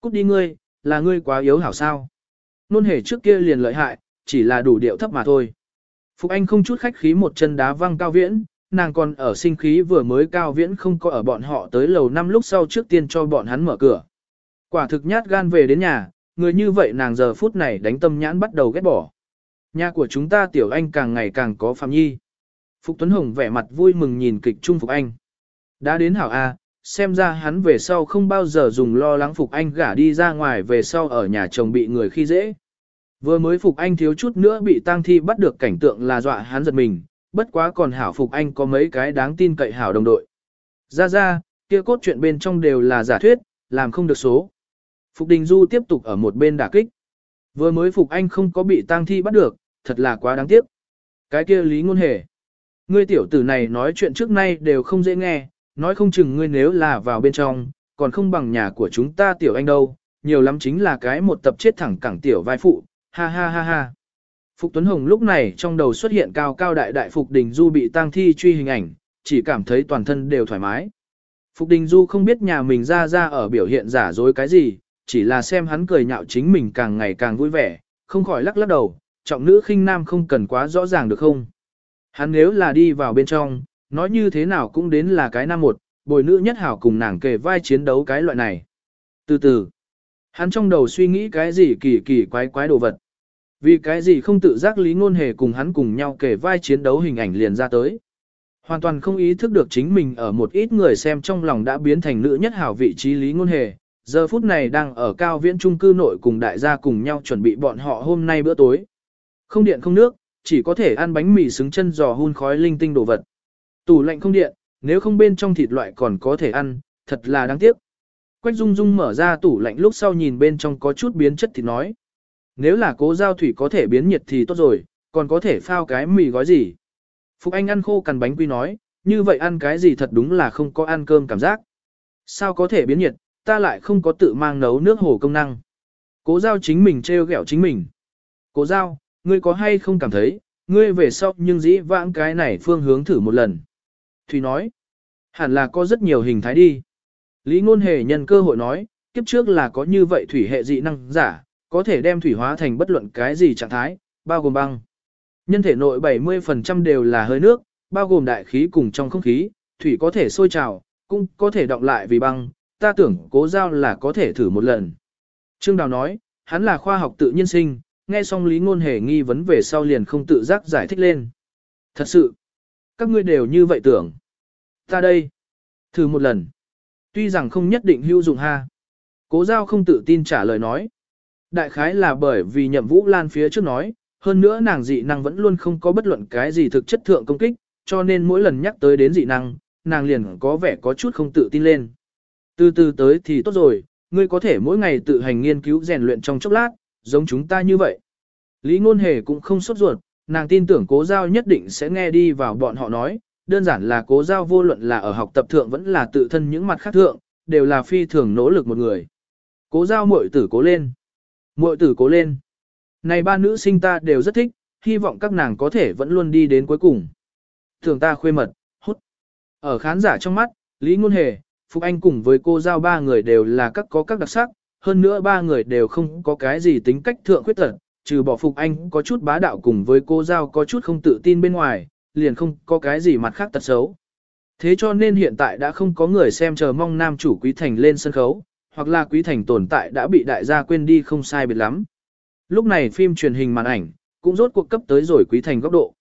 Cút đi ngươi, là ngươi quá yếu hảo sao. Ngôn Hề trước kia liền lợi hại, chỉ là đủ điệu thấp mà thôi. Phục Anh không chút khách khí một chân đá văng Cao Viễn, nàng còn ở sinh khí vừa mới Cao Viễn không có ở bọn họ tới lầu năm lúc sau trước tiên cho bọn hắn mở cửa. Quả thực nhát gan về đến nhà, người như vậy nàng giờ phút này đánh tâm nhãn bắt đầu ghét bỏ. Nhà của chúng ta tiểu anh càng ngày càng có phạm nhi. Phục Tuấn Hồng vẻ mặt vui mừng nhìn kịch trung Phục Anh. Đã đến hảo A, xem ra hắn về sau không bao giờ dùng lo lắng Phục Anh gả đi ra ngoài về sau ở nhà chồng bị người khi dễ. Vừa mới Phục Anh thiếu chút nữa bị tang thi bắt được cảnh tượng là dọa hắn giật mình, bất quá còn hảo Phục Anh có mấy cái đáng tin cậy hảo đồng đội. Ra ra, kia cốt truyện bên trong đều là giả thuyết, làm không được số. Phục Đình Du tiếp tục ở một bên đả kích. Vừa mới Phục Anh không có bị tang thi bắt được, thật là quá đáng tiếc. Cái kia lý ngôn hề. Ngươi tiểu tử này nói chuyện trước nay đều không dễ nghe, nói không chừng ngươi nếu là vào bên trong, còn không bằng nhà của chúng ta tiểu anh đâu, nhiều lắm chính là cái một tập chết thẳng cẳng tiểu vai phụ, ha ha ha ha. Phục Tuấn Hồng lúc này trong đầu xuất hiện cao cao đại đại Phục Đình Du bị tang thi truy hình ảnh, chỉ cảm thấy toàn thân đều thoải mái. Phục Đình Du không biết nhà mình ra ra ở biểu hiện giả dối cái gì, chỉ là xem hắn cười nhạo chính mình càng ngày càng vui vẻ, không khỏi lắc lắc đầu, trọng nữ khinh nam không cần quá rõ ràng được không. Hắn nếu là đi vào bên trong, nói như thế nào cũng đến là cái nam một, bồi nữ nhất hảo cùng nàng kề vai chiến đấu cái loại này. Từ từ, hắn trong đầu suy nghĩ cái gì kỳ kỳ quái quái đồ vật. Vì cái gì không tự giác lý ngôn hề cùng hắn cùng nhau kề vai chiến đấu hình ảnh liền ra tới. Hoàn toàn không ý thức được chính mình ở một ít người xem trong lòng đã biến thành nữ nhất hảo vị trí lý ngôn hề. Giờ phút này đang ở cao viễn trung cư nội cùng đại gia cùng nhau chuẩn bị bọn họ hôm nay bữa tối. Không điện không nước, chỉ có thể ăn bánh mì xứng chân giò hun khói linh tinh đồ vật. Tủ lạnh không điện, nếu không bên trong thịt loại còn có thể ăn, thật là đáng tiếc. Quách Dung Dung mở ra tủ lạnh lúc sau nhìn bên trong có chút biến chất thì nói. Nếu là cố giao thủy có thể biến nhiệt thì tốt rồi, còn có thể phao cái mì gói gì. Phục Anh ăn khô cằn bánh quy nói, như vậy ăn cái gì thật đúng là không có ăn cơm cảm giác. Sao có thể biến nhiệt, ta lại không có tự mang nấu nước hồ công năng. Cố giao chính mình treo gẹo chính mình. Cố giao, ngươi có hay không cảm thấy, ngươi về sau nhưng dĩ vãng cái này phương hướng thử một lần. Thùy nói, hẳn là có rất nhiều hình thái đi. Lý ngôn hề nhân cơ hội nói, kiếp trước là có như vậy thủy hệ dị năng giả, có thể đem thủy hóa thành bất luận cái gì trạng thái, bao gồm băng. Nhân thể nội 70% đều là hơi nước, bao gồm đại khí cùng trong không khí, thủy có thể sôi trào, cũng có thể động lại vì băng, ta tưởng cố giao là có thể thử một lần. Trương Đào nói, hắn là khoa học tự nhiên sinh, nghe xong lý ngôn hề nghi vấn về sau liền không tự giác giải thích lên. Thật sự, các ngươi đều như vậy tưởng. Ta đây, thử một lần. Tuy rằng không nhất định hữu dụng ha. Cố giao không tự tin trả lời nói. Đại khái là bởi vì nhậm vũ lan phía trước nói, hơn nữa nàng dị năng vẫn luôn không có bất luận cái gì thực chất thượng công kích, cho nên mỗi lần nhắc tới đến dị năng, nàng liền có vẻ có chút không tự tin lên. Từ từ tới thì tốt rồi, ngươi có thể mỗi ngày tự hành nghiên cứu rèn luyện trong chốc lát, giống chúng ta như vậy. Lý ngôn hề cũng không sốt ruột, nàng tin tưởng cố giao nhất định sẽ nghe đi vào bọn họ nói, đơn giản là cố giao vô luận là ở học tập thượng vẫn là tự thân những mặt khác thượng, đều là phi thường nỗ lực một người. Cố giao muội tử cố lên. muội tử cố lên. Này ba nữ sinh ta đều rất thích, hy vọng các nàng có thể vẫn luôn đi đến cuối cùng. Thường ta khuê mật, hút. Ở khán giả trong mắt, Lý Ngôn Hề, Phục Anh cùng với cô giao ba người đều là các có các đặc sắc, hơn nữa ba người đều không có cái gì tính cách thượng khuyết tật, trừ bỏ Phục Anh có chút bá đạo cùng với cô giao có chút không tự tin bên ngoài, liền không có cái gì mặt khác tật xấu. Thế cho nên hiện tại đã không có người xem chờ mong nam chủ Quý Thành lên sân khấu, hoặc là Quý Thành tồn tại đã bị đại gia quên đi không sai biệt lắm. Lúc này phim truyền hình màn ảnh, cũng rốt cuộc cấp tới rồi Quý Thành góc độ.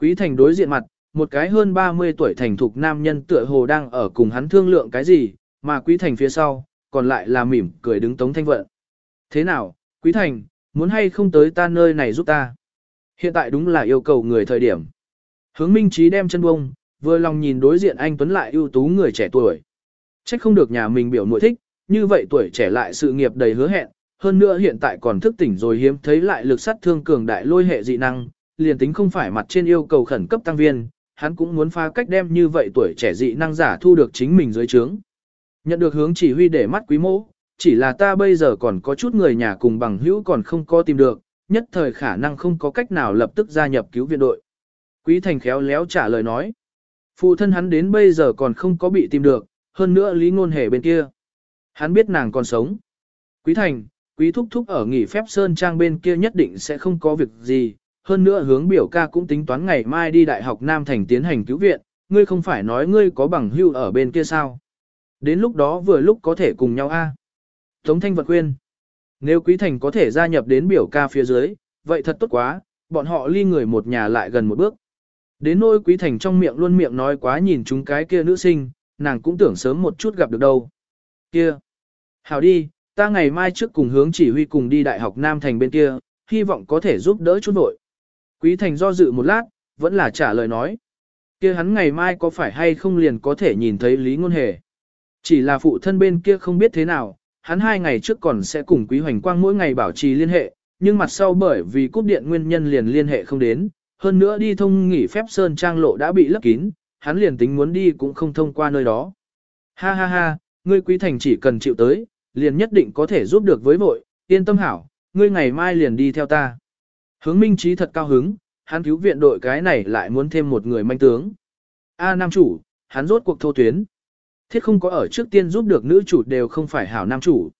Quý Thành đối diện mặt, một cái hơn 30 tuổi thành thục nam nhân tựa hồ đang ở cùng hắn thương lượng cái gì, mà Quý Thành phía sau, còn lại là mỉm cười đứng Tống Thanh Vận. Thế nào, Quý Thành, muốn hay không tới ta nơi này giúp ta? Hiện tại đúng là yêu cầu người thời điểm. Hướng Minh Trí đem chân bông, vừa lòng nhìn đối diện anh Tuấn lại ưu tú người trẻ tuổi. Trách không được nhà mình biểu nội thích, như vậy tuổi trẻ lại sự nghiệp đầy hứa hẹn, hơn nữa hiện tại còn thức tỉnh rồi hiếm thấy lại lực sát thương cường đại lôi hệ dị năng, liền tính không phải mặt trên yêu cầu khẩn cấp tăng viên, hắn cũng muốn phá cách đem như vậy tuổi trẻ dị năng giả thu được chính mình dưới trướng. Nhận được hướng chỉ huy để mắt quý mô, chỉ là ta bây giờ còn có chút người nhà cùng bằng hữu còn không có tìm được, nhất thời khả năng không có cách nào lập tức gia nhập cứu viện đội. Quý Thành khéo léo trả lời nói. Phụ thân hắn đến bây giờ còn không có bị tìm được, hơn nữa lý ngôn hề bên kia. Hắn biết nàng còn sống. Quý Thành, Quý Thúc Thúc ở nghỉ phép Sơn Trang bên kia nhất định sẽ không có việc gì, hơn nữa hướng biểu ca cũng tính toán ngày mai đi Đại học Nam Thành tiến hành cứu viện, ngươi không phải nói ngươi có bằng hưu ở bên kia sao. Đến lúc đó vừa lúc có thể cùng nhau a. Tống Thanh vật khuyên, nếu Quý Thành có thể gia nhập đến biểu ca phía dưới, vậy thật tốt quá, bọn họ ly người một nhà lại gần một bước. Đến nỗi Quý Thành trong miệng luôn miệng nói quá nhìn chúng cái kia nữ sinh, nàng cũng tưởng sớm một chút gặp được đâu. Kia! Hảo đi, ta ngày mai trước cùng hướng chỉ huy cùng đi Đại học Nam Thành bên kia, hy vọng có thể giúp đỡ chút nội Quý Thành do dự một lát, vẫn là trả lời nói. kia hắn ngày mai có phải hay không liền có thể nhìn thấy Lý Ngôn Hề. Chỉ là phụ thân bên kia không biết thế nào, hắn hai ngày trước còn sẽ cùng Quý Hoành Quang mỗi ngày bảo trì liên hệ, nhưng mặt sau bởi vì cúp điện nguyên nhân liền liên hệ không đến, hơn nữa đi thông nghỉ phép Sơn Trang lộ đã bị lấp kín, hắn liền tính muốn đi cũng không thông qua nơi đó. Ha ha ha, ngươi Quý Thành chỉ cần chịu tới, liền nhất định có thể giúp được với vội, yên tâm hảo, ngươi ngày mai liền đi theo ta. Hướng Minh Trí thật cao hứng, hắn cứu viện đội cái này lại muốn thêm một người manh tướng. A nam chủ, hắn rốt cuộc thô tuyến. Thiết không có ở trước tiên giúp được nữ chủ đều không phải hảo nam chủ.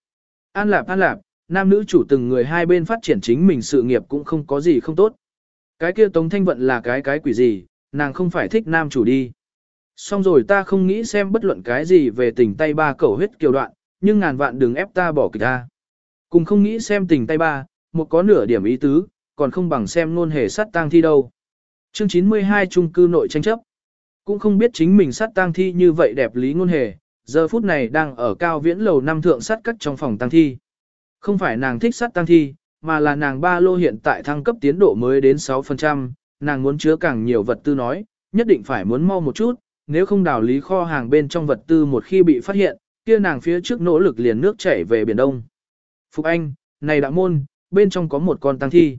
An lạp an lạp, nam nữ chủ từng người hai bên phát triển chính mình sự nghiệp cũng không có gì không tốt. Cái kia Tống Thanh Vận là cái cái quỷ gì, nàng không phải thích nam chủ đi. Xong rồi ta không nghĩ xem bất luận cái gì về tình tay ba cầu huyết kiều đoạn, nhưng ngàn vạn đừng ép ta bỏ kịch ta. Cùng không nghĩ xem tình tay ba, một có nửa điểm ý tứ, còn không bằng xem nôn hề sát tang thi đâu. Chương 92 trung cư nội tranh chấp. Cũng không biết chính mình sát tang thi như vậy đẹp lý ngôn hề, giờ phút này đang ở cao viễn lầu năm thượng sát cắt trong phòng tang thi. Không phải nàng thích sát tang thi, mà là nàng ba lô hiện tại thăng cấp tiến độ mới đến 6%, nàng muốn chứa càng nhiều vật tư nói, nhất định phải muốn mau một chút, nếu không đào lý kho hàng bên trong vật tư một khi bị phát hiện, kia nàng phía trước nỗ lực liền nước chảy về Biển Đông. Phục Anh, này đã môn, bên trong có một con tăng thi.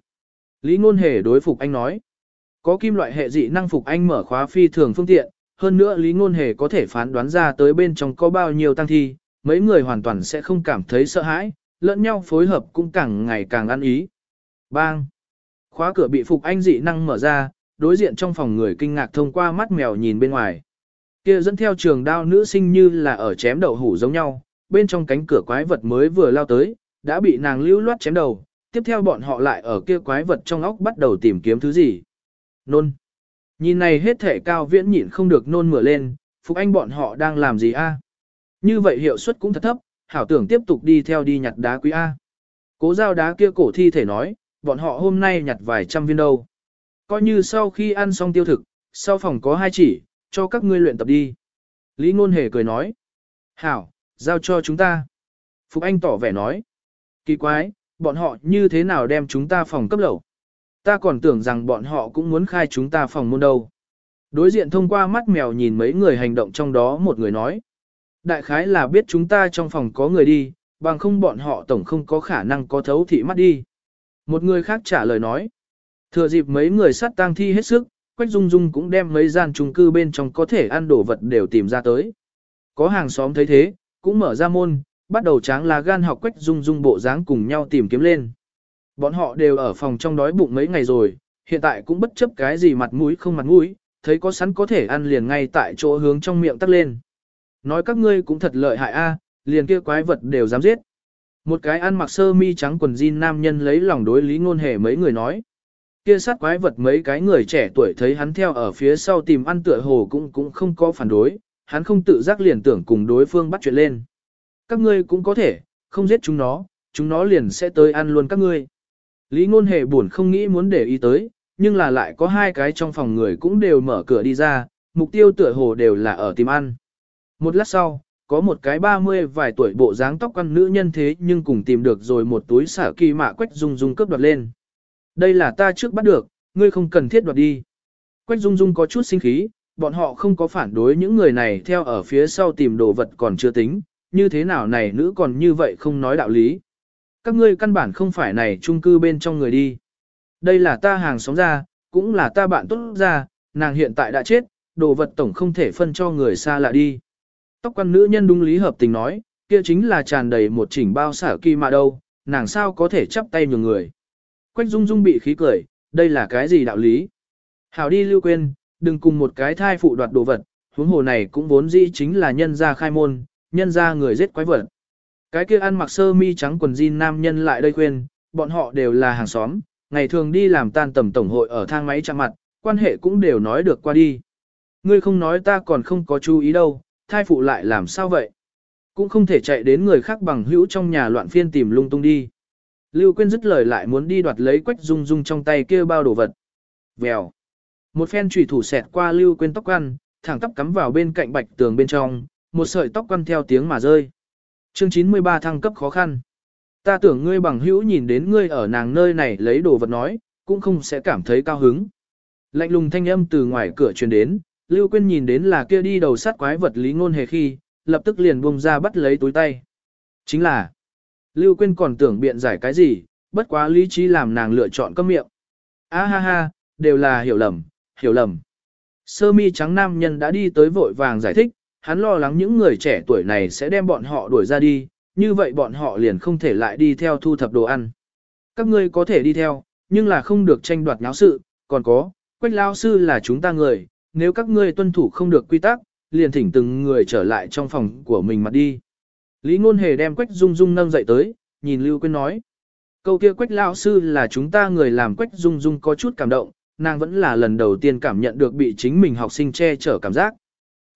Lý Ngôn Hề đối Phục Anh nói, có kim loại hệ dị năng Phục Anh mở khóa phi thường phương tiện, hơn nữa Lý Ngôn Hề có thể phán đoán ra tới bên trong có bao nhiêu tăng thi, mấy người hoàn toàn sẽ không cảm thấy sợ hãi, lẫn nhau phối hợp cũng càng ngày càng ăn ý. Bang! Khóa cửa bị Phục Anh dị năng mở ra, đối diện trong phòng người kinh ngạc thông qua mắt mèo nhìn bên ngoài. Kia dẫn theo trường đao nữ sinh như là ở chém đậu hủ giống nhau, bên trong cánh cửa quái vật mới vừa lao tới, đã bị nàng lưu loát chém đầu, tiếp theo bọn họ lại ở kia quái vật trong óc bắt đầu tìm kiếm thứ gì. Nôn. Nhìn này hết thể cao viễn nhịn không được nôn mửa lên, Phục Anh bọn họ đang làm gì a? Như vậy hiệu suất cũng thật thấp, hảo tưởng tiếp tục đi theo đi nhặt đá quý A. Cố giao đá kia cổ thi thể nói, bọn họ hôm nay nhặt vài trăm viên đâu. Coi như sau khi ăn xong tiêu thực, sau phòng có hai chỉ, cho các ngươi luyện tập đi. Lý Ngôn Hề cười nói. Hảo, giao cho chúng ta. Phục Anh tỏ vẻ nói. Kỳ quái, bọn họ như thế nào đem chúng ta phòng cấp lẩu? Ta còn tưởng rằng bọn họ cũng muốn khai chúng ta phòng môn đâu. Đối diện thông qua mắt mèo nhìn mấy người hành động trong đó một người nói. Đại khái là biết chúng ta trong phòng có người đi, bằng không bọn họ tổng không có khả năng có thấu thị mắt đi. Một người khác trả lời nói. Thừa dịp mấy người sát tang thi hết sức, Quách Dung Dung cũng đem mấy gian chung cư bên trong có thể ăn đồ vật đều tìm ra tới. Có hàng xóm thấy thế, cũng mở ra môn, bắt đầu tráng là gan học Quách Dung Dung bộ dáng cùng nhau tìm kiếm lên. Bọn họ đều ở phòng trong đói bụng mấy ngày rồi, hiện tại cũng bất chấp cái gì mặt mũi không mặt mũi, thấy có sẵn có thể ăn liền ngay tại chỗ hướng trong miệng tắt lên. Nói các ngươi cũng thật lợi hại a, liền kia quái vật đều dám giết. Một cái ăn mặc sơ mi trắng quần jean nam nhân lấy lòng đối lý ngôn hề mấy người nói. Kia sát quái vật mấy cái người trẻ tuổi thấy hắn theo ở phía sau tìm ăn tựa hồ cũng cũng không có phản đối, hắn không tự giác liền tưởng cùng đối phương bắt chuyện lên. Các ngươi cũng có thể, không giết chúng nó, chúng nó liền sẽ tới ăn luôn các ngươi. Lý ngôn hề buồn không nghĩ muốn để ý tới, nhưng là lại có hai cái trong phòng người cũng đều mở cửa đi ra, mục tiêu tựa hồ đều là ở tìm ăn. Một lát sau, có một cái ba mươi vài tuổi bộ dáng tóc quăn nữ nhân thế nhưng cùng tìm được rồi một túi xả kỳ mạ quách dung dung cướp đoạt lên. Đây là ta trước bắt được, ngươi không cần thiết đoạt đi. Quách dung dung có chút sinh khí, bọn họ không có phản đối những người này theo ở phía sau tìm đồ vật còn chưa tính, như thế nào này nữ còn như vậy không nói đạo lý. Các ngươi căn bản không phải này chung cư bên trong người đi. Đây là ta hàng xóm ra, cũng là ta bạn tốt ra, nàng hiện tại đã chết, đồ vật tổng không thể phân cho người xa lạ đi. Tóc quan nữ nhân đúng lý hợp tình nói, kia chính là tràn đầy một chỉnh bao xả kỳ mà đâu, nàng sao có thể chắp tay nhường người. Quách Dung Dung bị khí cười, đây là cái gì đạo lý? Hảo đi lưu quên, đừng cùng một cái thai phụ đoạt đồ vật, huống hồ này cũng vốn dĩ chính là nhân gia khai môn, nhân gia người giết quái vật. Cái kia ăn mặc sơ mi trắng quần jean nam nhân lại đây khuyên, bọn họ đều là hàng xóm, ngày thường đi làm tan tầm tổng hội ở thang máy chạm mặt, quan hệ cũng đều nói được qua đi. Ngươi không nói ta còn không có chú ý đâu, thai phụ lại làm sao vậy? Cũng không thể chạy đến người khác bằng hữu trong nhà loạn phiên tìm lung tung đi. Lưu Quyên dứt lời lại muốn đi đoạt lấy quách dung dung trong tay kia bao đồ vật. Vèo. Một phen trùy thủ xẹt qua Lưu Quyên tóc ăn, thẳng tắp cắm vào bên cạnh bạch tường bên trong, một sợi tóc quăn theo tiếng mà rơi. Chương 93 thăng cấp khó khăn. Ta tưởng ngươi bằng hữu nhìn đến ngươi ở nàng nơi này lấy đồ vật nói, cũng không sẽ cảm thấy cao hứng. Lạnh lùng thanh âm từ ngoài cửa truyền đến, Lưu Quyên nhìn đến là kia đi đầu sát quái vật lý ngôn hề khi, lập tức liền buông ra bắt lấy túi tay. Chính là, Lưu Quyên còn tưởng biện giải cái gì, bất quá lý trí làm nàng lựa chọn câm miệng. A ha ha, đều là hiểu lầm, hiểu lầm. Sơ mi trắng nam nhân đã đi tới vội vàng giải thích, hắn lo lắng những người trẻ tuổi này sẽ đem bọn họ đuổi ra đi, như vậy bọn họ liền không thể lại đi theo thu thập đồ ăn. Các ngươi có thể đi theo, nhưng là không được tranh đoạt nháo sự, còn có, quách lao sư là chúng ta người, nếu các ngươi tuân thủ không được quy tắc, liền thỉnh từng người trở lại trong phòng của mình mà đi. Lý Ngôn Hề đem Quách Dung Dung nâng dậy tới, nhìn Lưu Quyên nói. Câu kia Quách lão sư là chúng ta người làm Quách Dung Dung có chút cảm động, nàng vẫn là lần đầu tiên cảm nhận được bị chính mình học sinh che chở cảm giác.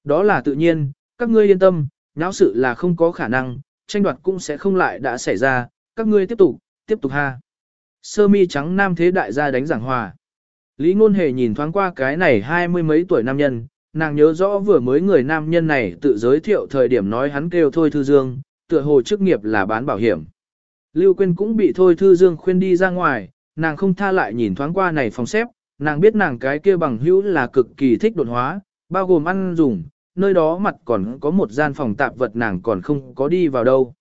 Đó là tự nhiên, các ngươi yên tâm, nháo sự là không có khả năng, tranh đoạt cũng sẽ không lại đã xảy ra, các ngươi tiếp tục, tiếp tục ha. Sơ mi trắng nam thế đại gia đánh giảng hòa. Lý ngôn hề nhìn thoáng qua cái này hai mươi mấy tuổi nam nhân, nàng nhớ rõ vừa mới người nam nhân này tự giới thiệu thời điểm nói hắn kêu Thôi Thư Dương, tựa hồ chức nghiệp là bán bảo hiểm. Lưu Quyên cũng bị Thôi Thư Dương khuyên đi ra ngoài, nàng không tha lại nhìn thoáng qua này phòng xếp, nàng biết nàng cái kia bằng hữu là cực kỳ thích đột hóa, bao gồm ăn dùng, nơi đó mặt còn có một gian phòng tạp vật nàng còn không có đi vào đâu.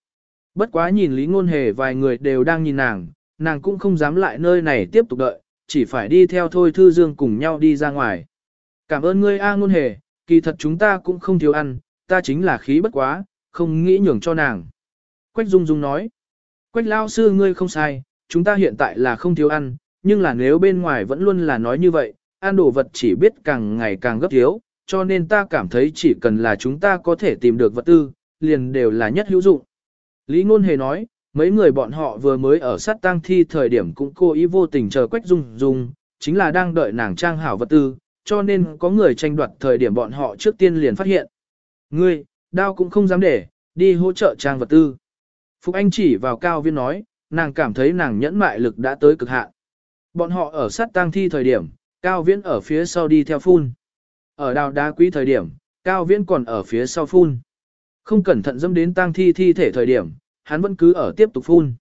Bất quá nhìn Lý Ngôn Hề vài người đều đang nhìn nàng, nàng cũng không dám lại nơi này tiếp tục đợi, chỉ phải đi theo Thôi Thư Dương cùng nhau đi ra ngoài. Cảm ơn ngươi A Ngôn Hề, kỳ thật chúng ta cũng không thiếu ăn, ta chính là khí bất quá, không nghĩ nhường cho nàng. Quách Dung Dung nói, Quách Lao Sư ngươi không sai, chúng ta hiện tại là không thiếu ăn, nhưng là nếu bên ngoài vẫn luôn là nói như vậy, ăn đồ vật chỉ biết càng ngày càng gấp thiếu, cho nên ta cảm thấy chỉ cần là chúng ta có thể tìm được vật tư, liền đều là nhất hữu dụng. Lý Ngôn Hề nói, mấy người bọn họ vừa mới ở sát tang thi thời điểm cũng cố ý vô tình chờ Quách Dung Dung, chính là đang đợi nàng trang hảo vật tư, cho nên có người tranh đoạt thời điểm bọn họ trước tiên liền phát hiện. Ngươi, đao cũng không dám để, đi hỗ trợ trang vật tư. Phục Anh chỉ vào cao viên nói, nàng cảm thấy nàng nhẫn mại lực đã tới cực hạn. Bọn họ ở sát tang thi thời điểm, cao viễn ở phía sau đi theo phun. Ở đào đá quý thời điểm, cao viễn còn ở phía sau phun. Không cẩn thận dâm đến tang thi thi thể thời điểm, hắn vẫn cứ ở tiếp tục phun.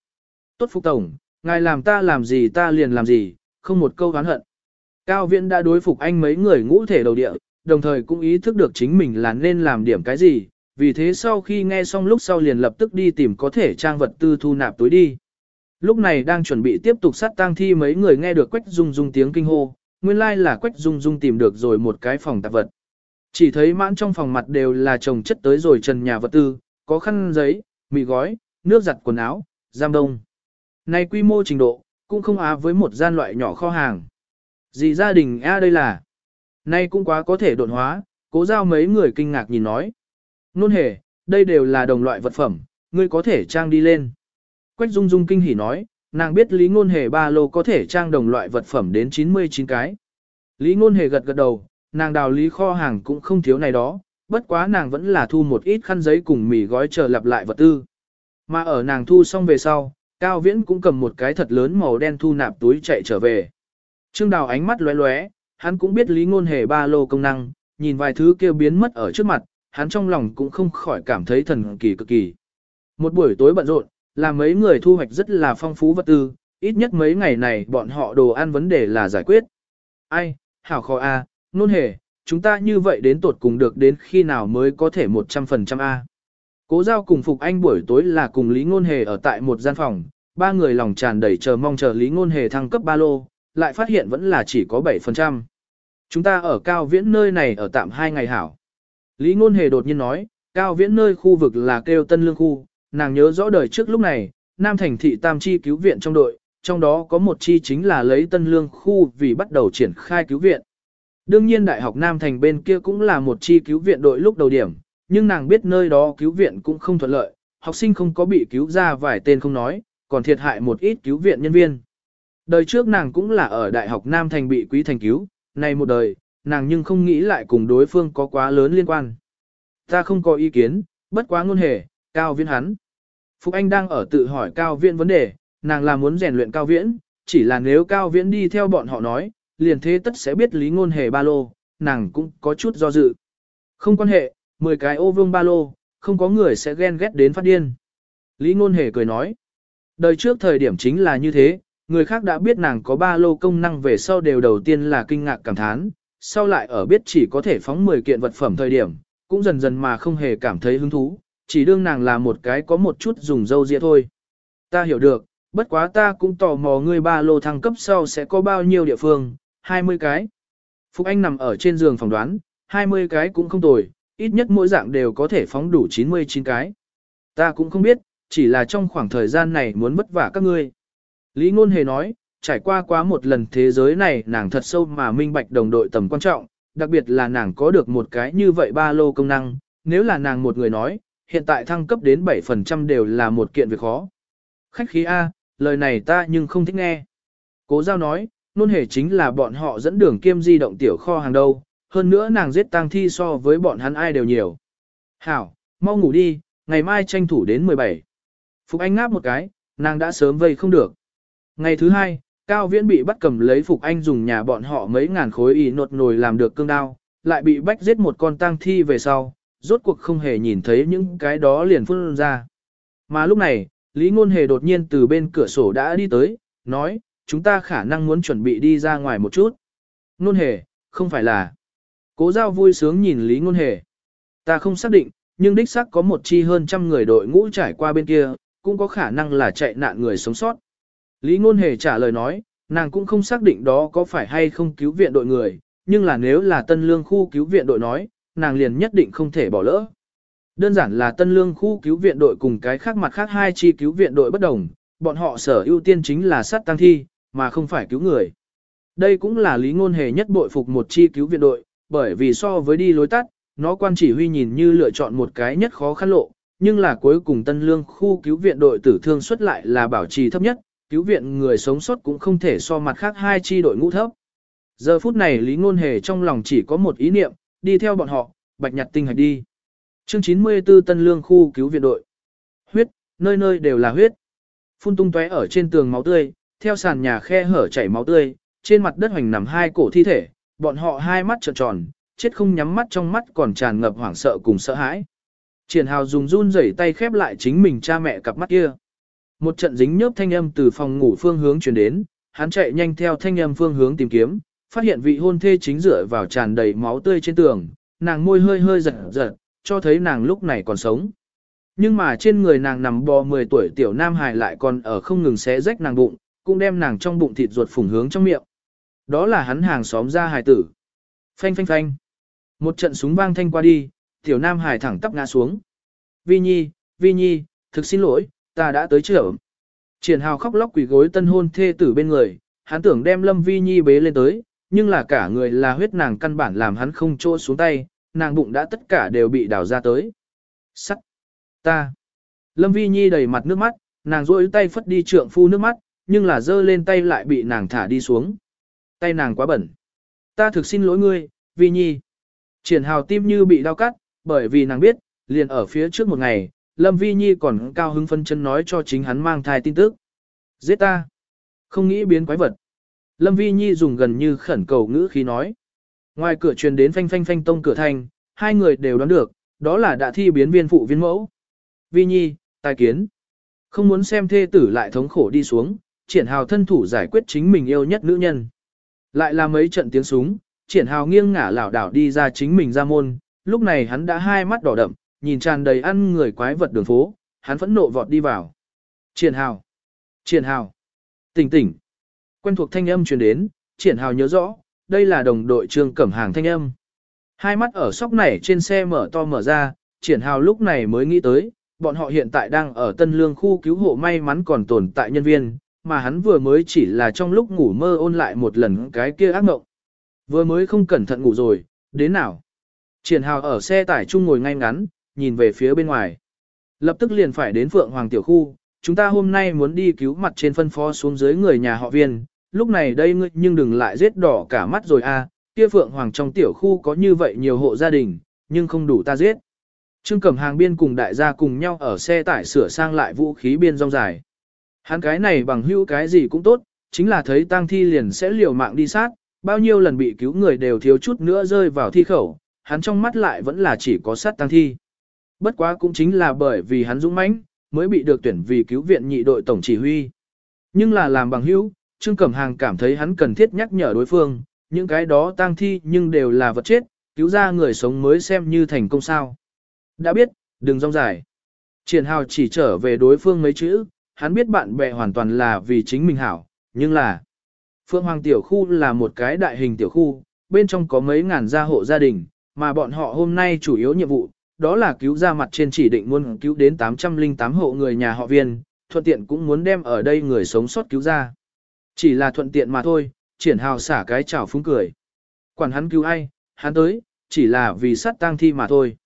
Tốt Phục Tổng, ngài làm ta làm gì ta liền làm gì, không một câu oán hận. Cao Viễn đã đối phục anh mấy người ngũ thể đầu địa, đồng thời cũng ý thức được chính mình là nên làm điểm cái gì, vì thế sau khi nghe xong lúc sau liền lập tức đi tìm có thể trang vật tư thu nạp túi đi. Lúc này đang chuẩn bị tiếp tục sát tang thi mấy người nghe được Quách rung rung tiếng kinh hô, nguyên lai like là Quách Dung Dung tìm được rồi một cái phòng tạp vật. Chỉ thấy mãn trong phòng mặt đều là chồng chất tới rồi trần nhà vật tư, có khăn giấy, mì gói, nước giặt quần áo, giam đông. Này quy mô trình độ, cũng không á với một gian loại nhỏ kho hàng. Gì gia đình A đây là? Nay cũng quá có thể đột hóa, cố giao mấy người kinh ngạc nhìn nói. Nôn hề, đây đều là đồng loại vật phẩm, ngươi có thể trang đi lên. Quách Dung Dung kinh hỉ nói, nàng biết Lý Ngôn Hề ba lô có thể trang đồng loại vật phẩm đến 99 cái. Lý Ngôn Hề gật gật đầu, nàng đào lý kho hàng cũng không thiếu này đó, bất quá nàng vẫn là thu một ít khăn giấy cùng mì gói chờ lặp lại vật tư. Mà ở nàng thu xong về sau, Cao Viễn cũng cầm một cái thật lớn màu đen thu nạp túi chạy trở về. Trương Đào ánh mắt lóe lóe, hắn cũng biết Lý Ngôn Hề ba lô công năng, nhìn vài thứ kia biến mất ở trước mặt, hắn trong lòng cũng không khỏi cảm thấy thần kỳ cực kỳ. Một buổi tối bận rộn, là mấy người thu hoạch rất là phong phú vật tư, ít nhất mấy ngày này bọn họ đồ ăn vấn đề là giải quyết. Ai, hảo khó a, à, Hề, chúng ta như vậy đến tột cùng được đến khi nào mới có thể 100% a. Cố giao cùng Phục Anh buổi tối là cùng Lý Ngôn Hề ở tại một gian phòng, ba người lòng tràn đầy chờ mong chờ Lý Ngôn Hề thăng cấp ba lô, lại phát hiện vẫn là chỉ có 7%. Chúng ta ở cao viễn nơi này ở tạm 2 ngày hảo. Lý Ngôn Hề đột nhiên nói, cao viễn nơi khu vực là kêu Tân Lương Khu, nàng nhớ rõ đời trước lúc này, Nam Thành thị Tam Chi cứu viện trong đội, trong đó có một chi chính là lấy Tân Lương Khu vì bắt đầu triển khai cứu viện. Đương nhiên Đại học Nam Thành bên kia cũng là một chi cứu viện đội lúc đầu điểm, nhưng nàng biết nơi đó cứu viện cũng không thuận lợi, học sinh không có bị cứu ra vài tên không nói, còn thiệt hại một ít cứu viện nhân viên. Đời trước nàng cũng là ở Đại học Nam Thành bị quý thành cứu, này một đời, nàng nhưng không nghĩ lại cùng đối phương có quá lớn liên quan. Ta không có ý kiến, bất quá ngôn hề, cao viễn hắn. Phục Anh đang ở tự hỏi cao viễn vấn đề, nàng là muốn rèn luyện cao viễn, chỉ là nếu cao viễn đi theo bọn họ nói, liền thế tất sẽ biết lý ngôn hề ba lô, nàng cũng có chút do dự. Không quan hệ, 10 cái ô vương ba lô, không có người sẽ ghen ghét đến phát điên. Lý ngôn hề cười nói, đời trước thời điểm chính là như thế, người khác đã biết nàng có ba lô công năng về sau đều đầu tiên là kinh ngạc cảm thán, sau lại ở biết chỉ có thể phóng 10 kiện vật phẩm thời điểm, cũng dần dần mà không hề cảm thấy hứng thú, chỉ đương nàng là một cái có một chút dùng dâu dịa thôi. Ta hiểu được, bất quá ta cũng tò mò ngươi ba lô thăng cấp sau sẽ có bao nhiêu địa phương, 20 cái. Phục Anh nằm ở trên giường phỏng đoán, 20 cái cũng không tồi, ít nhất mỗi dạng đều có thể phóng đủ 99 cái. Ta cũng không biết, chỉ là trong khoảng thời gian này muốn vất vả các ngươi. Lý Ngôn Hề nói, trải qua quá một lần thế giới này nàng thật sâu mà minh bạch đồng đội tầm quan trọng, đặc biệt là nàng có được một cái như vậy ba lô công năng, nếu là nàng một người nói, hiện tại thăng cấp đến 7% đều là một kiện việc khó. Khách khí A, lời này ta nhưng không thích nghe. Cố giao nói, nôn hề chính là bọn họ dẫn đường kiêm di động tiểu kho hàng đầu. hơn nữa nàng giết tang thi so với bọn hắn ai đều nhiều. Hảo, mau ngủ đi, ngày mai tranh thủ đến 17. Phục Anh ngáp một cái, nàng đã sớm vây không được. Ngày thứ hai, Cao Viễn bị bắt cầm lấy Phục Anh dùng nhà bọn họ mấy ngàn khối y nột nồi làm được cương đao, lại bị bách giết một con tang thi về sau, rốt cuộc không hề nhìn thấy những cái đó liền phun ra. Mà lúc này, Lý Ngôn Hề đột nhiên từ bên cửa sổ đã đi tới, nói, chúng ta khả năng muốn chuẩn bị đi ra ngoài một chút. Ngôn Hề, không phải là. Cố giao vui sướng nhìn Lý Ngôn Hề. Ta không xác định, nhưng đích xác có một chi hơn trăm người đội ngũ trải qua bên kia, cũng có khả năng là chạy nạn người sống sót. Lý Ngôn Hề trả lời nói, nàng cũng không xác định đó có phải hay không cứu viện đội người, nhưng là nếu là tân lương khu cứu viện đội nói, nàng liền nhất định không thể bỏ lỡ. Đơn giản là tân lương khu cứu viện đội cùng cái khác mặt khác hai chi cứu viện đội bất đồng, bọn họ sở ưu tiên chính là sát tăng thi, mà không phải cứu người. Đây cũng là lý ngôn hề nhất bội phục một chi cứu viện đội, bởi vì so với đi lối tắt, nó quan chỉ huy nhìn như lựa chọn một cái nhất khó khăn lộ, nhưng là cuối cùng tân lương khu cứu viện đội tử thương xuất lại là bảo trì thấp nhất, cứu viện người sống sót cũng không thể so mặt khác hai chi đội ngũ thấp. Giờ phút này Lý Ngôn Hề trong lòng chỉ có một ý niệm, đi theo bọn họ, bạch nhặt tinh hạch đi. Chương 94 Tân Lương khu cứu viện đội. Huyết, nơi nơi đều là huyết. Phun tung tóe ở trên tường máu tươi, theo sàn nhà khe hở chảy máu tươi, trên mặt đất hoành nằm hai cổ thi thể, bọn họ hai mắt trợn tròn, chết không nhắm mắt trong mắt còn tràn ngập hoảng sợ cùng sợ hãi. Triển Hào dùng run rẩy tay khép lại chính mình cha mẹ cặp mắt kia. Một trận dính nhớp thanh âm từ phòng ngủ phương hướng truyền đến, hắn chạy nhanh theo thanh âm phương hướng tìm kiếm, phát hiện vị hôn thê chính dựa vào tràn đầy máu tươi trên tường, nàng môi hơi hơi giật giật, cho thấy nàng lúc này còn sống. Nhưng mà trên người nàng nằm bò 10 tuổi tiểu nam hài lại còn ở không ngừng xé rách nàng bụng, cũng đem nàng trong bụng thịt ruột phủng hướng trong miệng. Đó là hắn hàng xóm ra hài tử. Phanh phanh phanh. Một trận súng vang thanh qua đi, tiểu nam hài thẳng tắp ngã xuống. Vi Nhi, Vi Nhi, thực xin lỗi, ta đã tới trưởng. Triển hào khóc lóc quỳ gối tân hôn thê tử bên người, hắn tưởng đem Lâm Vi Nhi bế lên tới, nhưng là cả người là huyết nàng căn bản làm hắn không trô xuống tay, nàng bụng đã tất cả đều bị đào ra tới. Sắc! Ta! Lâm Vi Nhi đầy mặt nước mắt, nàng rôi tay phất đi trượng phu nước mắt, nhưng là dơ lên tay lại bị nàng thả đi xuống. Tay nàng quá bẩn. Ta thực xin lỗi ngươi, Vi Nhi. Triển hào tim như bị đau cắt, bởi vì nàng biết, liền ở phía trước một ngày, Lâm Vi Nhi còn cao hứng phân chân nói cho chính hắn mang thai tin tức. Giết ta! Không nghĩ biến quái vật. Lâm Vi Nhi dùng gần như khẩn cầu ngữ khí nói. Ngoài cửa truyền đến phanh phanh phanh tông cửa thành, hai người đều đoán được, đó là đã thi biến viên phụ viên mẫu. Vi Nhi, tài kiến. Không muốn xem thê tử lại thống khổ đi xuống, triển hào thân thủ giải quyết chính mình yêu nhất nữ nhân. Lại là mấy trận tiếng súng, triển hào nghiêng ngả lảo đảo đi ra chính mình ra môn, lúc này hắn đã hai mắt đỏ đậm, nhìn tràn đầy ăn người quái vật đường phố, hắn phẫn nộ vọt đi vào. Triển hào! Triển hào! Tỉnh tỉnh! Quen thuộc thanh âm truyền đến, triển hào nhớ rõ, đây là đồng đội trương cẩm hàng thanh âm. Hai mắt ở sóc này trên xe mở to mở ra, triển hào lúc này mới nghĩ tới, bọn họ hiện tại đang ở tân lương khu cứu hộ may mắn còn tồn tại nhân viên, mà hắn vừa mới chỉ là trong lúc ngủ mơ ôn lại một lần cái kia ác mộng. Vừa mới không cẩn thận ngủ rồi, đến nào? Triển hào ở xe tải chung ngồi ngay ngắn, nhìn về phía bên ngoài. Lập tức liền phải đến Phượng Hoàng Tiểu Khu, chúng ta hôm nay muốn đi cứu mặt trên phân phó xuống dưới người nhà họ viên, lúc này đây ngươi nhưng đừng lại giết đỏ cả mắt rồi a, à, kia Phượng Hoàng trong tiểu khu có như vậy nhiều hộ gia đình, nhưng không đủ ta giết. Trương Cẩm Hàng biên cùng đại gia cùng nhau ở xe tải sửa sang lại vũ khí biên rong dài. Hắn cái này bằng hữu cái gì cũng tốt, chính là thấy tang thi liền sẽ liều mạng đi sát, bao nhiêu lần bị cứu người đều thiếu chút nữa rơi vào thi khẩu, hắn trong mắt lại vẫn là chỉ có sát tang thi. Bất quá cũng chính là bởi vì hắn dũng mãnh, mới bị được tuyển vì cứu viện nhị đội tổng chỉ huy. Nhưng là làm bằng hữu, Trương Cẩm Hàng cảm thấy hắn cần thiết nhắc nhở đối phương, những cái đó tang thi nhưng đều là vật chết, cứu ra người sống mới xem như thành công sao. Đã biết, đừng rong dài. Triển hào chỉ trở về đối phương mấy chữ, hắn biết bạn bè hoàn toàn là vì chính mình hảo, nhưng là Phượng Hoàng tiểu khu là một cái đại hình tiểu khu, bên trong có mấy ngàn gia hộ gia đình, mà bọn họ hôm nay chủ yếu nhiệm vụ, đó là cứu ra mặt trên chỉ định muốn cứu đến 808 hộ người nhà họ viên, thuận tiện cũng muốn đem ở đây người sống sót cứu ra. Chỉ là thuận tiện mà thôi, triển hào xả cái chảo phúng cười. Quản hắn cứu ai, hắn tới, chỉ là vì sát tang thi mà thôi.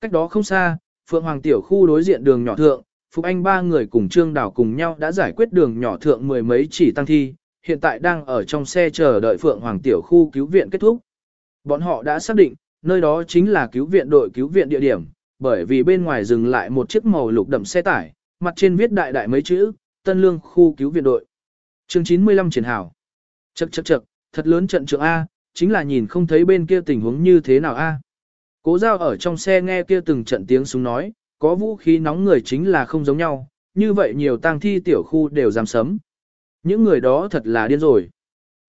Cách đó không xa, Phượng Hoàng tiểu khu đối diện đường nhỏ thượng, Phục Anh ba người cùng Trương đảo cùng nhau đã giải quyết đường nhỏ thượng mười mấy chỉ tăng thi, hiện tại đang ở trong xe chờ đợi Phượng Hoàng tiểu khu cứu viện kết thúc. Bọn họ đã xác định, nơi đó chính là cứu viện đội cứu viện địa điểm, bởi vì bên ngoài dừng lại một chiếc màu lục đậm xe tải, mặt trên viết đại đại mấy chữ, Tân Lương khu cứu viện đội. Chương 95 triển hảo. Chậc chậc chậc, thật lớn trận trưởng A, chính là nhìn không thấy bên kia tình huống như thế nào A. Cố giao ở trong xe nghe kia từng trận tiếng súng nói, có vũ khí nóng người chính là không giống nhau, như vậy nhiều tang thi tiểu khu đều dám sấm. Những người đó thật là điên rồi.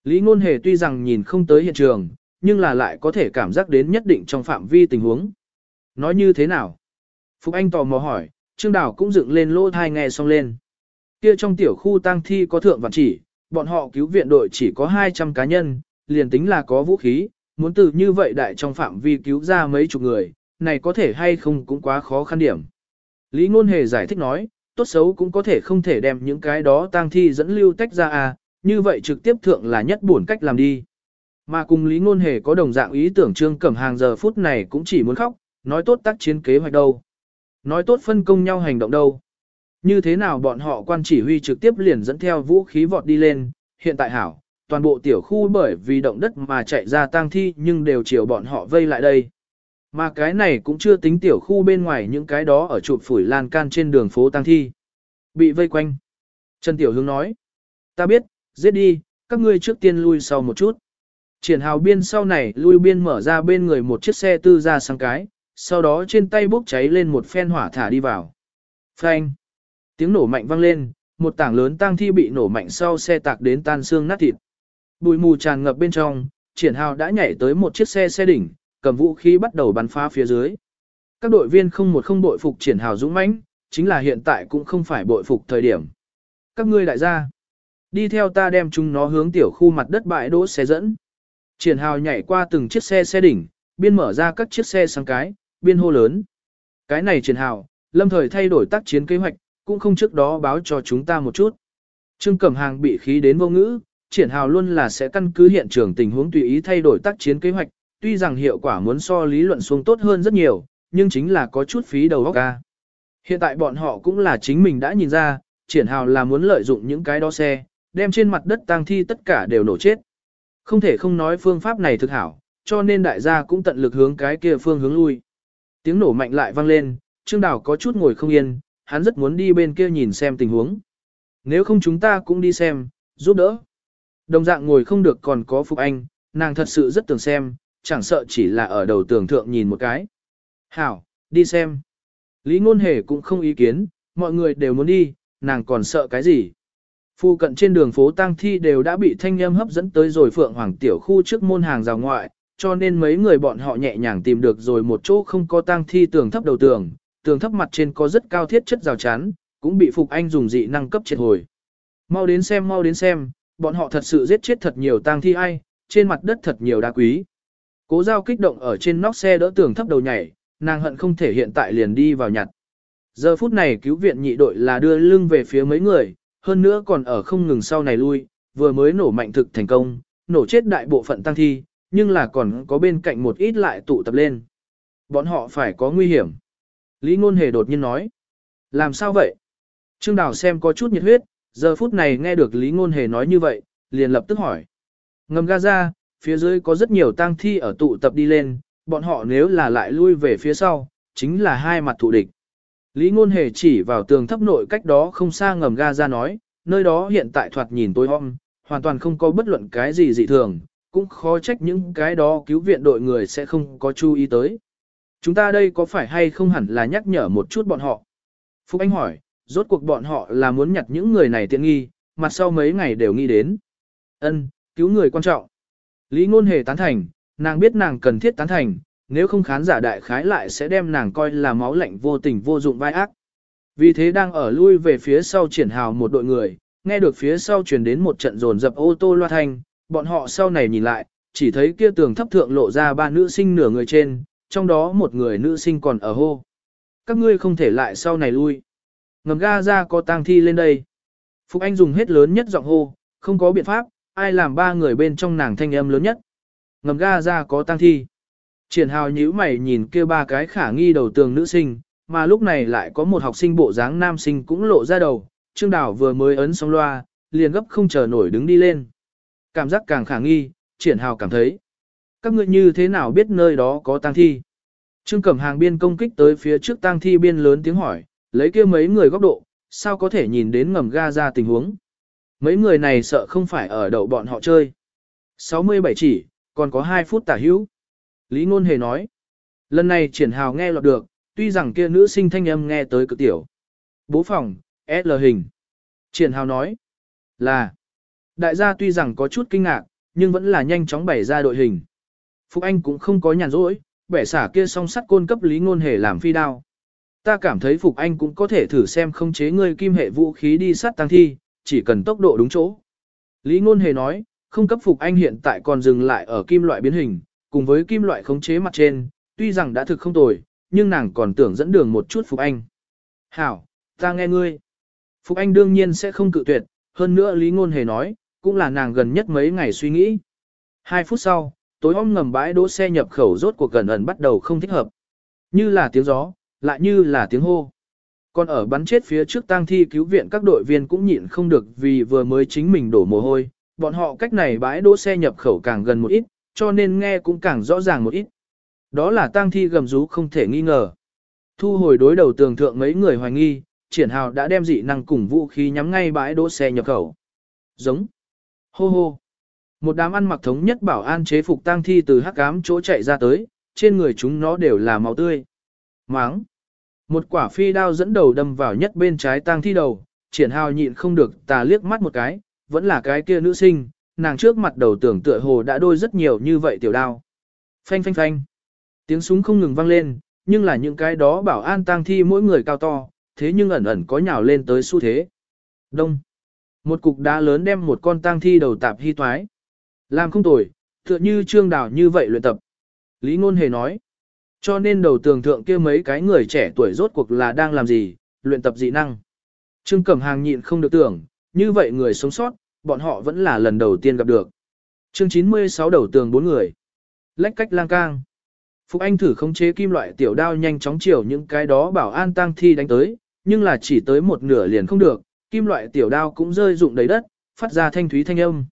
Lý Ngôn Hề tuy rằng nhìn không tới hiện trường, nhưng là lại có thể cảm giác đến nhất định trong phạm vi tình huống. Nói như thế nào? Phục Anh tò mò hỏi, Trương Đào cũng dựng lên lỗ thai nghe xong lên. Kia trong tiểu khu tang thi có thượng vạn chỉ, bọn họ cứu viện đội chỉ có 200 cá nhân, liền tính là có vũ khí, muốn từ như vậy đại trong phạm vi cứu ra mấy chục người, này có thể hay không cũng quá khó khăn điểm. Lý Ngôn Hề giải thích nói, tốt xấu cũng có thể không thể đem những cái đó tang thi dẫn lưu tách ra à, như vậy trực tiếp thượng là nhất buồn cách làm đi. Mà cùng Lý Ngôn Hề có đồng dạng ý tưởng Trương Cẩm Hàng giờ phút này cũng chỉ muốn khóc, nói tốt tác chiến kế hoạch đâu. Nói tốt phân công nhau hành động đâu. Như thế nào bọn họ quan chỉ huy trực tiếp liền dẫn theo vũ khí vọt đi lên, hiện tại hảo, toàn bộ tiểu khu bởi vì động đất mà chạy ra tang thi nhưng đều chiều bọn họ vây lại đây. Mà cái này cũng chưa tính tiểu khu bên ngoài những cái đó ở chụp phủi lan can trên đường phố tang thi. Bị vây quanh. Trần Tiểu Hướng nói. Ta biết, giết đi, các ngươi trước tiên lui sau một chút. Triển hào biên sau này lui biên mở ra bên người một chiếc xe tư ra sang cái, sau đó trên tay bốc cháy lên một phen hỏa thả đi vào. Phanh. Tiếng nổ mạnh vang lên, một tảng lớn tang thi bị nổ mạnh sau xe tạc đến tan xương nát thịt. Bụi mù tràn ngập bên trong, triển hào đã nhảy tới một chiếc xe xe đỉnh, cầm vũ khí bắt đầu bắn phá phía dưới. Các đội viên không một không bội phục triển hào dũng mãnh, chính là hiện tại cũng không phải bội phục thời điểm. Các ngươi đại gia, đi theo ta đem chúng nó hướng tiểu khu mặt đất bãi đỗ xe dẫn. Triển hào nhảy qua từng chiếc xe xe đỉnh, biên mở ra các chiếc xe sang cái, biên hô lớn. Cái này triển hào, lâm thời thay đổi tác chiến kế hoạch, cũng không trước đó báo cho chúng ta một chút. Trương Cẩm Hàng bị khí đến vô ngữ, triển hào luôn là sẽ căn cứ hiện trường tình huống tùy ý thay đổi tác chiến kế hoạch, tuy rằng hiệu quả muốn so lý luận xuống tốt hơn rất nhiều, nhưng chính là có chút phí đầu óc ca. Hiện tại bọn họ cũng là chính mình đã nhìn ra, triển hào là muốn lợi dụng những cái đó xe, đem trên mặt đất tang thi tất cả đều nổ chết. Không thể không nói phương pháp này thực hảo, cho nên đại gia cũng tận lực hướng cái kia phương hướng lui. Tiếng nổ mạnh lại vang lên, Trương Đào có chút ngồi không yên, hắn rất muốn đi bên kia nhìn xem tình huống. Nếu không chúng ta cũng đi xem, giúp đỡ. Đồng dạng ngồi không được còn có Phục Anh, nàng thật sự rất tưởng xem, chẳng sợ chỉ là ở đầu tường thượng nhìn một cái. Hảo, đi xem. Lý Ngôn Hề cũng không ý kiến, mọi người đều muốn đi, nàng còn sợ cái gì. Phu cận trên đường phố Tăng Thi đều đã bị thanh âm hấp dẫn tới rồi Phượng Hoàng Tiểu khu trước môn hàng rào ngoại, cho nên mấy người bọn họ nhẹ nhàng tìm được rồi một chỗ không có Tăng Thi tường thấp đầu tường, tường thấp mặt trên có rất cao thiết chất rào chắn, cũng bị Phục Anh dùng dị năng cấp triệt hồi. Mau đến xem mau đến xem, bọn họ thật sự giết chết thật nhiều tang Thi ai, trên mặt đất thật nhiều đá quý. Cố giao kích động ở trên nóc xe đỡ tường thấp đầu nhảy, nàng hận không thể hiện tại liền đi vào nhặt. Giờ phút này cứu viện nhị đội là đưa lưng về phía mấy người, hơn nữa còn ở không ngừng sau này lui, vừa mới nổ mạnh thực thành công, nổ chết đại bộ phận tăng thi, nhưng là còn có bên cạnh một ít lại tụ tập lên. Bọn họ phải có nguy hiểm. Lý Ngôn Hề đột nhiên nói. Làm sao vậy? Trương Đào xem có chút nhiệt huyết, giờ phút này nghe được Lý Ngôn Hề nói như vậy, liền lập tức hỏi. Ngầm Gaza, phía dưới có rất nhiều tang thi ở tụ tập đi lên, bọn họ nếu là lại lui về phía sau, chính là hai mặt thù địch. Lý Ngôn Hề chỉ vào tường thấp nội cách đó không xa ngầm ga ra nói, nơi đó hiện tại thoạt nhìn tối om, hoàn toàn không có bất luận cái gì dị thường, cũng khó trách những cái đó cứu viện đội người sẽ không có chú ý tới. Chúng ta đây có phải hay không hẳn là nhắc nhở một chút bọn họ? Phúc Anh hỏi, rốt cuộc bọn họ là muốn nhặt những người này tiện nghi, mặt sau mấy ngày đều nghĩ đến. Ân, cứu người quan trọng. Lý Ngôn Hề tán thành, nàng biết nàng cần thiết tán thành, nếu không khán giả đại khái lại sẽ đem nàng coi là máu lạnh vô tình vô dụng vai ác. Vì thế đang ở lui về phía sau triển hào một đội người, nghe được phía sau truyền đến một trận rồn dập ô tô loa thanh, bọn họ sau này nhìn lại, chỉ thấy kia tường thấp thượng lộ ra ba nữ sinh nửa người trên, trong đó một người nữ sinh còn ở hô. Các ngươi không thể lại sau này lui. Ngầm ga ra có tang thi lên đây. Phục Anh dùng hết lớn nhất giọng hô, không có biện pháp, ai làm ba người bên trong nàng thanh âm lớn nhất. Ngầm ga ra có tang thi. Triển hào nhíu mày nhìn kia ba cái khả nghi đầu tường nữ sinh, mà lúc này lại có một học sinh bộ dáng nam sinh cũng lộ ra đầu, Trương Đào vừa mới ấn xong loa, liền gấp không chờ nổi đứng đi lên. Cảm giác càng khả nghi, triển hào cảm thấy. Các ngươi như thế nào biết nơi đó có tang thi? Trương Cẩm Hàng biên công kích tới phía trước tang thi biên lớn tiếng hỏi, lấy kia mấy người góc độ, sao có thể nhìn đến ngầm ga ra tình huống. Mấy người này sợ không phải ở đậu bọn họ chơi. 67 chỉ, còn có 2 phút tả hữu. Lý Ngôn Hề nói. Lần này triển hào nghe lọt được, tuy rằng kia nữ sinh thanh âm nghe tới cực tiểu. Bố phòng, L hình. Triển hào nói. Là. Đại gia tuy rằng có chút kinh ngạc, nhưng vẫn là nhanh chóng bày ra đội hình. Phúc Anh cũng không có nhàn rỗi, bẻ xả kia song sắt côn cấp Lý Ngôn Hề làm phi đao. Ta cảm thấy Phục Anh cũng có thể thử xem không chế ngươi kim hệ vũ khí đi sát tăng thi, chỉ cần tốc độ đúng chỗ. Lý Ngôn Hề nói, không cấp Phục Anh hiện tại còn dừng lại ở kim loại biến hình, cùng với kim loại khống chế mặt trên, tuy rằng đã thực không tồi, nhưng nàng còn tưởng dẫn đường một chút Phục Anh. Hảo, ta nghe ngươi. Phục Anh đương nhiên sẽ không cự tuyệt, hơn nữa Lý Ngôn Hề nói, cũng là nàng gần nhất mấy ngày suy nghĩ. Hai phút sau, tối om ngầm bãi đỗ xe nhập khẩu rốt cuộc gần ẩn bắt đầu không thích hợp. Như là tiếng gió, lại như là tiếng hô. Còn ở bắn chết phía trước tang thi cứu viện các đội viên cũng nhịn không được vì vừa mới chính mình đổ mồ hôi, bọn họ cách này bãi đỗ xe nhập khẩu càng gần một ít, cho nên nghe cũng càng rõ ràng một ít. Đó là tang thi gầm rú không thể nghi ngờ. Thu hồi đối đầu tường thượng mấy người hoài nghi, triển hào đã đem dị năng cùng vũ khí nhắm ngay bãi đỗ xe nhập khẩu. Giống. Hô hô. Một đám ăn mặc thống nhất bảo an chế phục tang thi từ hắc ám chỗ chạy ra tới, trên người chúng nó đều là máu tươi. Máng. Một quả phi đao dẫn đầu đâm vào nhất bên trái tang thi đầu, triển hào nhịn không được tà liếc mắt một cái, vẫn là cái kia nữ sinh, nàng trước mặt đầu tưởng tựa hồ đã đôi rất nhiều như vậy tiểu đao. Phanh phanh phanh. Tiếng súng không ngừng vang lên, nhưng là những cái đó bảo an tang thi mỗi người cao to, thế nhưng ẩn ẩn có nhào lên tới xu thế. Đông. Một cục đá lớn đem một con tang thi đầu tạp hy toái. Làm không tồi, tựa như trương đào như vậy luyện tập. Lý Ngôn Hề nói. Cho nên đầu tường thượng kia mấy cái người trẻ tuổi rốt cuộc là đang làm gì, luyện tập dị năng. Trương Cẩm Hàng nhịn không được tưởng, như vậy người sống sót, bọn họ vẫn là lần đầu tiên gặp được. Chương 96 đầu tường bốn người. Lách cách lang cang. Phục Anh thử khống chế kim loại tiểu đao nhanh chóng chiều những cái đó bảo an tăng thi đánh tới, nhưng là chỉ tới một nửa liền không được, kim loại tiểu đao cũng rơi rụng đầy đất, phát ra thanh thúy thanh âm.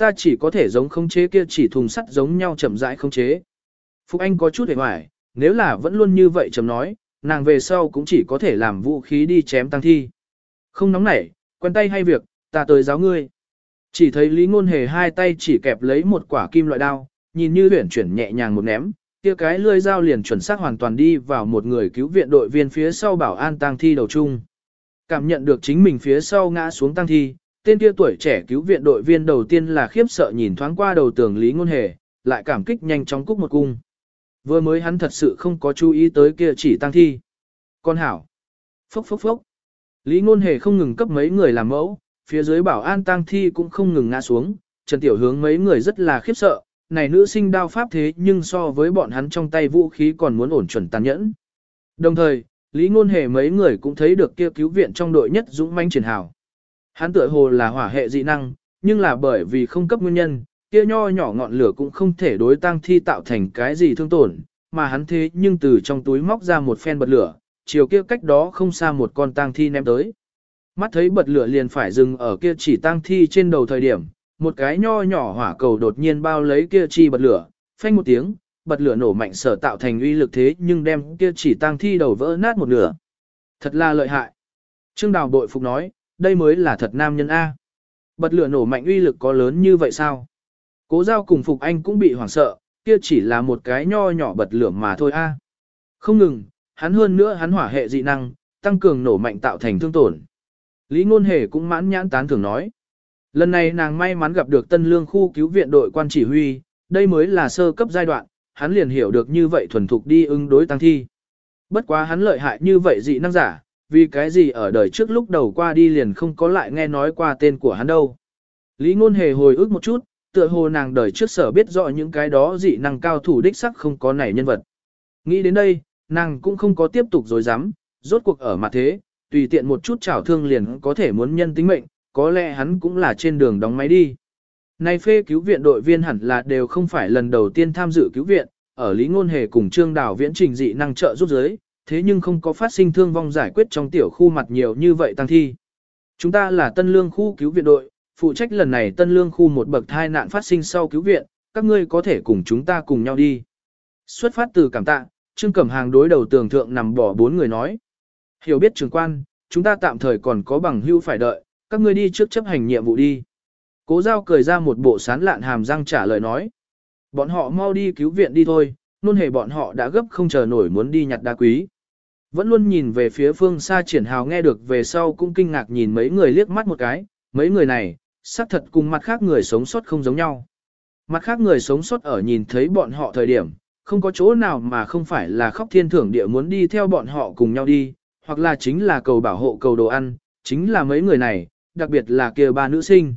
Ta chỉ có thể giống khống chế kia chỉ thùng sắt giống nhau chậm rãi khống chế. Phục Anh có chút hề hoài, nếu là vẫn luôn như vậy chậm nói, nàng về sau cũng chỉ có thể làm vũ khí đi chém tăng thi. Không nóng nảy, quen tay hay việc, ta tới giáo ngươi. Chỉ thấy Lý Ngôn Hề hai tay chỉ kẹp lấy một quả kim loại đao, nhìn như huyển chuyển nhẹ nhàng một ném, kia cái lưỡi dao liền chuẩn xác hoàn toàn đi vào một người cứu viện đội viên phía sau bảo an tang thi đầu chung. Cảm nhận được chính mình phía sau ngã xuống tang thi, tên kia tuổi trẻ cứu viện đội viên đầu tiên là khiếp sợ nhìn thoáng qua đầu tường Lý Ngôn Hề, lại cảm kích nhanh chóng cúc một cung. Vừa mới hắn thật sự không có chú ý tới kia chỉ tang thi. Con hảo. Phốc phốc phốc. Lý Ngôn Hề không ngừng cấp mấy người làm mẫu, phía dưới bảo an tang thi cũng không ngừng ngã xuống, Trần Tiểu Hướng mấy người rất là khiếp sợ, này nữ sinh đao pháp thế nhưng so với bọn hắn trong tay vũ khí còn muốn ổn chuẩn tàn nhẫn. Đồng thời, Lý Ngôn Hề mấy người cũng thấy được kia cứu viện trong đội nhất dũng manh triển hào. Hắn tựa hồ là hỏa hệ dị năng, nhưng là bởi vì không cấp nguyên nhân, kia nho nhỏ ngọn lửa cũng không thể đối tăng thi tạo thành cái gì thương tổn, mà hắn thế nhưng từ trong túi móc ra một phen bật lửa, chiều kia cách đó không xa một con tang thi ném tới. Mắt thấy bật lửa liền phải dừng ở kia chỉ tang thi trên đầu thời điểm, một cái nho nhỏ hỏa cầu đột nhiên bao lấy kia chi bật lửa, phanh một tiếng, bật lửa nổ mạnh sở tạo thành uy lực thế nhưng đem kia chỉ tang thi đầu vỡ nát một nửa. Thật là lợi hại. Trương Đào bội phục nói, đây mới là thật nam nhân A. Bật lửa nổ mạnh uy lực có lớn như vậy sao? Cố giao cùng Phục Anh cũng bị hoảng sợ, kia chỉ là một cái nho nhỏ bật lửa mà thôi A. Không ngừng, hắn hơn nữa hắn hỏa hệ dị năng, tăng cường nổ mạnh tạo thành thương tổn. Lý Ngôn Hề cũng mãn nhãn tán thưởng nói. Lần này nàng may mắn gặp được tân lương khu cứu viện đội quan chỉ huy, đây mới là sơ cấp giai đoạn, hắn liền hiểu được như vậy thuần thục đi ứng đối tăng thi. Bất quá hắn lợi hại như vậy dị năng giả, vì cái gì ở đời trước lúc đầu qua đi liền không có lại nghe nói qua tên của hắn đâu. Lý ngôn hề hồi ức một chút, tựa hồ nàng đời trước sở biết rõ những cái đó dị năng cao thủ đích sắc không có nảy nhân vật. Nghĩ đến đây, nàng cũng không có tiếp tục dối dám, rốt cuộc ở mặt thế, tùy tiện một chút chảo thương liền có thể muốn nhân tính mệnh, có lẽ hắn cũng là trên đường đóng máy đi. Này phê cứu viện đội viên hẳn là đều không phải lần đầu tiên tham dự cứu viện, ở Lý Ngôn Hề cùng Trương Đào viễn trình dị năng trợ giúp giới, thế nhưng không có phát sinh thương vong giải quyết trong tiểu khu mặt nhiều như vậy tăng thi. Chúng ta là Tân Lương khu cứu viện đội, phụ trách lần này Tân Lương khu một bậc thai nạn phát sinh sau cứu viện, các ngươi có thể cùng chúng ta cùng nhau đi. Xuất phát từ cảm tạ, Trương Cẩm Hàng đối đầu tường thượng nằm bỏ bốn người nói. Hiểu biết trường quan, chúng ta tạm thời còn có bằng hưu phải đợi, các ngươi đi trước chấp hành nhiệm vụ đi. Cố giao cười ra một bộ sán lạn hàm răng trả lời nói. Bọn họ mau đi cứu viện đi thôi, nôn hề bọn họ đã gấp không chờ nổi muốn đi nhặt đá quý. Vẫn luôn nhìn về phía phương xa triển hào nghe được về sau cũng kinh ngạc nhìn mấy người liếc mắt một cái, mấy người này, xác thật cùng mặt khác người sống sót không giống nhau. Mặt khác người sống sót ở nhìn thấy bọn họ thời điểm, không có chỗ nào mà không phải là khóc thiên thưởng địa muốn đi theo bọn họ cùng nhau đi, hoặc là chính là cầu bảo hộ cầu đồ ăn, chính là mấy người này, đặc biệt là kia ba nữ sinh.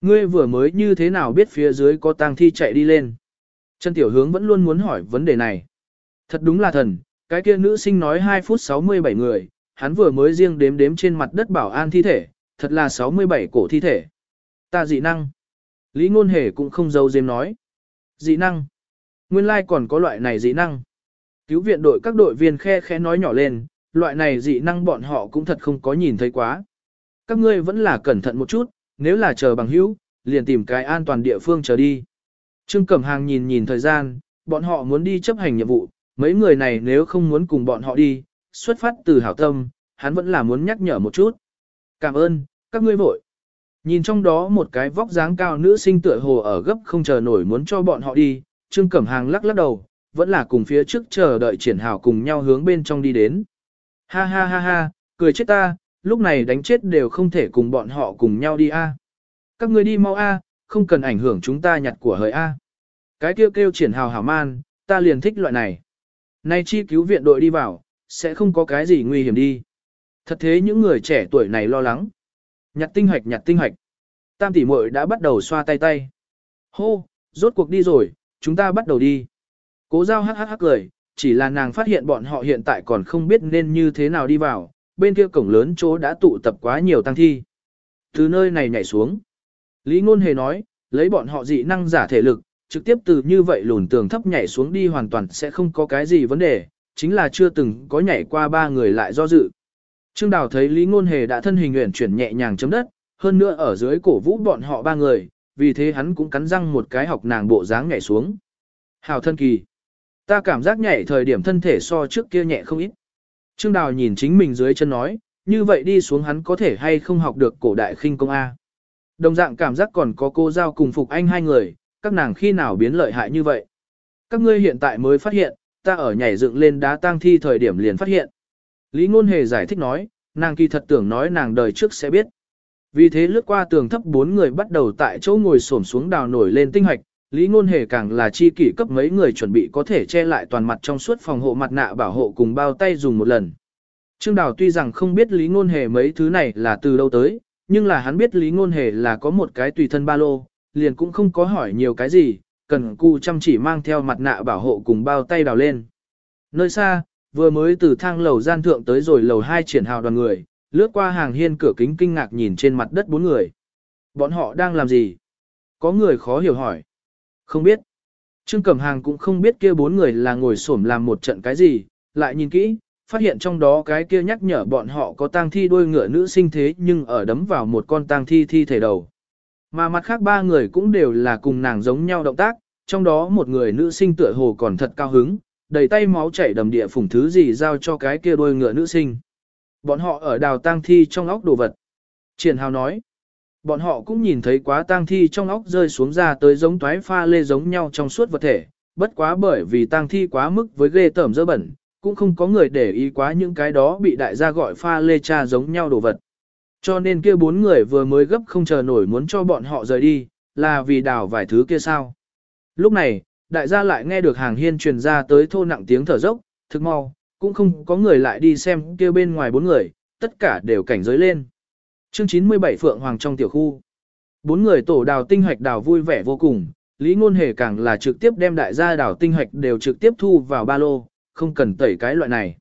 Ngươi vừa mới như thế nào biết phía dưới có tang thi chạy đi lên? Trần Tiểu Hướng vẫn luôn muốn hỏi vấn đề này. Thật đúng là thần, cái kia nữ sinh nói 2 phút 67 người, hắn vừa mới riêng đếm đếm trên mặt đất bảo an thi thể, thật là 67 cổ thi thể. Ta dị năng. Lý Ngôn Hề cũng không giấu giếm nói. Dị năng. Nguyên lai like còn có loại này dị năng. Cứu viện đội các đội viên khe khẽ nói nhỏ lên, loại này dị năng bọn họ cũng thật không có nhìn thấy quá. Các ngươi vẫn là cẩn thận một chút, nếu là chờ bằng hữu, liền tìm cái an toàn địa phương chờ đi. Trương Cẩm Hàng nhìn nhìn thời gian, bọn họ muốn đi chấp hành nhiệm vụ, mấy người này nếu không muốn cùng bọn họ đi, xuất phát từ hảo tâm, hắn vẫn là muốn nhắc nhở một chút. Cảm ơn, các ngươi vội. Nhìn trong đó một cái vóc dáng cao nữ sinh tựa hồ ở gấp không chờ nổi muốn cho bọn họ đi, Trương Cẩm Hàng lắc lắc đầu, vẫn là cùng phía trước chờ đợi triển hào cùng nhau hướng bên trong đi đến. Ha ha ha ha, cười chết ta, lúc này đánh chết đều không thể cùng bọn họ cùng nhau đi a. Các ngươi đi mau a, không cần ảnh hưởng chúng ta nhặt của hời a. Cái kêu kêu triển hào hảo man, ta liền thích loại này. Nay chi cứu viện đội đi vào, sẽ không có cái gì nguy hiểm đi. Thật thế những người trẻ tuổi này lo lắng. Nhặt tinh hoạch nhặt tinh hoạch. Tam tỷ muội đã bắt đầu xoa tay tay. Hô, rốt cuộc đi rồi, chúng ta bắt đầu đi. Cố giao hắc hắc hắc cười, chỉ là nàng phát hiện bọn họ hiện tại còn không biết nên như thế nào đi vào, bên kia cổng lớn chỗ đã tụ tập quá nhiều tăng thi. Từ nơi này nhảy xuống. Lý Ngôn Hề nói, lấy bọn họ dị năng giả thể lực, trực tiếp từ như vậy lùn tường thấp nhảy xuống đi hoàn toàn sẽ không có cái gì vấn đề, chính là chưa từng có nhảy qua ba người lại do dự. Trương Đào thấy Lý Ngôn Hề đã thân hình nguyện chuyển nhẹ nhàng chấm đất, hơn nữa ở dưới cổ vũ bọn họ ba người, vì thế hắn cũng cắn răng một cái học nàng bộ dáng nhảy xuống. Hào thân kỳ. Ta cảm giác nhảy thời điểm thân thể so trước kia nhẹ không ít. Trương Đào nhìn chính mình dưới chân nói, như vậy đi xuống hắn có thể hay không học được cổ đại khinh công A. Đồng dạng cảm giác còn có cô giao cùng Phục Anh hai người, các nàng khi nào biến lợi hại như vậy. Các ngươi hiện tại mới phát hiện, ta ở nhảy dựng lên đá tang thi thời điểm liền phát hiện. Lý Ngôn Hề giải thích nói, nàng kỳ thật tưởng nói nàng đời trước sẽ biết. Vì thế lướt qua tường thấp bốn người bắt đầu tại chỗ ngồi xổm xuống đào nổi lên tinh hạch, Lý Ngôn Hề càng là chi kỷ cấp mấy người chuẩn bị có thể che lại toàn mặt trong suốt phòng hộ mặt nạ bảo hộ cùng bao tay dùng một lần. Trương Đào tuy rằng không biết Lý Ngôn Hề mấy thứ này là từ đâu tới, nhưng là hắn biết Lý Ngôn Hề là có một cái tùy thân ba lô, liền cũng không có hỏi nhiều cái gì, cần cù chăm chỉ mang theo mặt nạ bảo hộ cùng bao tay đào lên. Nơi xa, vừa mới từ thang lầu gian thượng tới rồi lầu hai triển hào đoàn người, lướt qua hàng hiên cửa kính kinh ngạc nhìn trên mặt đất bốn người. Bọn họ đang làm gì? Có người khó hiểu hỏi. Không biết. Trương Cẩm Hàng cũng không biết kia bốn người là ngồi xổm làm một trận cái gì, lại nhìn kỹ, phát hiện trong đó cái kia nhắc nhở bọn họ có tang thi đôi ngựa nữ sinh thế nhưng ở đấm vào một con tang thi thi thể đầu. Mà mặt khác ba người cũng đều là cùng nàng giống nhau động tác, trong đó một người nữ sinh tựa hồ còn thật cao hứng, đầy tay máu chảy đầm địa phủng thứ gì giao cho cái kia đôi ngựa nữ sinh. Bọn họ ở đào tang thi trong óc đồ vật. Triển Hào nói, bọn họ cũng nhìn thấy quá tang thi trong óc rơi xuống ra tới giống toái pha lê giống nhau trong suốt vật thể, bất quá bởi vì tang thi quá mức với ghê tởm dơ bẩn, cũng không có người để ý quá những cái đó bị đại gia gọi pha lê cha giống nhau đồ vật. Cho nên kia bốn người vừa mới gấp không chờ nổi muốn cho bọn họ rời đi, là vì đào vài thứ kia sao. Lúc này, đại gia lại nghe được hàng hiên truyền ra tới thô nặng tiếng thở dốc, thực mau, cũng không có người lại đi xem kia bên ngoài bốn người, tất cả đều cảnh giới lên. Chương 97 Phượng Hoàng trong tiểu khu. Bốn người tổ đào tinh hoạch đào vui vẻ vô cùng, Lý Ngôn Hề càng là trực tiếp đem đại gia đào tinh hoạch đều trực tiếp thu vào ba lô, không cần tẩy cái loại này.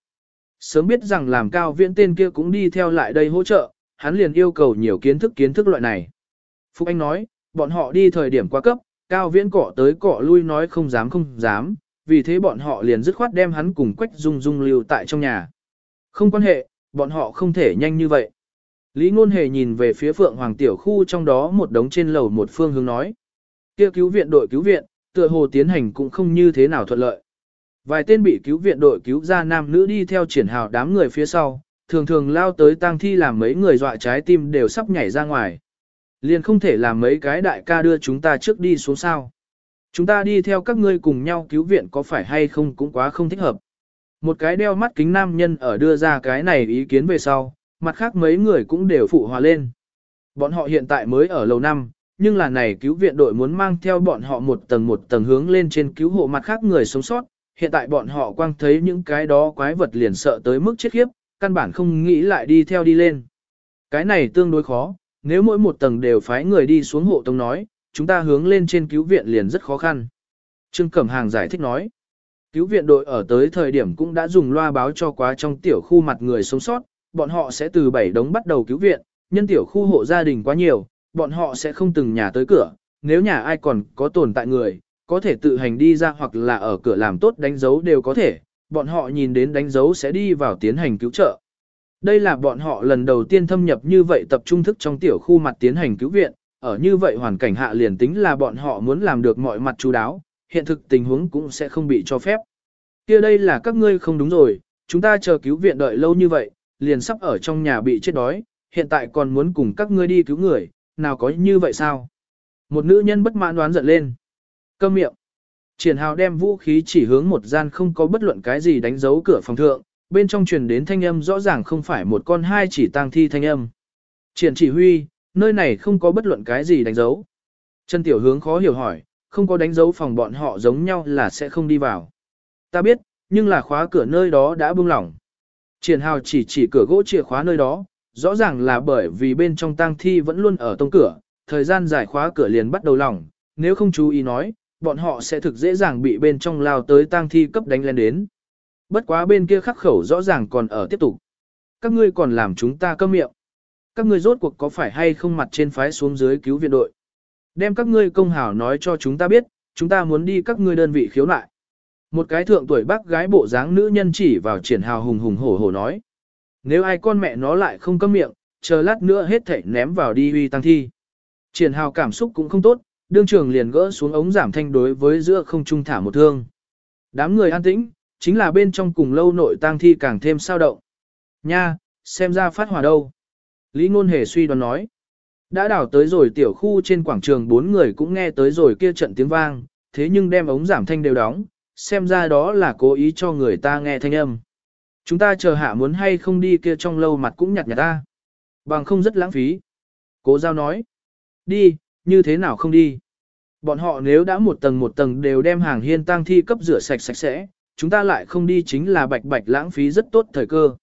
Sớm biết rằng làm cao viễn tên kia cũng đi theo lại đây hỗ trợ, hắn liền yêu cầu nhiều kiến thức kiến thức loại này. Phúc Anh nói, bọn họ đi thời điểm quá cấp, cao viễn cọ tới cọ lui nói không dám không dám, vì thế bọn họ liền dứt khoát đem hắn cùng quách dung dung lưu tại trong nhà. Không quan hệ, bọn họ không thể nhanh như vậy. Lý Ngôn Hề nhìn về phía Phượng Hoàng Tiểu khu trong đó một đống trên lầu một phương hướng nói. kia cứu viện đội cứu viện, tựa hồ tiến hành cũng không như thế nào thuận lợi. Vài tên bị cứu viện đội cứu ra nam nữ đi theo triển hào đám người phía sau, thường thường lao tới tang thi làm mấy người dọa trái tim đều sắp nhảy ra ngoài. Liền không thể làm mấy cái đại ca đưa chúng ta trước đi xuống sao. Chúng ta đi theo các ngươi cùng nhau cứu viện có phải hay không cũng quá không thích hợp. Một cái đeo mắt kính nam nhân ở đưa ra cái này ý kiến về sau, mặt khác mấy người cũng đều phụ hòa lên. Bọn họ hiện tại mới ở lầu năm, nhưng là này cứu viện đội muốn mang theo bọn họ một tầng một tầng hướng lên trên cứu hộ mặt khác người sống sót. Hiện tại bọn họ quang thấy những cái đó quái vật liền sợ tới mức chết khiếp, căn bản không nghĩ lại đi theo đi lên. Cái này tương đối khó, nếu mỗi một tầng đều phái người đi xuống hộ tông nói, chúng ta hướng lên trên cứu viện liền rất khó khăn. Trương Cẩm Hàng giải thích nói, cứu viện đội ở tới thời điểm cũng đã dùng loa báo cho quá trong tiểu khu mặt người sống sót, bọn họ sẽ từ bảy đống bắt đầu cứu viện, nhân tiểu khu hộ gia đình quá nhiều, bọn họ sẽ không từng nhà tới cửa, nếu nhà ai còn có tồn tại người, có thể tự hành đi ra hoặc là ở cửa làm tốt đánh dấu đều có thể, bọn họ nhìn đến đánh dấu sẽ đi vào tiến hành cứu trợ. Đây là bọn họ lần đầu tiên thâm nhập như vậy tập trung thức trong tiểu khu mặt tiến hành cứu viện, ở như vậy hoàn cảnh hạ liền tính là bọn họ muốn làm được mọi mặt chú đáo, hiện thực tình huống cũng sẽ không bị cho phép. kia đây là các ngươi không đúng rồi, chúng ta chờ cứu viện đợi lâu như vậy, liền sắp ở trong nhà bị chết đói, hiện tại còn muốn cùng các ngươi đi cứu người, nào có như vậy sao? Một nữ nhân bất mãn đoán giận lên. Câm miệng. Triển hào đem vũ khí chỉ hướng một gian không có bất luận cái gì đánh dấu cửa phòng thượng, bên trong truyền đến thanh âm rõ ràng không phải một con hai chỉ tang thi thanh âm. Triển chỉ huy, nơi này không có bất luận cái gì đánh dấu. Trần Tiểu Hướng khó hiểu hỏi, không có đánh dấu phòng bọn họ giống nhau là sẽ không đi vào. Ta biết, nhưng là khóa cửa nơi đó đã buông lỏng. Triển hào chỉ chỉ cửa gỗ chìa khóa nơi đó, rõ ràng là bởi vì bên trong tang thi vẫn luôn ở tông cửa, thời gian giải khóa cửa liền bắt đầu lỏng, nếu không chú ý nói, bọn họ sẽ thực dễ dàng bị bên trong lao tới tang thi cấp đánh lên đến. Bất quá bên kia khắc khẩu rõ ràng còn ở tiếp tục. Các ngươi còn làm chúng ta câm miệng. Các ngươi rốt cuộc có phải hay không mặt trên phái xuống dưới cứu viện đội. Đem các ngươi công hảo nói cho chúng ta biết, chúng ta muốn đi các ngươi đơn vị khiếu nại. Một cái thượng tuổi bác gái bộ dáng nữ nhân chỉ vào triển hào hùng hùng hổ hổ nói. Nếu ai con mẹ nó lại không câm miệng, chờ lát nữa hết thảy ném vào đi uy tăng thi. Triển hào cảm xúc cũng không tốt, đương trường liền gỡ xuống ống giảm thanh đối với giữa không trung thả một thương. Đám người an tĩnh, chính là bên trong cùng lâu nội tang thi càng thêm sao động. Nha, xem ra phát hỏa đâu. Lý ngôn hề suy đoán nói. Đã đảo tới rồi tiểu khu trên quảng trường bốn người cũng nghe tới rồi kia trận tiếng vang, thế nhưng đem ống giảm thanh đều đóng, xem ra đó là cố ý cho người ta nghe thanh âm. Chúng ta chờ hạ muốn hay không đi kia trong lâu mặt cũng nhặt nhặt ta. Bằng không rất lãng phí. Cố giao nói. Đi, như thế nào không đi. Bọn họ nếu đã một tầng một tầng đều đem hàng hiên tang thi cấp rửa sạch sạch sẽ, chúng ta lại không đi chính là bạch bạch lãng phí rất tốt thời cơ.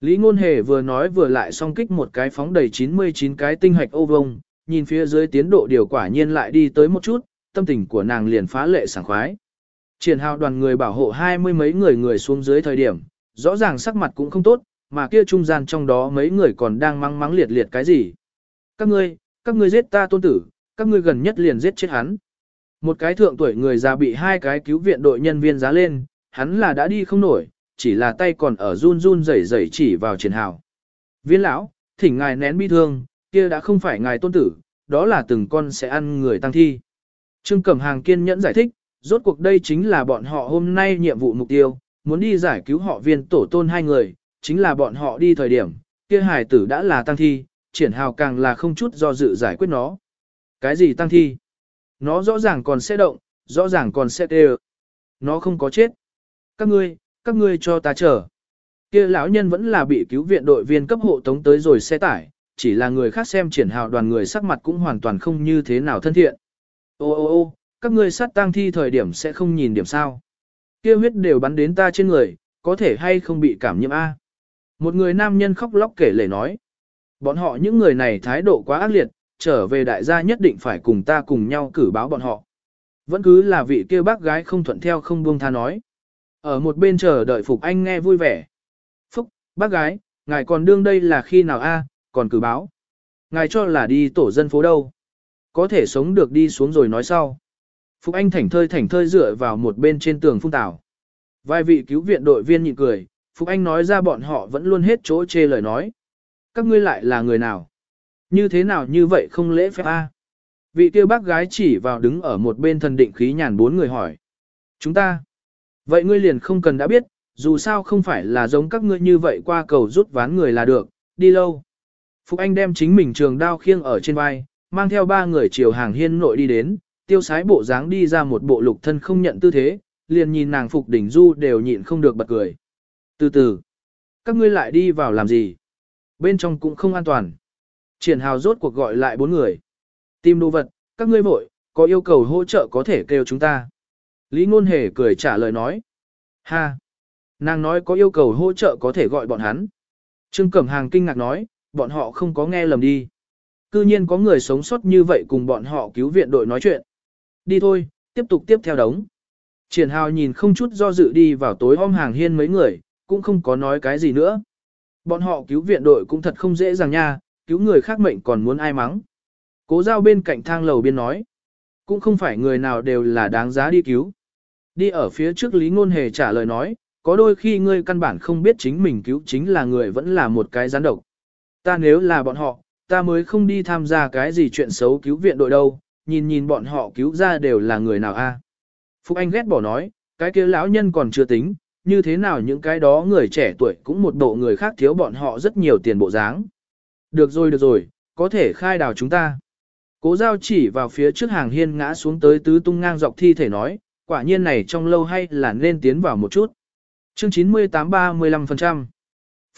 Lý Ngôn Hề vừa nói vừa lại song kích một cái phóng đầy 99 cái tinh hạch ô vông, nhìn phía dưới tiến độ điều quả nhiên lại đi tới một chút, tâm tình của nàng liền phá lệ sảng khoái. Triển hào đoàn người bảo hộ hai mươi mấy người người xuống dưới thời điểm, rõ ràng sắc mặt cũng không tốt, mà kia trung gian trong đó mấy người còn đang mắng mắng liệt liệt cái gì. Các ngươi, các ngươi giết ta tôn tử, các ngươi gần nhất liền giết chết hắn. Một cái thượng tuổi người già bị hai cái cứu viện đội nhân viên giá lên, hắn là đã đi không nổi, chỉ là tay còn ở run run rẩy rẩy chỉ vào triển hào. Viên lão, thỉnh ngài nén bi thương, kia đã không phải ngài tôn tử, đó là từng con sẽ ăn người tăng thi. Trương Cẩm Hàng kiên nhẫn giải thích, rốt cuộc đây chính là bọn họ hôm nay nhiệm vụ mục tiêu, muốn đi giải cứu họ viên tổ tôn hai người, chính là bọn họ đi thời điểm, kia hải tử đã là tăng thi, triển hào càng là không chút do dự giải quyết nó. Cái gì tăng thi? Nó rõ ràng còn sẽ động, rõ ràng còn sẽ tê Nó không có chết. Các ngươi, các ngươi cho ta chờ. Kia lão nhân vẫn là bị cứu viện đội viên cấp hộ tống tới rồi xe tải, chỉ là người khác xem triển hào đoàn người sắc mặt cũng hoàn toàn không như thế nào thân thiện. Ô ô ô, các ngươi sát tang thi thời điểm sẽ không nhìn điểm sao. Kia huyết đều bắn đến ta trên người, có thể hay không bị cảm nhiễm A. Một người nam nhân khóc lóc kể lể nói. Bọn họ những người này thái độ quá ác liệt, trở về đại gia nhất định phải cùng ta cùng nhau cử báo bọn họ. Vẫn cứ là vị kia bác gái không thuận theo không buông tha nói. Ở một bên chờ đợi Phục Anh nghe vui vẻ. Phúc, bác gái, ngài còn đương đây là khi nào a? còn cử báo. Ngài cho là đi tổ dân phố đâu. Có thể sống được đi xuống rồi nói sau. Phục Anh thảnh thơi thảnh thơi dựa vào một bên trên tường phun tảo. Vài vị cứu viện đội viên nhịn cười, Phục Anh nói ra bọn họ vẫn luôn hết chỗ chê lời nói. Các ngươi lại là người nào? Như thế nào như vậy không lễ phép a? Vị kia bác gái chỉ vào đứng ở một bên thần định khí nhàn bốn người hỏi. Chúng ta. Vậy ngươi liền không cần đã biết, dù sao không phải là giống các ngươi như vậy qua cầu rút ván người là được, đi lâu. Phục Anh đem chính mình trường đao khiêng ở trên vai, mang theo ba người chiều hàng hiên nội đi đến, tiêu sái bộ dáng đi ra một bộ lục thân không nhận tư thế, liền nhìn nàng Phục đỉnh du đều nhịn không được bật cười. Từ từ, các ngươi lại đi vào làm gì? Bên trong cũng không an toàn. Triển hào rốt cuộc gọi lại bốn người. Tìm đồ vật, các ngươi vội, có yêu cầu hỗ trợ có thể kêu chúng ta. Lý Ngôn Hề cười trả lời nói. Ha! Nàng nói có yêu cầu hỗ trợ có thể gọi bọn hắn. Trương Cẩm Hàng kinh ngạc nói, bọn họ không có nghe lầm đi. Cư nhiên có người sống sót như vậy cùng bọn họ cứu viện đội nói chuyện. Đi thôi, tiếp tục tiếp theo đống. Triển hào nhìn không chút do dự đi vào tối om hàng hiên mấy người, cũng không có nói cái gì nữa. Bọn họ cứu viện đội cũng thật không dễ dàng nha, cứu người khác mệnh còn muốn ai mắng. Cố giao bên cạnh thang lầu biên nói. Cũng không phải người nào đều là đáng giá đi cứu. Đi ở phía trước Lý Ngôn Hề trả lời nói, có đôi khi ngươi căn bản không biết chính mình cứu chính là người vẫn là một cái gián độc. Ta nếu là bọn họ, ta mới không đi tham gia cái gì chuyện xấu cứu viện đội đâu, nhìn nhìn bọn họ cứu ra đều là người nào a? À? Phúc Anh ghét bỏ nói, cái kia lão nhân còn chưa tính, như thế nào những cái đó người trẻ tuổi cũng một bộ người khác thiếu bọn họ rất nhiều tiền bộ dáng. Được rồi được rồi, có thể khai đào chúng ta. Cố giao chỉ vào phía trước hàng hiên ngã xuống tới tứ tung ngang dọc thi thể nói, quả nhiên này trong lâu hay là nên tiến vào một chút. Chương 98-35%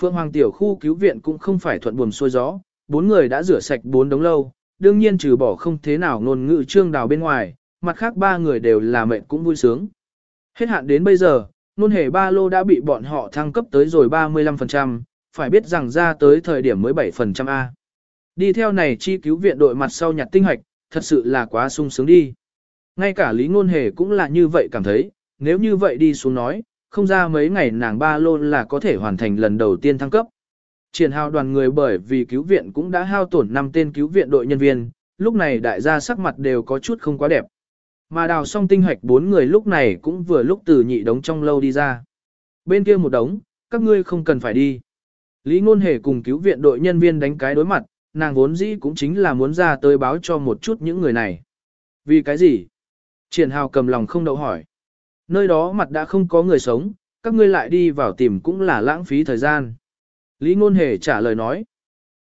Phượng Hoàng Tiểu khu cứu viện cũng không phải thuận buồm xuôi gió, bốn người đã rửa sạch bốn đống lâu, đương nhiên trừ bỏ không thế nào ngôn ngữ trương đào bên ngoài, mặt khác ba người đều là mệnh cũng vui sướng. Hết hạn đến bây giờ, nôn hề ba lô đã bị bọn họ thăng cấp tới rồi 35%, phải biết rằng ra tới thời điểm mới 7% A. Đi theo này chi cứu viện đội mặt sau nhặt tinh hoạch, thật sự là quá sung sướng đi. Ngay cả Lý Ngôn Hề cũng là như vậy cảm thấy, nếu như vậy đi xuống nói, không ra mấy ngày nàng ba lôn là có thể hoàn thành lần đầu tiên thăng cấp. Triển hào đoàn người bởi vì cứu viện cũng đã hao tổn 5 tên cứu viện đội nhân viên, lúc này đại gia sắc mặt đều có chút không quá đẹp. Mà đào xong tinh hoạch bốn người lúc này cũng vừa lúc từ nhị đống trong lâu đi ra. Bên kia một đống, các ngươi không cần phải đi. Lý Ngôn Hề cùng cứu viện đội nhân viên đánh cái đối mặt, nàng vốn dĩ cũng chính là muốn ra tới báo cho một chút những người này. Vì cái gì? Triển hào cầm lòng không đậu hỏi. Nơi đó mặt đã không có người sống, các ngươi lại đi vào tìm cũng là lãng phí thời gian. Lý Ngôn Hề trả lời nói.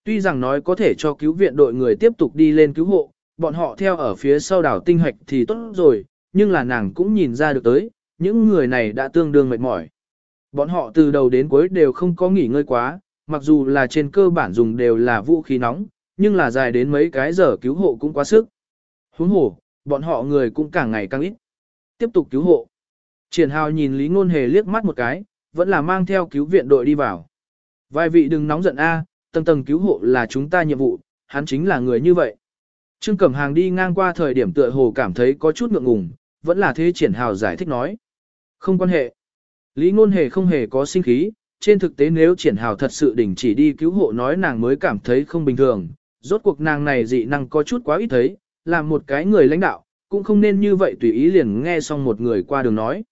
Tuy rằng nói có thể cho cứu viện đội người tiếp tục đi lên cứu hộ, bọn họ theo ở phía sau đảo tinh hoạch thì tốt rồi, nhưng là nàng cũng nhìn ra được tới, những người này đã tương đương mệt mỏi. Bọn họ từ đầu đến cuối đều không có nghỉ ngơi quá, mặc dù là trên cơ bản dùng đều là vũ khí nóng, nhưng là dài đến mấy cái giờ cứu hộ cũng quá sức. Huống hồ, bọn họ người cũng càng ngày càng ít. Tiếp tục cứu hộ. Triển hào nhìn Lý Ngôn Hề liếc mắt một cái, vẫn là mang theo cứu viện đội đi vào. Vài vị đừng nóng giận a, tầng tầng cứu hộ là chúng ta nhiệm vụ, hắn chính là người như vậy. Trương Cẩm Hàng đi ngang qua thời điểm tựa hồ cảm thấy có chút ngượng ngùng, vẫn là thế triển hào giải thích nói. Không quan hệ. Lý Ngôn Hề không hề có sinh khí, trên thực tế nếu triển hào thật sự đỉnh chỉ đi cứu hộ nói nàng mới cảm thấy không bình thường, rốt cuộc nàng này dị năng có chút quá ít thấy, làm một cái người lãnh đạo, cũng không nên như vậy tùy ý liền nghe xong một người qua đường nói.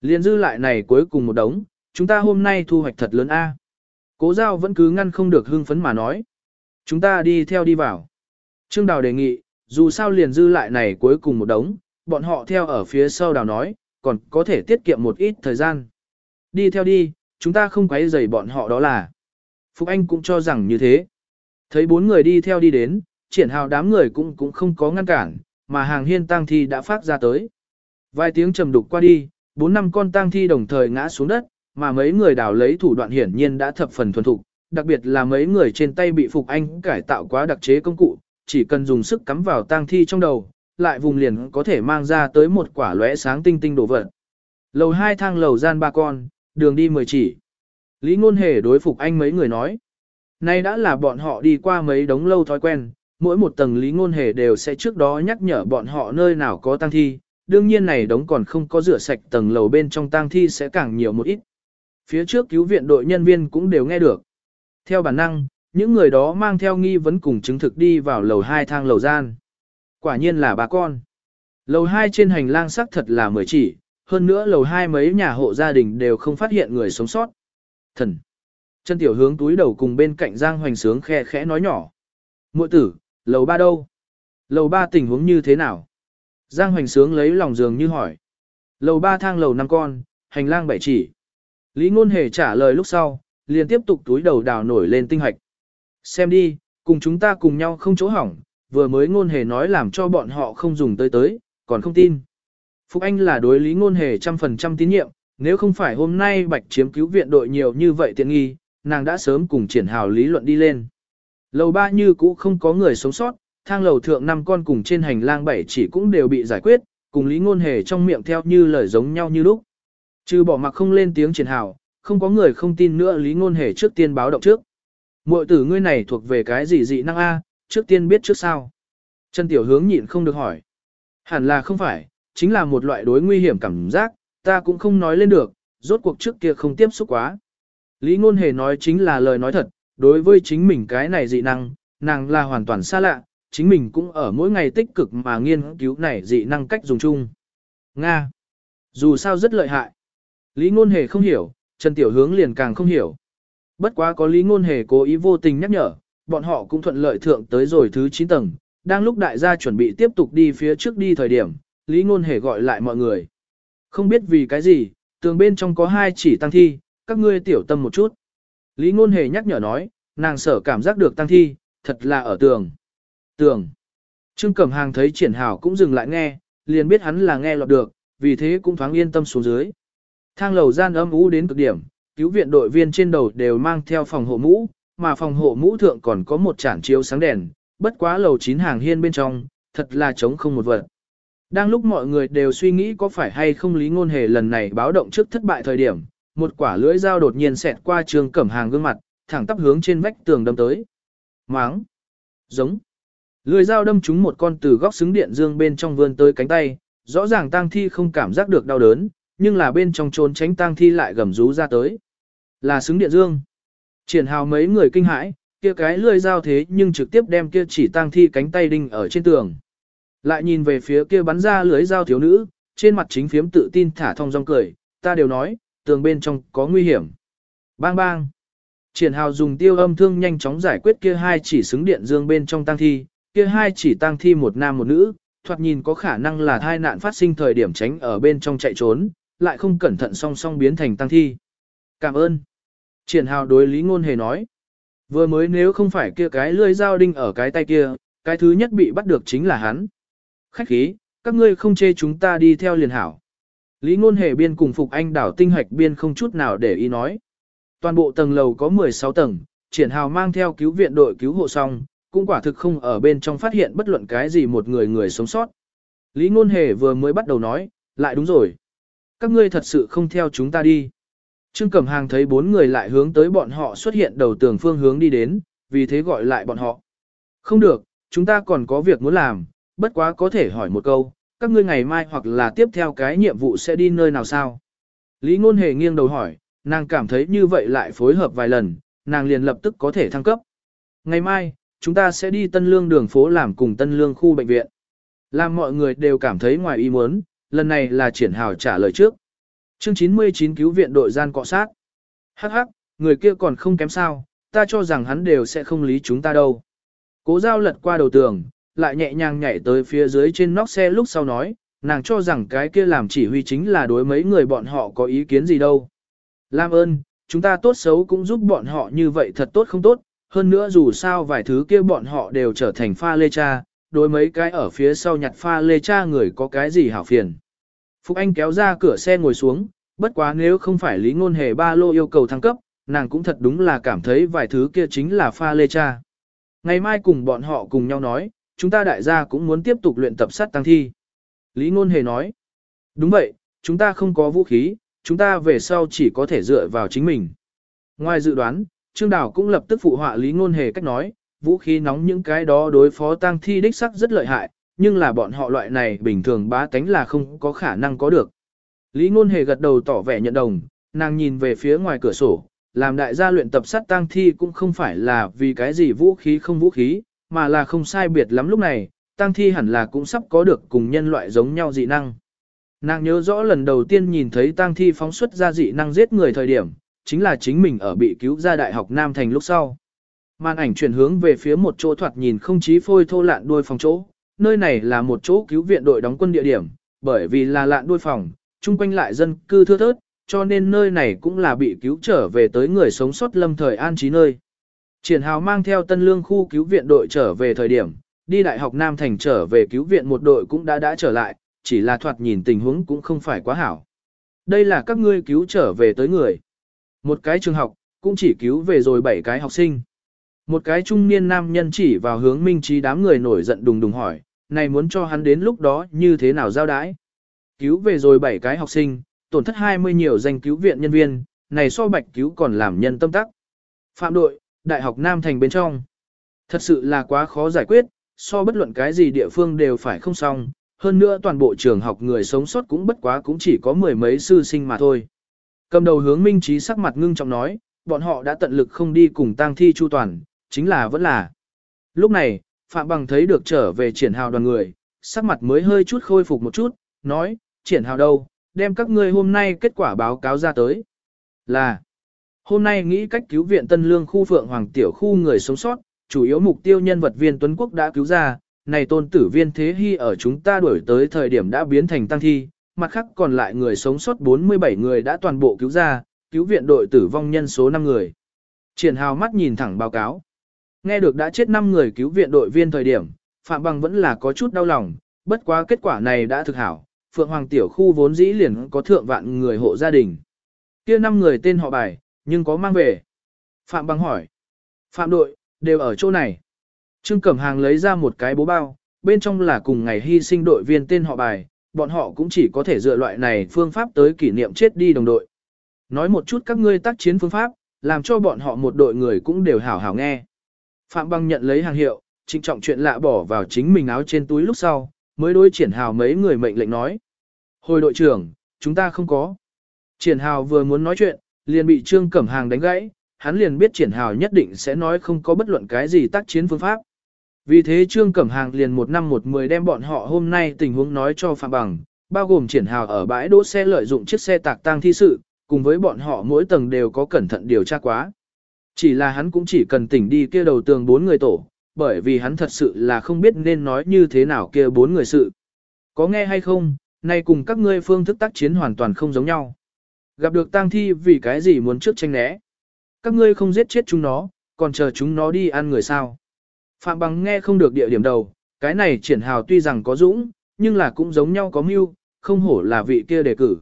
Liền dư lại này cuối cùng một đống, chúng ta hôm nay thu hoạch thật lớn a. Cố giao vẫn cứ ngăn không được hưng phấn mà nói. Chúng ta đi theo đi vào. Trương Đào đề nghị, dù sao liền dư lại này cuối cùng một đống, bọn họ theo ở phía sau Đào nói, còn có thể tiết kiệm một ít thời gian. Đi theo đi, chúng ta không quấy rầy bọn họ đó là. Phục Anh cũng cho rằng như thế. Thấy bốn người đi theo đi đến, triển hào đám người cũng cũng không có ngăn cản, mà hàng hiên tang thi đã phát ra tới. Vài tiếng trầm đục qua đi, bốn năm con tang thi đồng thời ngã xuống đất, mà mấy người đào lấy thủ đoạn hiển nhiên đã thập phần thuần thục, đặc biệt là mấy người trên tay bị Phục Anh cải tạo quá đặc chế công cụ, chỉ cần dùng sức cắm vào tang thi trong đầu, lại vùng liền có thể mang ra tới một quả lóe sáng tinh tinh đổ vật. Lầu hai thang lầu gian ba con, đường đi mười chỉ. Lý ngôn hề đối phục anh mấy người nói. Nay đã là bọn họ đi qua mấy đống lâu thói quen, mỗi một tầng lý ngôn hề đều sẽ trước đó nhắc nhở bọn họ nơi nào có tang thi, đương nhiên này đống còn không có rửa sạch tầng lầu bên trong tang thi sẽ càng nhiều một ít. Phía trước cứu viện đội nhân viên cũng đều nghe được. Theo bản năng, những người đó mang theo nghi vấn cùng chứng thực đi vào lầu hai thang lầu gian. Quả nhiên là bà con. Lầu hai trên hành lang sắc thật là mười chỉ, hơn nữa lầu hai mấy nhà hộ gia đình đều không phát hiện người sống sót. Thần. Chân tiểu hướng túi đầu cùng bên cạnh Giang Hoành Sướng khe khẽ nói nhỏ. Muội tử, lầu ba đâu? Lầu ba tình huống như thế nào? Giang Hoành Sướng lấy lòng giường như hỏi. Lầu ba thang lầu năm con, hành lang bảy chỉ. Lý Ngôn Hề trả lời lúc sau, liền tiếp tục túi đầu đào nổi lên tinh hạch. Xem đi, cùng chúng ta cùng nhau không chỗ hỏng, vừa mới Ngôn Hề nói làm cho bọn họ không dùng tới tới, còn không tin. Phúc Anh là đối Lý Ngôn Hề trăm phần trăm tín nhiệm, nếu không phải hôm nay bạch chiếm cứu viện đội nhiều như vậy tiện nghi, nàng đã sớm cùng triển hào lý luận đi lên. Lầu ba như cũ không có người sống sót, thang lầu thượng năm con cùng trên hành lang bảy chỉ cũng đều bị giải quyết, cùng lý ngôn hề trong miệng theo như lời giống nhau như lúc. Trừ bỏ mặc không lên tiếng triển hào, không có người không tin nữa lý ngôn hề trước tiên báo động trước. Mội tử ngươi này thuộc về cái gì dị năng A, trước tiên biết trước sao. Trần Tiểu Hướng nhịn không được hỏi. Hẳn là không phải, chính là một loại đối nguy hiểm cảm giác, ta cũng không nói lên được, rốt cuộc trước kia không tiếp xúc quá. Lý ngôn hề nói chính là lời nói thật, đối với chính mình cái này dị năng, nàng là hoàn toàn xa lạ, chính mình cũng ở mỗi ngày tích cực mà nghiên cứu này dị năng cách dùng chung. Nga. Dù sao rất lợi hại. Lý ngôn hề không hiểu, Trần Tiểu Hướng liền càng không hiểu. Bất quá có Lý ngôn hề cố ý vô tình nhắc nhở, bọn họ cũng thuận lợi thượng tới rồi thứ 9 tầng. Đang lúc đại gia chuẩn bị tiếp tục đi phía trước đi thời điểm, Lý ngôn hề gọi lại mọi người. Không biết vì cái gì, tường bên trong có hai chỉ tăng thi, các ngươi tiểu tâm một chút. Lý ngôn hề nhắc nhở nói, nàng sở cảm giác được tăng thi, thật là ở tường. Tường. Trương Cẩm Hàng thấy triển hảo cũng dừng lại nghe, liền biết hắn là nghe lọt được, vì thế cũng thoáng yên tâm xuống dưới. Thang lầu gian âm ú đến cực điểm, cứu viện đội viên trên đầu đều mang theo phòng hộ mũ, mà phòng hộ mũ thượng còn có một chản chiếu sáng đèn, bất quá lầu chín hàng hiên bên trong, thật là trống không một vật. Đang lúc mọi người đều suy nghĩ có phải hay không lý ngôn hề lần này báo động trước thất bại thời điểm, một quả lưỡi dao đột nhiên xẹt qua trường cẩm hàng gương mặt, thẳng tắp hướng trên vách tường đâm tới. Máng! Giống! Lưỡi dao đâm trúng một con từ góc xứng điện dương bên trong vươn tới cánh tay, rõ ràng tang thi không cảm giác được đau đớn, nhưng là bên trong trốn tránh tang thi lại gầm rú ra tới. Là xứng điện dương. Triển hào mấy người kinh hãi, kia cái lưỡi dao thế nhưng trực tiếp đem kia chỉ tang thi cánh tay đinh ở trên tường. Lại nhìn về phía kia bắn ra lưới dao thiếu nữ, trên mặt chính phiếm tự tin thả thông dong cười, ta đều nói, tường bên trong có nguy hiểm. Bang bang. Triển hào dùng tiêu âm thương nhanh chóng giải quyết kia hai chỉ xứng điện dương bên trong tăng thi, kia hai chỉ tăng thi một nam một nữ, thoạt nhìn có khả năng là thai nạn phát sinh thời điểm tránh ở bên trong chạy trốn, lại không cẩn thận song song biến thành tăng thi. Cảm ơn. Triển hào đối lý ngôn hề nói. Vừa mới nếu không phải kia cái lưỡi dao đinh ở cái tay kia, cái thứ nhất bị bắt được chính là hắn. Khách khí, các ngươi không chê chúng ta đi theo liền hảo. Lý ngôn hề biên cùng phục anh đảo tinh hạch biên không chút nào để ý nói. Toàn bộ tầng lầu có 16 tầng, triển hào mang theo cứu viện đội cứu hộ xong, cũng quả thực không ở bên trong phát hiện bất luận cái gì một người người sống sót. Lý ngôn hề vừa mới bắt đầu nói, lại đúng rồi. Các ngươi thật sự không theo chúng ta đi. Trương Cẩm Hàng thấy bốn người lại hướng tới bọn họ xuất hiện đầu tường phương hướng đi đến, vì thế gọi lại bọn họ. Không được, chúng ta còn có việc muốn làm, bất quá có thể hỏi một câu, các ngươi ngày mai hoặc là tiếp theo cái nhiệm vụ sẽ đi nơi nào sao? Lý Ngôn Hề nghiêng đầu hỏi, nàng cảm thấy như vậy lại phối hợp vài lần, nàng liền lập tức có thể thăng cấp. Ngày mai, chúng ta sẽ đi Tân Lương đường phố làm cùng Tân Lương khu bệnh viện. Làm mọi người đều cảm thấy ngoài ý muốn, lần này là triển hào trả lời trước. Chương 99 cứu viện đội gian cọ sát. Hắc hắc, người kia còn không kém sao, ta cho rằng hắn đều sẽ không lý chúng ta đâu. Cố giao lật qua đầu tường, lại nhẹ nhàng nhảy tới phía dưới trên nóc xe lúc sau nói, nàng cho rằng cái kia làm chỉ huy chính là đối mấy người bọn họ có ý kiến gì đâu. Lam ơn, chúng ta tốt xấu cũng giúp bọn họ như vậy thật tốt không tốt, hơn nữa dù sao vài thứ kia bọn họ đều trở thành pha lê cha, đối mấy cái ở phía sau nhặt pha lê cha người có cái gì hảo phiền. Phúc Anh kéo ra cửa xe ngồi xuống, bất quá nếu không phải lý ngôn hề ba lô yêu cầu thăng cấp, nàng cũng thật đúng là cảm thấy vài thứ kia chính là pha lê cha. Ngày mai cùng bọn họ cùng nhau nói, chúng ta đại gia cũng muốn tiếp tục luyện tập sát tăng thi. Lý Ngôn Hề nói, đúng vậy, chúng ta không có vũ khí, chúng ta về sau chỉ có thể dựa vào chính mình. Ngoài dự đoán, Trương Đào cũng lập tức phụ họa Lý Ngôn Hề cách nói, vũ khí nóng những cái đó đối phó tăng thi đích sắc rất lợi hại, nhưng là bọn họ loại này bình thường bá tánh là không có khả năng có được. Lý Ngôn Hề gật đầu tỏ vẻ nhận đồng, nàng nhìn về phía ngoài cửa sổ, làm đại gia luyện tập sát tăng thi cũng không phải là vì cái gì vũ khí không vũ khí, mà là không sai biệt lắm lúc này, tăng thi hẳn là cũng sắp có được cùng nhân loại giống nhau dị năng. Nàng nhớ rõ lần đầu tiên nhìn thấy tăng thi phóng xuất ra dị năng giết người thời điểm, chính là chính mình ở bị cứu ra Đại học Nam Thành lúc sau. Màn ảnh chuyển hướng về phía một chỗ thoạt nhìn không chí phôi thô lạn đuôi phòng chỗ, nơi này là một chỗ cứu viện đội đóng quân địa điểm, bởi vì là lạn đuôi phòng, chung quanh lại dân cư thưa thớt, cho nên nơi này cũng là bị cứu trở về tới người sống sót lâm thời an trí nơi. Triển Hào mang theo tân lương khu cứu viện đội trở về thời điểm, đi Đại học Nam Thành trở về cứu viện một đội cũng đã đã trở lại, chỉ là thoạt nhìn tình huống cũng không phải quá hảo. Đây là các ngươi cứu trở về tới người. Một cái trường học, cũng chỉ cứu về rồi bảy cái học sinh. Một cái trung niên nam nhân chỉ vào hướng minh trí đám người nổi giận đùng đùng hỏi, này muốn cho hắn đến lúc đó như thế nào giao đái. Cứu về rồi bảy cái học sinh, tổn thất 20 nhiều danh cứu viện nhân viên, này so bạch cứu còn làm nhân tâm tắc. Phạm đội, Đại học Nam Thành bên trong. Thật sự là quá khó giải quyết, so bất luận cái gì địa phương đều phải không xong, hơn nữa toàn bộ trường học người sống sót cũng bất quá cũng chỉ có mười mấy sư sinh mà thôi. Cầm đầu hướng minh trí sắc mặt ngưng trọng nói, bọn họ đã tận lực không đi cùng tang thi chu toàn, chính là vẫn là. Lúc này, Phạm Bằng thấy được trở về triển hào đoàn người, sắc mặt mới hơi chút khôi phục một chút, nói, triển hào đâu, đem các ngươi hôm nay kết quả báo cáo ra tới. Là, hôm nay nghĩ cách cứu viện Tân Lương khu Phượng Hoàng Tiểu khu người sống sót, chủ yếu mục tiêu nhân vật viên Tuấn Quốc đã cứu ra, này tôn tử viên thế hy ở chúng ta đuổi tới thời điểm đã biến thành tăng thi, mặt khác còn lại người sống sót 47 người đã toàn bộ cứu ra, cứu viện đội tử vong nhân số 5 người. Triển hào mắt nhìn thẳng báo cáo. Nghe được đã chết 5 người cứu viện đội viên thời điểm, Phạm Bằng vẫn là có chút đau lòng, bất quá kết quả này đã thực hảo, Phượng Hoàng tiểu khu vốn dĩ liền có thượng vạn người hộ gia đình. Kia 5 người tên họ bài, nhưng có mang về. Phạm Bằng hỏi. Phạm đội, đều ở chỗ này. Trương Cẩm Hàng lấy ra một cái bố bao, bên trong là cùng ngày hy sinh đội viên tên họ bài, bọn họ cũng chỉ có thể dựa loại này phương pháp tới kỷ niệm chết đi đồng đội. Nói một chút các ngươi tác chiến phương pháp, làm cho bọn họ một đội người cũng đều hảo hảo nghe. Phạm Băng nhận lấy hàng hiệu, trịnh trọng chuyện lạ bỏ vào chính mình áo trên túi lúc sau, mới đối triển hào mấy người mệnh lệnh nói. Hồi đội trưởng, chúng ta không có. Triển hào vừa muốn nói chuyện, liền bị Trương Cẩm Hàng đánh gãy, hắn liền biết triển hào nhất định sẽ nói không có bất luận cái gì tác chiến phương pháp. Vì thế Trương Cẩm Hàng liền một năm một mười đem bọn họ hôm nay tình huống nói cho Phạm Bằng, bao gồm triển hào ở bãi đỗ xe lợi dụng chiếc xe tạc tang thi sự, cùng với bọn họ mỗi tầng đều có cẩn thận điều tra quá. Chỉ là hắn cũng chỉ cần tỉnh đi kia đầu tường bốn người tổ, bởi vì hắn thật sự là không biết nên nói như thế nào kia bốn người sự. Có nghe hay không, nay cùng các ngươi phương thức tác chiến hoàn toàn không giống nhau. Gặp được tang thi vì cái gì muốn trước tranh né. Các ngươi không giết chết chúng nó, còn chờ chúng nó đi ăn người sao. Phạm bằng nghe không được địa điểm đầu, cái này triển hào tuy rằng có dũng, nhưng là cũng giống nhau có mưu, không hổ là vị kia đề cử.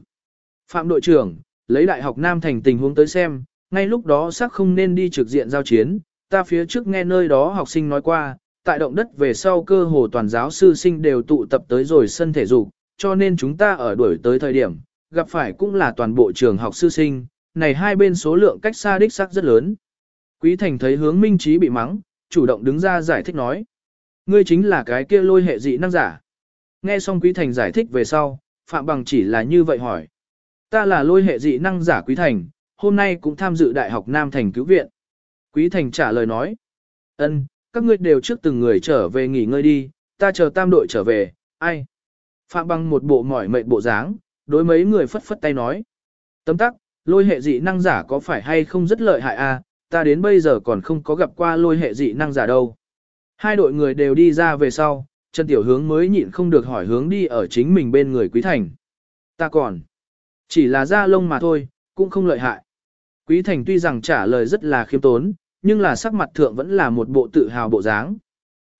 Phạm đội trưởng, lấy đại học Nam Thành tình huống tới xem, ngay lúc đó xác không nên đi trực diện giao chiến, ta phía trước nghe nơi đó học sinh nói qua, tại động đất về sau cơ hồ toàn giáo sư sinh đều tụ tập tới rồi sân thể dục, cho nên chúng ta ở đuổi tới thời điểm, gặp phải cũng là toàn bộ trường học sư sinh, này hai bên số lượng cách xa đích xác rất lớn. Quý Thành thấy hướng minh trí bị mắng, chủ động đứng ra giải thích nói. Ngươi chính là cái kia lôi hệ dị năng giả. Nghe xong Quý Thành giải thích về sau, Phạm Bằng chỉ là như vậy hỏi. Ta là lôi hệ dị năng giả Quý Thành, hôm nay cũng tham dự Đại học Nam Thành cứu viện. Quý Thành trả lời nói. ân, các ngươi đều trước từng người trở về nghỉ ngơi đi, ta chờ tam đội trở về, ai? Phạm Bằng một bộ mỏi mệt bộ dáng, đối mấy người phất phất tay nói. Tấm tắc, lôi hệ dị năng giả có phải hay không rất lợi hại à, ta đến bây giờ còn không có gặp qua lôi hệ dị năng giả đâu. Hai đội người đều đi ra về sau, Trần Tiểu Hướng mới nhịn không được hỏi hướng đi ở chính mình bên người Quý Thành. Ta còn, chỉ là da lông mà thôi, cũng không lợi hại. Quý Thành tuy rằng trả lời rất là khiêm tốn, nhưng là sắc mặt thượng vẫn là một bộ tự hào bộ dáng.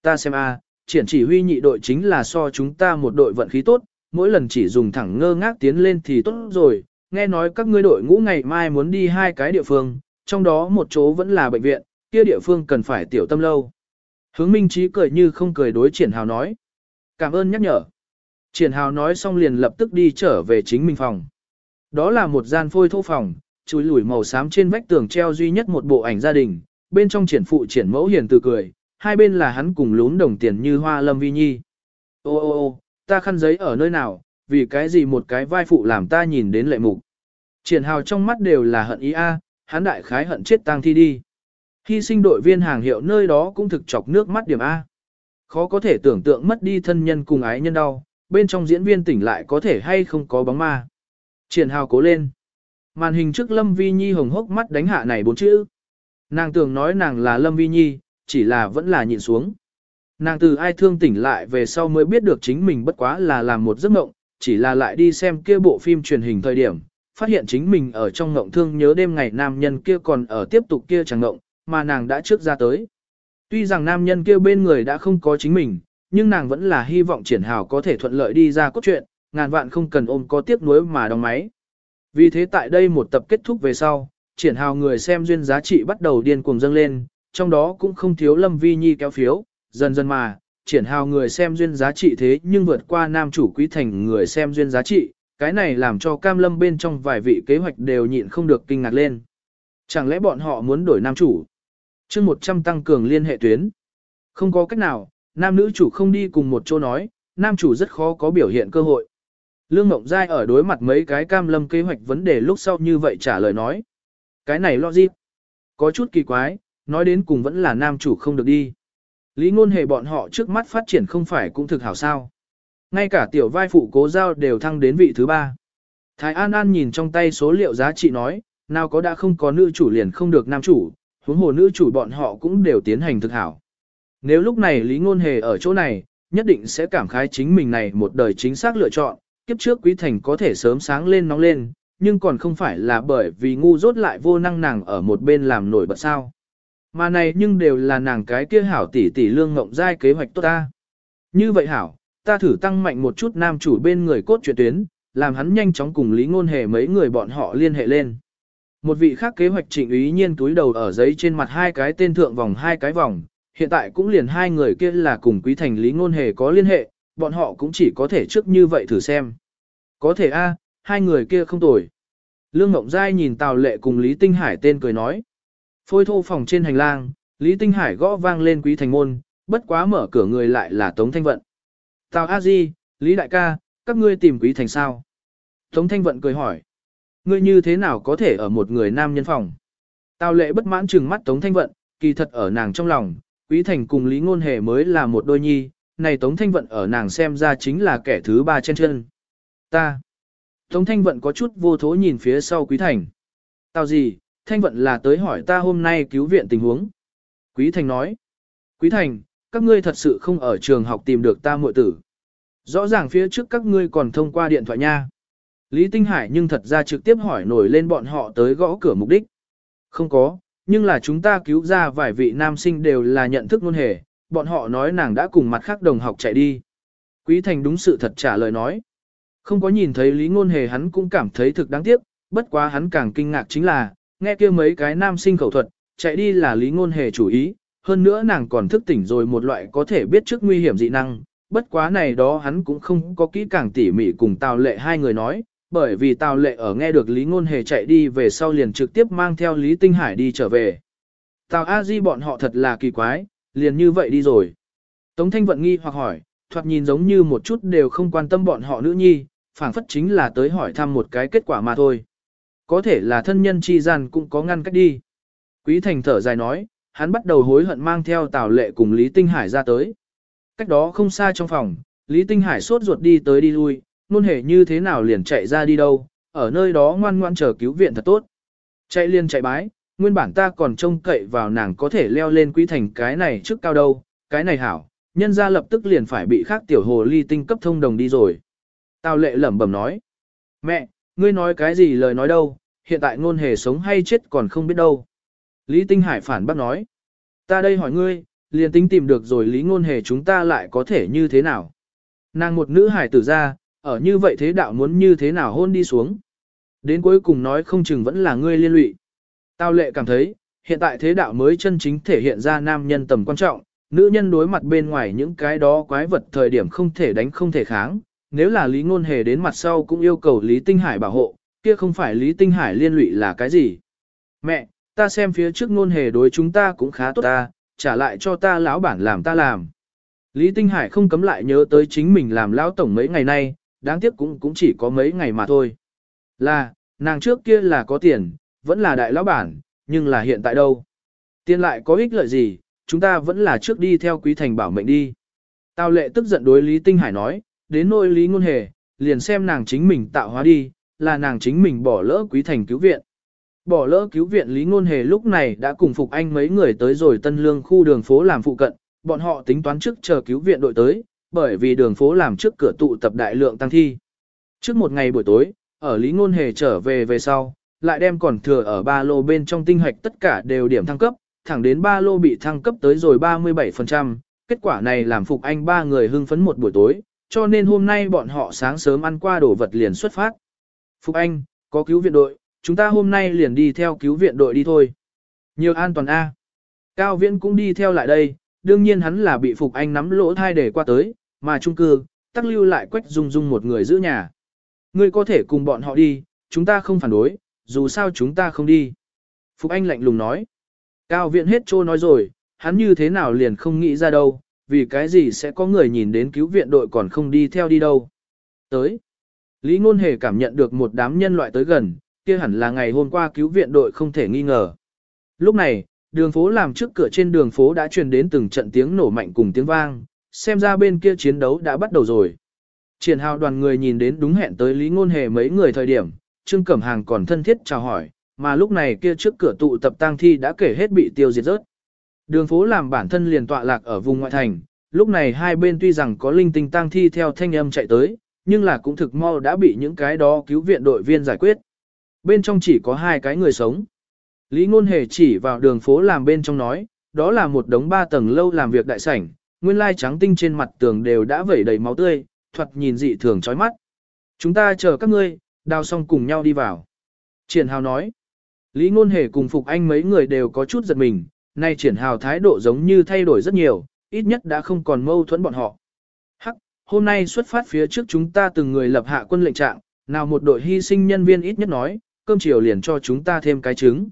Ta xem a, triển chỉ huy nhị đội chính là so chúng ta một đội vận khí tốt, mỗi lần chỉ dùng thẳng ngơ ngác tiến lên thì tốt rồi, nghe nói các ngươi đội ngũ ngày mai muốn đi hai cái địa phương, trong đó một chỗ vẫn là bệnh viện, kia địa phương cần phải tiểu tâm lâu. Hướng Minh Trí cười như không cười đối triển hào nói. Cảm ơn nhắc nhở. Triển hào nói xong liền lập tức đi trở về chính mình phòng. Đó là một gian phôi thô phòng, chùi lủi màu xám trên vách tường treo duy nhất một bộ ảnh gia đình, bên trong triển phụ triển mẫu hiền từ cười, hai bên là hắn cùng lún đồng tiền như hoa lâm vi nhi. Ô ô ô, ta khăn giấy ở nơi nào, vì cái gì một cái vai phụ làm ta nhìn đến lệ mục. Triển hào trong mắt đều là hận ý a, hắn đại khái hận chết tang thi đi. Hy sinh đội viên hàng hiệu nơi đó cũng thực chọc nước mắt điểm A. Khó có thể tưởng tượng mất đi thân nhân cùng ái nhân đau, bên trong diễn viên tỉnh lại có thể hay không có bóng ma. Triển hào cố lên. Màn hình trước Lâm Vi Nhi hồng hốc mắt đánh hạ này bốn chữ. Nàng tưởng nói nàng là Lâm Vi Nhi, chỉ là vẫn là nhìn xuống. Nàng từ ai thương tỉnh lại về sau mới biết được chính mình bất quá là làm một giấc mộng, chỉ là lại đi xem kia bộ phim truyền hình thời điểm, phát hiện chính mình ở trong ngộng thương nhớ đêm ngày nam nhân kia còn ở tiếp tục kia chẳng ngộng, mà nàng đã trước ra tới. Tuy rằng nam nhân kia bên người đã không có chính mình, nhưng nàng vẫn là hy vọng triển hào có thể thuận lợi đi ra cốt truyện, ngàn vạn không cần ôm có tiếc nuối mà đóng máy. Vì thế tại đây một tập kết thúc về sau, triển hào người xem duyên giá trị bắt đầu điên cuồng dâng lên, trong đó cũng không thiếu Lâm Vi Nhi kéo phiếu, dần dần mà, triển hào người xem duyên giá trị thế nhưng vượt qua nam chủ quý thành người xem duyên giá trị, cái này làm cho cam lâm bên trong vài vị kế hoạch đều nhịn không được kinh ngạc lên. Chẳng lẽ bọn họ muốn đổi nam chủ? chương 100 tăng cường liên hệ tuyến. Không có cách nào, nam nữ chủ không đi cùng một chỗ nói, nam chủ rất khó có biểu hiện cơ hội. Lương Ngộng Giai ở đối mặt mấy cái cam lâm kế hoạch vấn đề lúc sau như vậy trả lời nói. Cái này lo gì? Có chút kỳ quái, nói đến cùng vẫn là nam chủ không được đi. Lý ngôn hề bọn họ trước mắt phát triển không phải cũng thực hảo sao. Ngay cả tiểu vai phụ cố giao đều thăng đến vị thứ ba. Thái An An nhìn trong tay số liệu giá trị nói, nào có đã không có nữ chủ liền không được nam chủ, huống hồ nữ chủ bọn họ cũng đều tiến hành thực hảo. Nếu lúc này Lý Ngôn Hề ở chỗ này, nhất định sẽ cảm khái chính mình này một đời chính xác lựa chọn, kiếp trước Quý Thành có thể sớm sáng lên nóng lên, nhưng còn không phải là bởi vì ngu dốt lại vô năng nàng ở một bên làm nổi bật sao. Mà này nhưng đều là nàng cái kia hảo tỷ tỷ lương ngộng giai kế hoạch tốt ta. Như vậy hảo, ta thử tăng mạnh một chút nam chủ bên người cốt truyện tuyến, làm hắn nhanh chóng cùng Lý Ngôn Hề mấy người bọn họ liên hệ lên. Một vị khác kế hoạch trịnh ý nhiên túi đầu ở giấy trên mặt hai cái tên thượng vòng hai cái vòng, hiện tại cũng liền hai người kia là cùng quý thành lý ngôn hề có liên hệ, bọn họ cũng chỉ có thể trước như vậy thử xem. Có thể a, hai người kia không tồi. Lương Ngộng Giai nhìn Tào Lệ cùng Lý Tinh Hải tên cười nói. Phôi thô phòng trên hành lang, Lý Tinh Hải gõ vang lên quý thành môn, bất quá mở cửa người lại là Tống Thanh Vận. Tào A Di, Lý Đại ca, các ngươi tìm quý thành sao? Tống Thanh Vận cười hỏi. Ngươi như thế nào có thể ở một người nam nhân phòng? Tào lệ bất mãn trừng mắt Tống Thanh Vận, kỳ thật ở nàng trong lòng, Quý Thành cùng Lý Ngôn Hề mới là một đôi nhi, này Tống Thanh Vận ở nàng xem ra chính là kẻ thứ ba trên chân. Ta. Tống Thanh Vận có chút vô thố nhìn phía sau Quý Thành. Tào gì, Thanh Vận là tới hỏi ta hôm nay cứu viện tình huống. Quý Thành nói. Quý Thành, các ngươi thật sự không ở trường học tìm được ta muội tử. Rõ ràng phía trước các ngươi còn thông qua điện thoại nha. Lý Tinh Hải nhưng thật ra trực tiếp hỏi nổi lên bọn họ tới gõ cửa mục đích. Không có, nhưng là chúng ta cứu ra vài vị nam sinh đều là nhận thức ngôn hề, bọn họ nói nàng đã cùng mặt khác đồng học chạy đi. Quý Thành đúng sự thật trả lời nói. Không có nhìn thấy Lý Ngôn Hề hắn cũng cảm thấy thực đáng tiếc, bất quá hắn càng kinh ngạc chính là, nghe kia mấy cái nam sinh khẩu thuật, chạy đi là Lý Ngôn Hề chủ ý, hơn nữa nàng còn thức tỉnh rồi một loại có thể biết trước nguy hiểm dị năng, bất quá này đó hắn cũng không có kỹ càng tỉ mỉ cùng Tào Lệ hai người nói, bởi vì Tào Lệ ở nghe được Lý Ngôn Hề chạy đi về sau liền trực tiếp mang theo Lý Tinh Hải đi trở về. Tào A Di bọn họ thật là kỳ quái, liền như vậy đi rồi. Tống Thanh Vận nghi hoặc hỏi, thoạt nhìn giống như một chút đều không quan tâm bọn họ nữ nhi, phảng phất chính là tới hỏi thăm một cái kết quả mà thôi. Có thể là thân nhân chi gian cũng có ngăn cách đi. Quý Thành thở dài nói, hắn bắt đầu hối hận mang theo Tào Lệ cùng Lý Tinh Hải ra tới. Cách đó không xa trong phòng, Lý Tinh Hải sốt ruột đi tới đi lui, nôn hề như thế nào liền chạy ra đi đâu, ở nơi đó ngoan ngoan chờ cứu viện thật tốt. Chạy liền chạy bái, nguyên bản ta còn trông cậy vào nàng có thể leo lên quý thành cái này trước cao đâu, cái này hảo, nhân ra lập tức liền phải bị khác tiểu hồ ly tinh cấp thông đồng đi rồi. Tào lệ lẩm bẩm nói, mẹ, ngươi nói cái gì lời nói đâu, hiện tại ngôn hề sống hay chết còn không biết đâu. Lý Tinh Hải phản bác nói, ta đây hỏi ngươi, liền tính tìm được rồi lý ngôn hề chúng ta lại có thể như thế nào. Nàng một nữ hải tử ra, ở như vậy thế đạo muốn như thế nào hôn đi xuống. Đến cuối cùng nói không chừng vẫn là ngươi liên lụy. Tao lệ cảm thấy, hiện tại thế đạo mới chân chính thể hiện ra nam nhân tầm quan trọng, nữ nhân đối mặt bên ngoài những cái đó quái vật thời điểm không thể đánh không thể kháng, nếu là Lý Ngôn Hề đến mặt sau cũng yêu cầu Lý Tinh Hải bảo hộ, kia không phải Lý Tinh Hải liên lụy là cái gì. Mẹ, ta xem phía trước Ngôn Hề đối chúng ta cũng khá tốt ta, trả lại cho ta lão bản làm ta làm. Lý Tinh Hải không cấm lại nhớ tới chính mình làm lão tổng mấy ngày nay, đáng tiếc cũng cũng chỉ có mấy ngày mà thôi. Là, nàng trước kia là có tiền, vẫn là đại lão bản, nhưng là hiện tại đâu? Tiền lại có ích lợi gì, chúng ta vẫn là trước đi theo quý thành bảo mệnh đi. Tào lệ tức giận đối Lý Tinh Hải nói, đến nỗi Lý Ngôn Hề, liền xem nàng chính mình tạo hóa đi, là nàng chính mình bỏ lỡ quý thành cứu viện. Bỏ lỡ cứu viện Lý Ngôn Hề lúc này đã cùng Phục Anh mấy người tới rồi Tân Lương khu đường phố làm phụ cận, bọn họ tính toán trước chờ cứu viện đội tới, bởi vì đường phố làm trước cửa tụ tập đại lượng tăng thi. Trước một ngày buổi tối, ở Lý Ngôn Hề trở về về sau, lại đem còn thừa ở ba lô bên trong tinh hạch tất cả đều điểm thăng cấp, thẳng đến ba lô bị thăng cấp tới rồi 37%, kết quả này làm Phục Anh ba người hưng phấn một buổi tối, cho nên hôm nay bọn họ sáng sớm ăn qua đồ vật liền xuất phát. Phục Anh, có cứu viện đội, chúng ta hôm nay liền đi theo cứu viện đội đi thôi. Nhiều an toàn A. Cao Viễn cũng đi theo lại đây, đương nhiên hắn là bị Phục Anh nắm lỗ thai để qua tới, mà trung cư, tắc lưu lại quách dung dung một người giữ nhà. Ngươi có thể cùng bọn họ đi, chúng ta không phản đối, dù sao chúng ta không đi. Phục Anh lạnh lùng nói. Cao Viễn hết trô nói rồi, hắn như thế nào liền không nghĩ ra đâu, vì cái gì sẽ có người nhìn đến cứu viện đội còn không đi theo đi đâu. Tới. Lý Ngôn Hề cảm nhận được một đám nhân loại tới gần, kia hẳn là ngày hôm qua cứu viện đội không thể nghi ngờ. Lúc này, đường phố làm trước cửa trên đường phố đã truyền đến từng trận tiếng nổ mạnh cùng tiếng vang, xem ra bên kia chiến đấu đã bắt đầu rồi. Triển hào đoàn người nhìn đến đúng hẹn tới Lý Ngôn Hề mấy người thời điểm, Trương Cẩm Hàng còn thân thiết chào hỏi, mà lúc này kia trước cửa tụ tập tang thi đã kể hết bị tiêu diệt rớt. Đường phố làm bản thân liền tọa lạc ở vùng ngoại thành, lúc này hai bên tuy rằng có linh tinh tang thi theo thanh âm chạy tới, nhưng là cũng thực mau đã bị những cái đó cứu viện đội viên giải quyết. Bên trong chỉ có hai cái người sống. Lý Ngôn Hề chỉ vào đường phố làm bên trong nói, đó là một đống ba tầng lâu làm việc đại sảnh, nguyên lai trắng tinh trên mặt tường đều đã vẩy đầy máu tươi, thoạt nhìn dị thường chói mắt. Chúng ta chờ các ngươi, đào xong cùng nhau đi vào. Triển Hào nói, Lý Ngôn Hề cùng Phục Anh mấy người đều có chút giật mình, nay Triển Hào thái độ giống như thay đổi rất nhiều, ít nhất đã không còn mâu thuẫn bọn họ. Hôm nay xuất phát phía trước chúng ta từng người lập hạ quân lệnh trạng, nào một đội hy sinh nhân viên ít nhất nói, cơm chiều liền cho chúng ta thêm cái trứng.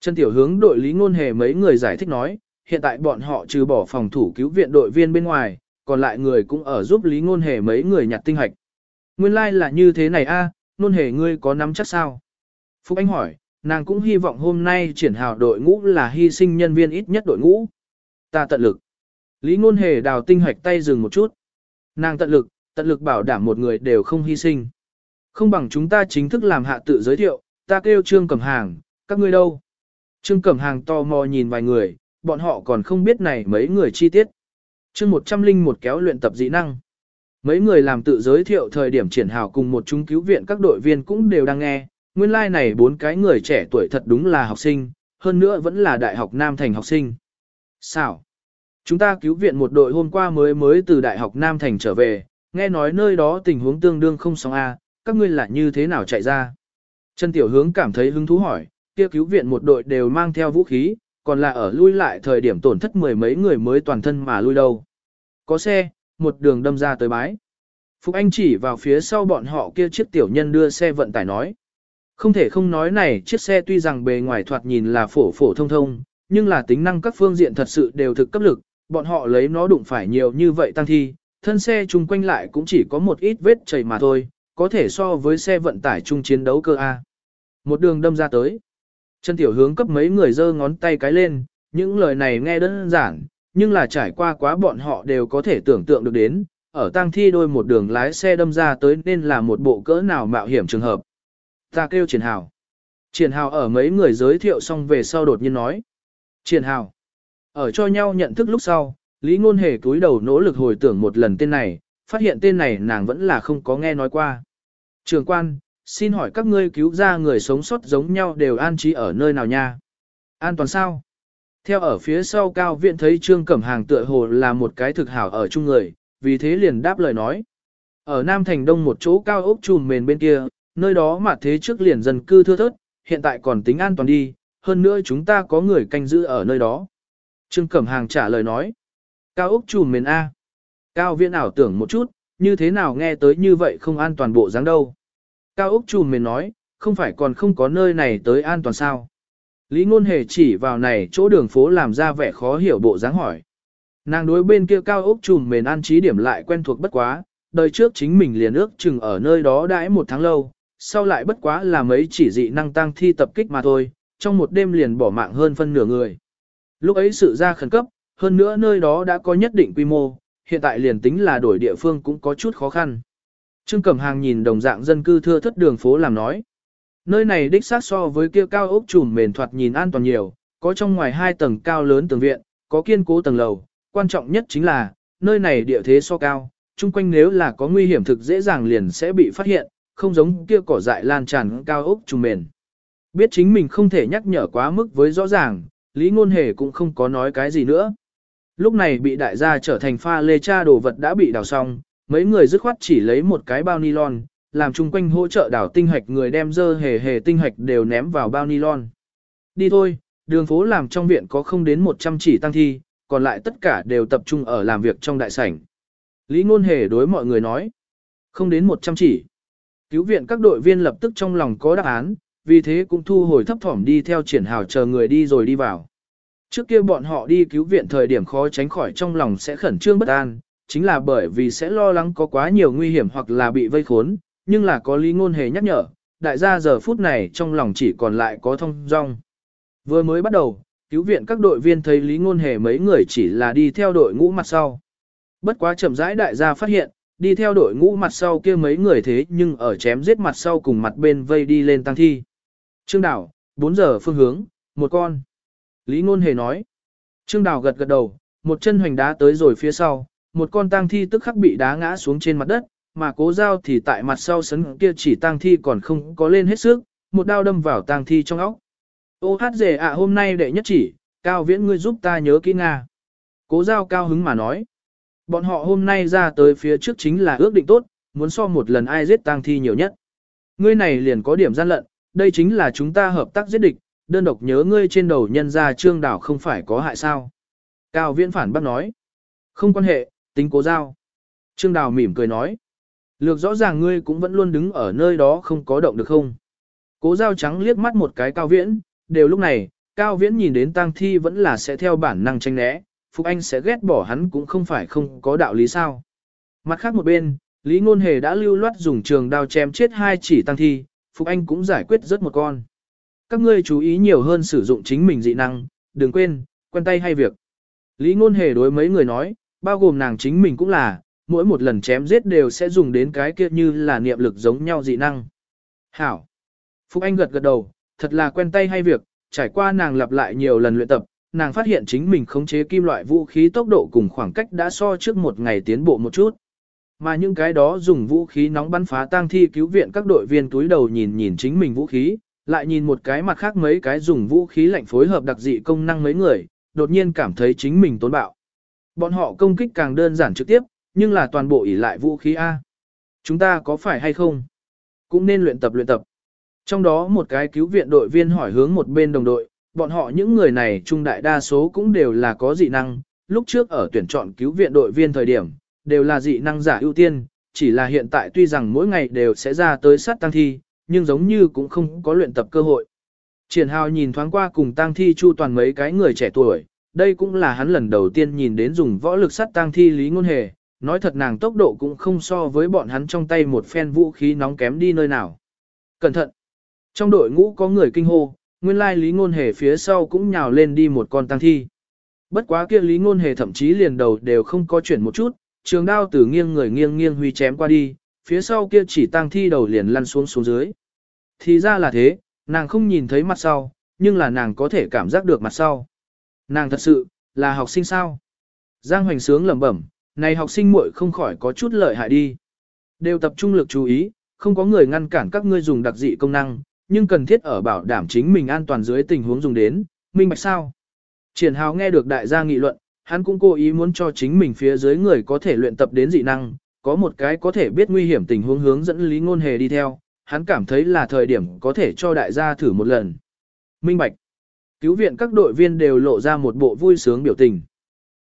Trần Tiểu Hướng đội Lý Ngôn Hề mấy người giải thích nói, hiện tại bọn họ trừ bỏ phòng thủ cứu viện đội viên bên ngoài, còn lại người cũng ở giúp Lý Ngôn Hề mấy người nhặt tinh hạch. Nguyên lai like là như thế này a, à, Ngôn Hề ngươi có nắm chắc sao? Phúc Anh hỏi, nàng cũng hy vọng hôm nay triển hào đội ngũ là hy sinh nhân viên ít nhất đội ngũ. Ta tận lực. Lý Ngôn Hề đào tinh hạch tay dừng một chút. Nàng tận lực, tận lực bảo đảm một người đều không hy sinh. Không bằng chúng ta chính thức làm hạ tự giới thiệu, ta kêu Trương Cẩm Hàng, các ngươi đâu? Trương Cẩm Hàng to mò nhìn vài người, bọn họ còn không biết này mấy người chi tiết. Trương một trăm linh một kéo luyện tập dị năng. Mấy người làm tự giới thiệu thời điểm triển hào cùng một chúng cứu viện các đội viên cũng đều đang nghe, nguyên lai like này bốn cái người trẻ tuổi thật đúng là học sinh, hơn nữa vẫn là đại học Nam Thành học sinh. Sao? Chúng ta cứu viện một đội hôm qua mới mới từ đại học Nam Thành trở về, nghe nói nơi đó tình huống tương đương không sóng A, à, các ngươi là như thế nào chạy ra? Trần Tiểu Hướng cảm thấy hứng thú hỏi, kia cứu viện một đội đều mang theo vũ khí, còn là ở lui lại thời điểm tổn thất mười mấy người mới toàn thân mà lui đâu. Có xe, một đường đâm ra tới bái. Phục Anh chỉ vào phía sau bọn họ kia chiếc tiểu nhân đưa xe vận tải nói. Không thể không nói này, chiếc xe tuy rằng bề ngoài thoạt nhìn là phổ phổ thông thông, nhưng là tính năng các phương diện thật sự đều thực cấp lực, bọn họ lấy nó đụng phải nhiều như vậy tăng thi, thân xe chung quanh lại cũng chỉ có một ít vết chảy mà thôi, có thể so với xe vận tải chung chiến đấu cơ A. Một đường đâm ra tới. chân Tiểu Hướng cấp mấy người giơ ngón tay cái lên, những lời này nghe đơn giản, nhưng là trải qua quá bọn họ đều có thể tưởng tượng được đến, ở tang thi đôi một đường lái xe đâm ra tới nên là một bộ cỡ nào mạo hiểm trường hợp. Ta kêu Triển Hào. Triển Hào ở mấy người giới thiệu xong về sau đột nhiên nói. Triển Hào. Ở cho nhau nhận thức lúc sau, Lý Ngôn Hề cúi đầu nỗ lực hồi tưởng một lần tên này, phát hiện tên này nàng vẫn là không có nghe nói qua. Trường quan, xin hỏi các ngươi cứu ra người sống sót giống nhau đều an trí ở nơi nào nha? An toàn sao? Theo ở phía sau cao viện thấy Trương Cẩm Hàng tựa hồ là một cái thực hảo ở chung người, vì thế liền đáp lời nói. Ở Nam Thành Đông một chỗ cao ốc trùm mền bên kia, nơi đó mà thế trước liền dân cư thưa thớt, hiện tại còn tính an toàn đi, hơn nữa chúng ta có người canh giữ ở nơi đó. Trương Cẩm Hàng trả lời nói. Cao Úc trùm miền A. Cao Viễn ảo tưởng một chút, như thế nào nghe tới như vậy không an toàn bộ dáng đâu. Cao Úc trùm miền nói, không phải còn không có nơi này tới an toàn sao. Lý Ngôn Hề chỉ vào này chỗ đường phố làm ra vẻ khó hiểu bộ dáng hỏi. Nàng đối bên kia cao ốc trùm mền an trí điểm lại quen thuộc bất quá, đời trước chính mình liền ước chừng ở nơi đó đãi một tháng lâu, sau lại bất quá là mấy chỉ dị năng tăng thi tập kích mà thôi, trong một đêm liền bỏ mạng hơn phân nửa người. Lúc ấy sự ra khẩn cấp, hơn nữa nơi đó đã có nhất định quy mô, hiện tại liền tính là đổi địa phương cũng có chút khó khăn. Trương Cẩm Hàng nhìn đồng dạng dân cư thưa thất đường phố làm nói. Nơi này đích xác so với kia cao ốc trùm mền thoạt nhìn an toàn nhiều, có trong ngoài hai tầng cao lớn tường viện, có kiên cố tầng lầu, quan trọng nhất chính là, nơi này địa thế so cao, chung quanh nếu là có nguy hiểm thực dễ dàng liền sẽ bị phát hiện, không giống kia cỏ dại lan tràn cao ốc trùm mền. Biết chính mình không thể nhắc nhở quá mức với rõ ràng, Lý Ngôn Hề cũng không có nói cái gì nữa. Lúc này bị đại gia trở thành pha lê cha đồ vật đã bị đào xong, mấy người dứt khoát chỉ lấy một cái bao nylon, làm chung quanh hỗ trợ đảo tinh hạch người đem dơ hề hề tinh hạch đều ném vào bao nylon. Đi thôi, đường phố làm trong viện có không đến 100 chỉ tăng thi, còn lại tất cả đều tập trung ở làm việc trong đại sảnh. Lý Ngôn Hề đối mọi người nói, không đến 100 chỉ. Cứu viện các đội viên lập tức trong lòng có đáp án, vì thế cũng thu hồi thấp thỏm đi theo triển hào chờ người đi rồi đi vào. Trước kia bọn họ đi cứu viện thời điểm khó tránh khỏi trong lòng sẽ khẩn trương bất an, chính là bởi vì sẽ lo lắng có quá nhiều nguy hiểm hoặc là bị vây khốn, nhưng là có lý ngôn hề nhắc nhở, đại gia giờ phút này trong lòng chỉ còn lại có thông dong. Vừa mới bắt đầu, cứu viện các đội viên thấy lý ngôn hề mấy người chỉ là đi theo đội ngũ mặt sau. Bất quá chậm rãi đại gia phát hiện, đi theo đội ngũ mặt sau kia mấy người thế nhưng ở chém giết mặt sau cùng mặt bên vây đi lên tăng thi. Trương Đào, 4 giờ phương hướng, một con. Lý Ngôn Hề nói. Trương Đào gật gật đầu, một chân hoành đá tới rồi phía sau, một con tang thi tức khắc bị đá ngã xuống trên mặt đất, mà cố giao thì tại mặt sau sấn kia chỉ tang thi còn không có lên hết sức, một đao đâm vào tang thi trong óc. Ô hát rể ạ hôm nay đệ nhất chỉ, cao viễn ngươi giúp ta nhớ kỹ Nga. Cố giao cao hứng mà nói. Bọn họ hôm nay ra tới phía trước chính là ước định tốt, muốn so một lần ai giết tang thi nhiều nhất. Ngươi này liền có điểm gian lận, đây chính là chúng ta hợp tác giết địch, đơn độc nhớ ngươi trên đầu nhân ra trương đảo không phải có hại sao. Cao viễn phản bác nói. Không quan hệ, tính cố giao. Trương đào mỉm cười nói. Lược rõ ràng ngươi cũng vẫn luôn đứng ở nơi đó không có động được không. Cố giao trắng liếc mắt một cái cao viễn, đều lúc này, cao viễn nhìn đến tang thi vẫn là sẽ theo bản năng tranh né, Phục Anh sẽ ghét bỏ hắn cũng không phải không có đạo lý sao. Mặt khác một bên, Lý Ngôn Hề đã lưu loát dùng trường đao chém chết hai chỉ tăng thi, Phục Anh cũng giải quyết rất một con. Các ngươi chú ý nhiều hơn sử dụng chính mình dị năng, đừng quên, quen tay hay việc. Lý Ngôn Hề đối mấy người nói, bao gồm nàng chính mình cũng là, mỗi một lần chém giết đều sẽ dùng đến cái kia như là niệm lực giống nhau dị năng. Hảo. Phúc Anh gật gật đầu, thật là quen tay hay việc, trải qua nàng lặp lại nhiều lần luyện tập, nàng phát hiện chính mình khống chế kim loại vũ khí tốc độ cùng khoảng cách đã so trước một ngày tiến bộ một chút. Mà những cái đó dùng vũ khí nóng bắn phá tang thi cứu viện các đội viên túi đầu nhìn nhìn chính mình vũ khí, lại nhìn một cái mặt khác mấy cái dùng vũ khí lạnh phối hợp đặc dị công năng mấy người, đột nhiên cảm thấy chính mình tốn bạo. Bọn họ công kích càng đơn giản trực tiếp, nhưng là toàn bộ ỷ lại vũ khí A. Chúng ta có phải hay không? Cũng nên luyện tập luyện tập. Trong đó một cái cứu viện đội viên hỏi hướng một bên đồng đội, bọn họ những người này trung đại đa số cũng đều là có dị năng, lúc trước ở tuyển chọn cứu viện đội viên thời điểm, đều là dị năng giả ưu tiên, chỉ là hiện tại tuy rằng mỗi ngày đều sẽ ra tới sát tăng thi, nhưng giống như cũng không có luyện tập cơ hội. Triển Hào nhìn thoáng qua cùng tăng thi chu toàn mấy cái người trẻ tuổi, đây cũng là hắn lần đầu tiên nhìn đến dùng võ lực sát tăng thi lý ngôn hề, nói thật nàng tốc độ cũng không so với bọn hắn trong tay một phen vũ khí nóng kém đi nơi nào. Cẩn thận! Trong đội ngũ có người kinh hô, nguyên lai lý ngôn hề phía sau cũng nhào lên đi một con tăng thi. Bất quá kia lý ngôn hề thậm chí liền đầu đều không có chuyển một chút, trường đao từ nghiêng người nghiêng nghiêng huy chém qua đi, phía sau kia chỉ tang thi đầu liền lăn xuống xuống dưới. Thì ra là thế, nàng không nhìn thấy mặt sau, nhưng là nàng có thể cảm giác được mặt sau. Nàng thật sự, là học sinh sao? Giang Hoành Sướng lẩm bẩm, này học sinh muội không khỏi có chút lợi hại đi. Đều tập trung lực chú ý, không có người ngăn cản các ngươi dùng đặc dị công năng, nhưng cần thiết ở bảo đảm chính mình an toàn dưới tình huống dùng đến, minh bạch sao. Triển hào nghe được đại gia nghị luận, hắn cũng cố ý muốn cho chính mình phía dưới người có thể luyện tập đến dị năng, có một cái có thể biết nguy hiểm tình huống hướng dẫn lý ngôn hề đi theo, hắn cảm thấy là thời điểm có thể cho đại gia thử một lần. Minh bạch. Cứu viện các đội viên đều lộ ra một bộ vui sướng biểu tình.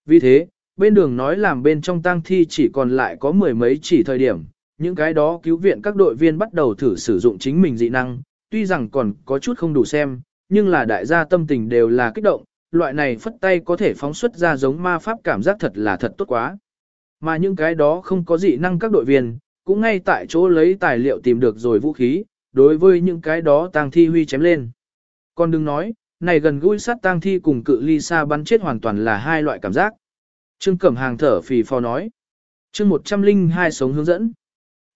Vì thế, bên đường nói làm bên trong tang thi chỉ còn lại có mười mấy chỉ thời điểm, những cái đó cứu viện các đội viên bắt đầu thử sử dụng chính mình dị năng, tuy rằng còn có chút không đủ xem, nhưng là đại gia tâm tình đều là kích động, loại này phất tay có thể phóng xuất ra giống ma pháp cảm giác thật là thật tốt quá. Mà những cái đó không có dị năng các đội viên, cũng ngay tại chỗ lấy tài liệu tìm được rồi vũ khí, đối với những cái đó tang thi huy chém lên. Còn đừng nói, này gần gũi sát tang thi cùng cự ly xa bắn chết hoàn toàn là hai loại cảm giác. Trương Cẩm Hàng thở phì phò nói. Chương 102 sống hướng dẫn.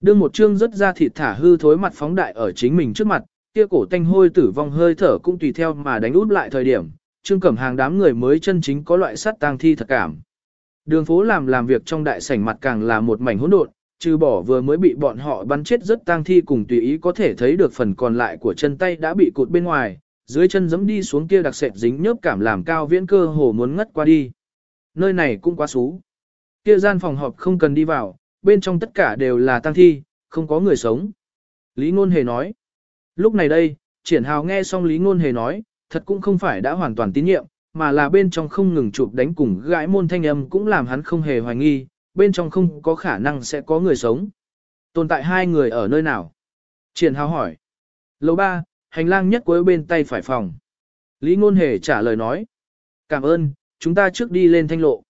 Đương một chương rất ra thịt thả hư thối mặt phóng đại ở chính mình trước mặt, kia cổ tanh hôi tử vong hơi thở cũng tùy theo mà đánh út lại thời điểm, Trương Cẩm Hàng đám người mới chân chính có loại sát tang thi thật cảm. Đường phố làm làm việc trong đại sảnh mặt càng là một mảnh hỗn độn, trừ bỏ vừa mới bị bọn họ bắn chết rất tang thi cùng tùy ý có thể thấy được phần còn lại của chân tay đã bị cụt bên ngoài, dưới chân giẫm đi xuống kia đặc sệt dính nhớp cảm làm cao viễn cơ hồ muốn ngất qua đi. Nơi này cũng quá xú. Kia gian phòng họp không cần đi vào, bên trong tất cả đều là tang thi, không có người sống. Lý Ngôn Hề nói. Lúc này đây, triển hào nghe xong Lý Ngôn Hề nói, thật cũng không phải đã hoàn toàn tín nhiệm, mà là bên trong không ngừng chụp đánh cùng gãi môn thanh âm cũng làm hắn không hề hoài nghi, bên trong không có khả năng sẽ có người sống. Tồn tại hai người ở nơi nào? Triển hào hỏi. Lầu ba, hành lang nhất cuối bên tay phải phòng. Lý Ngôn Hề trả lời nói. Cảm ơn, chúng ta trước đi lên thanh lộ.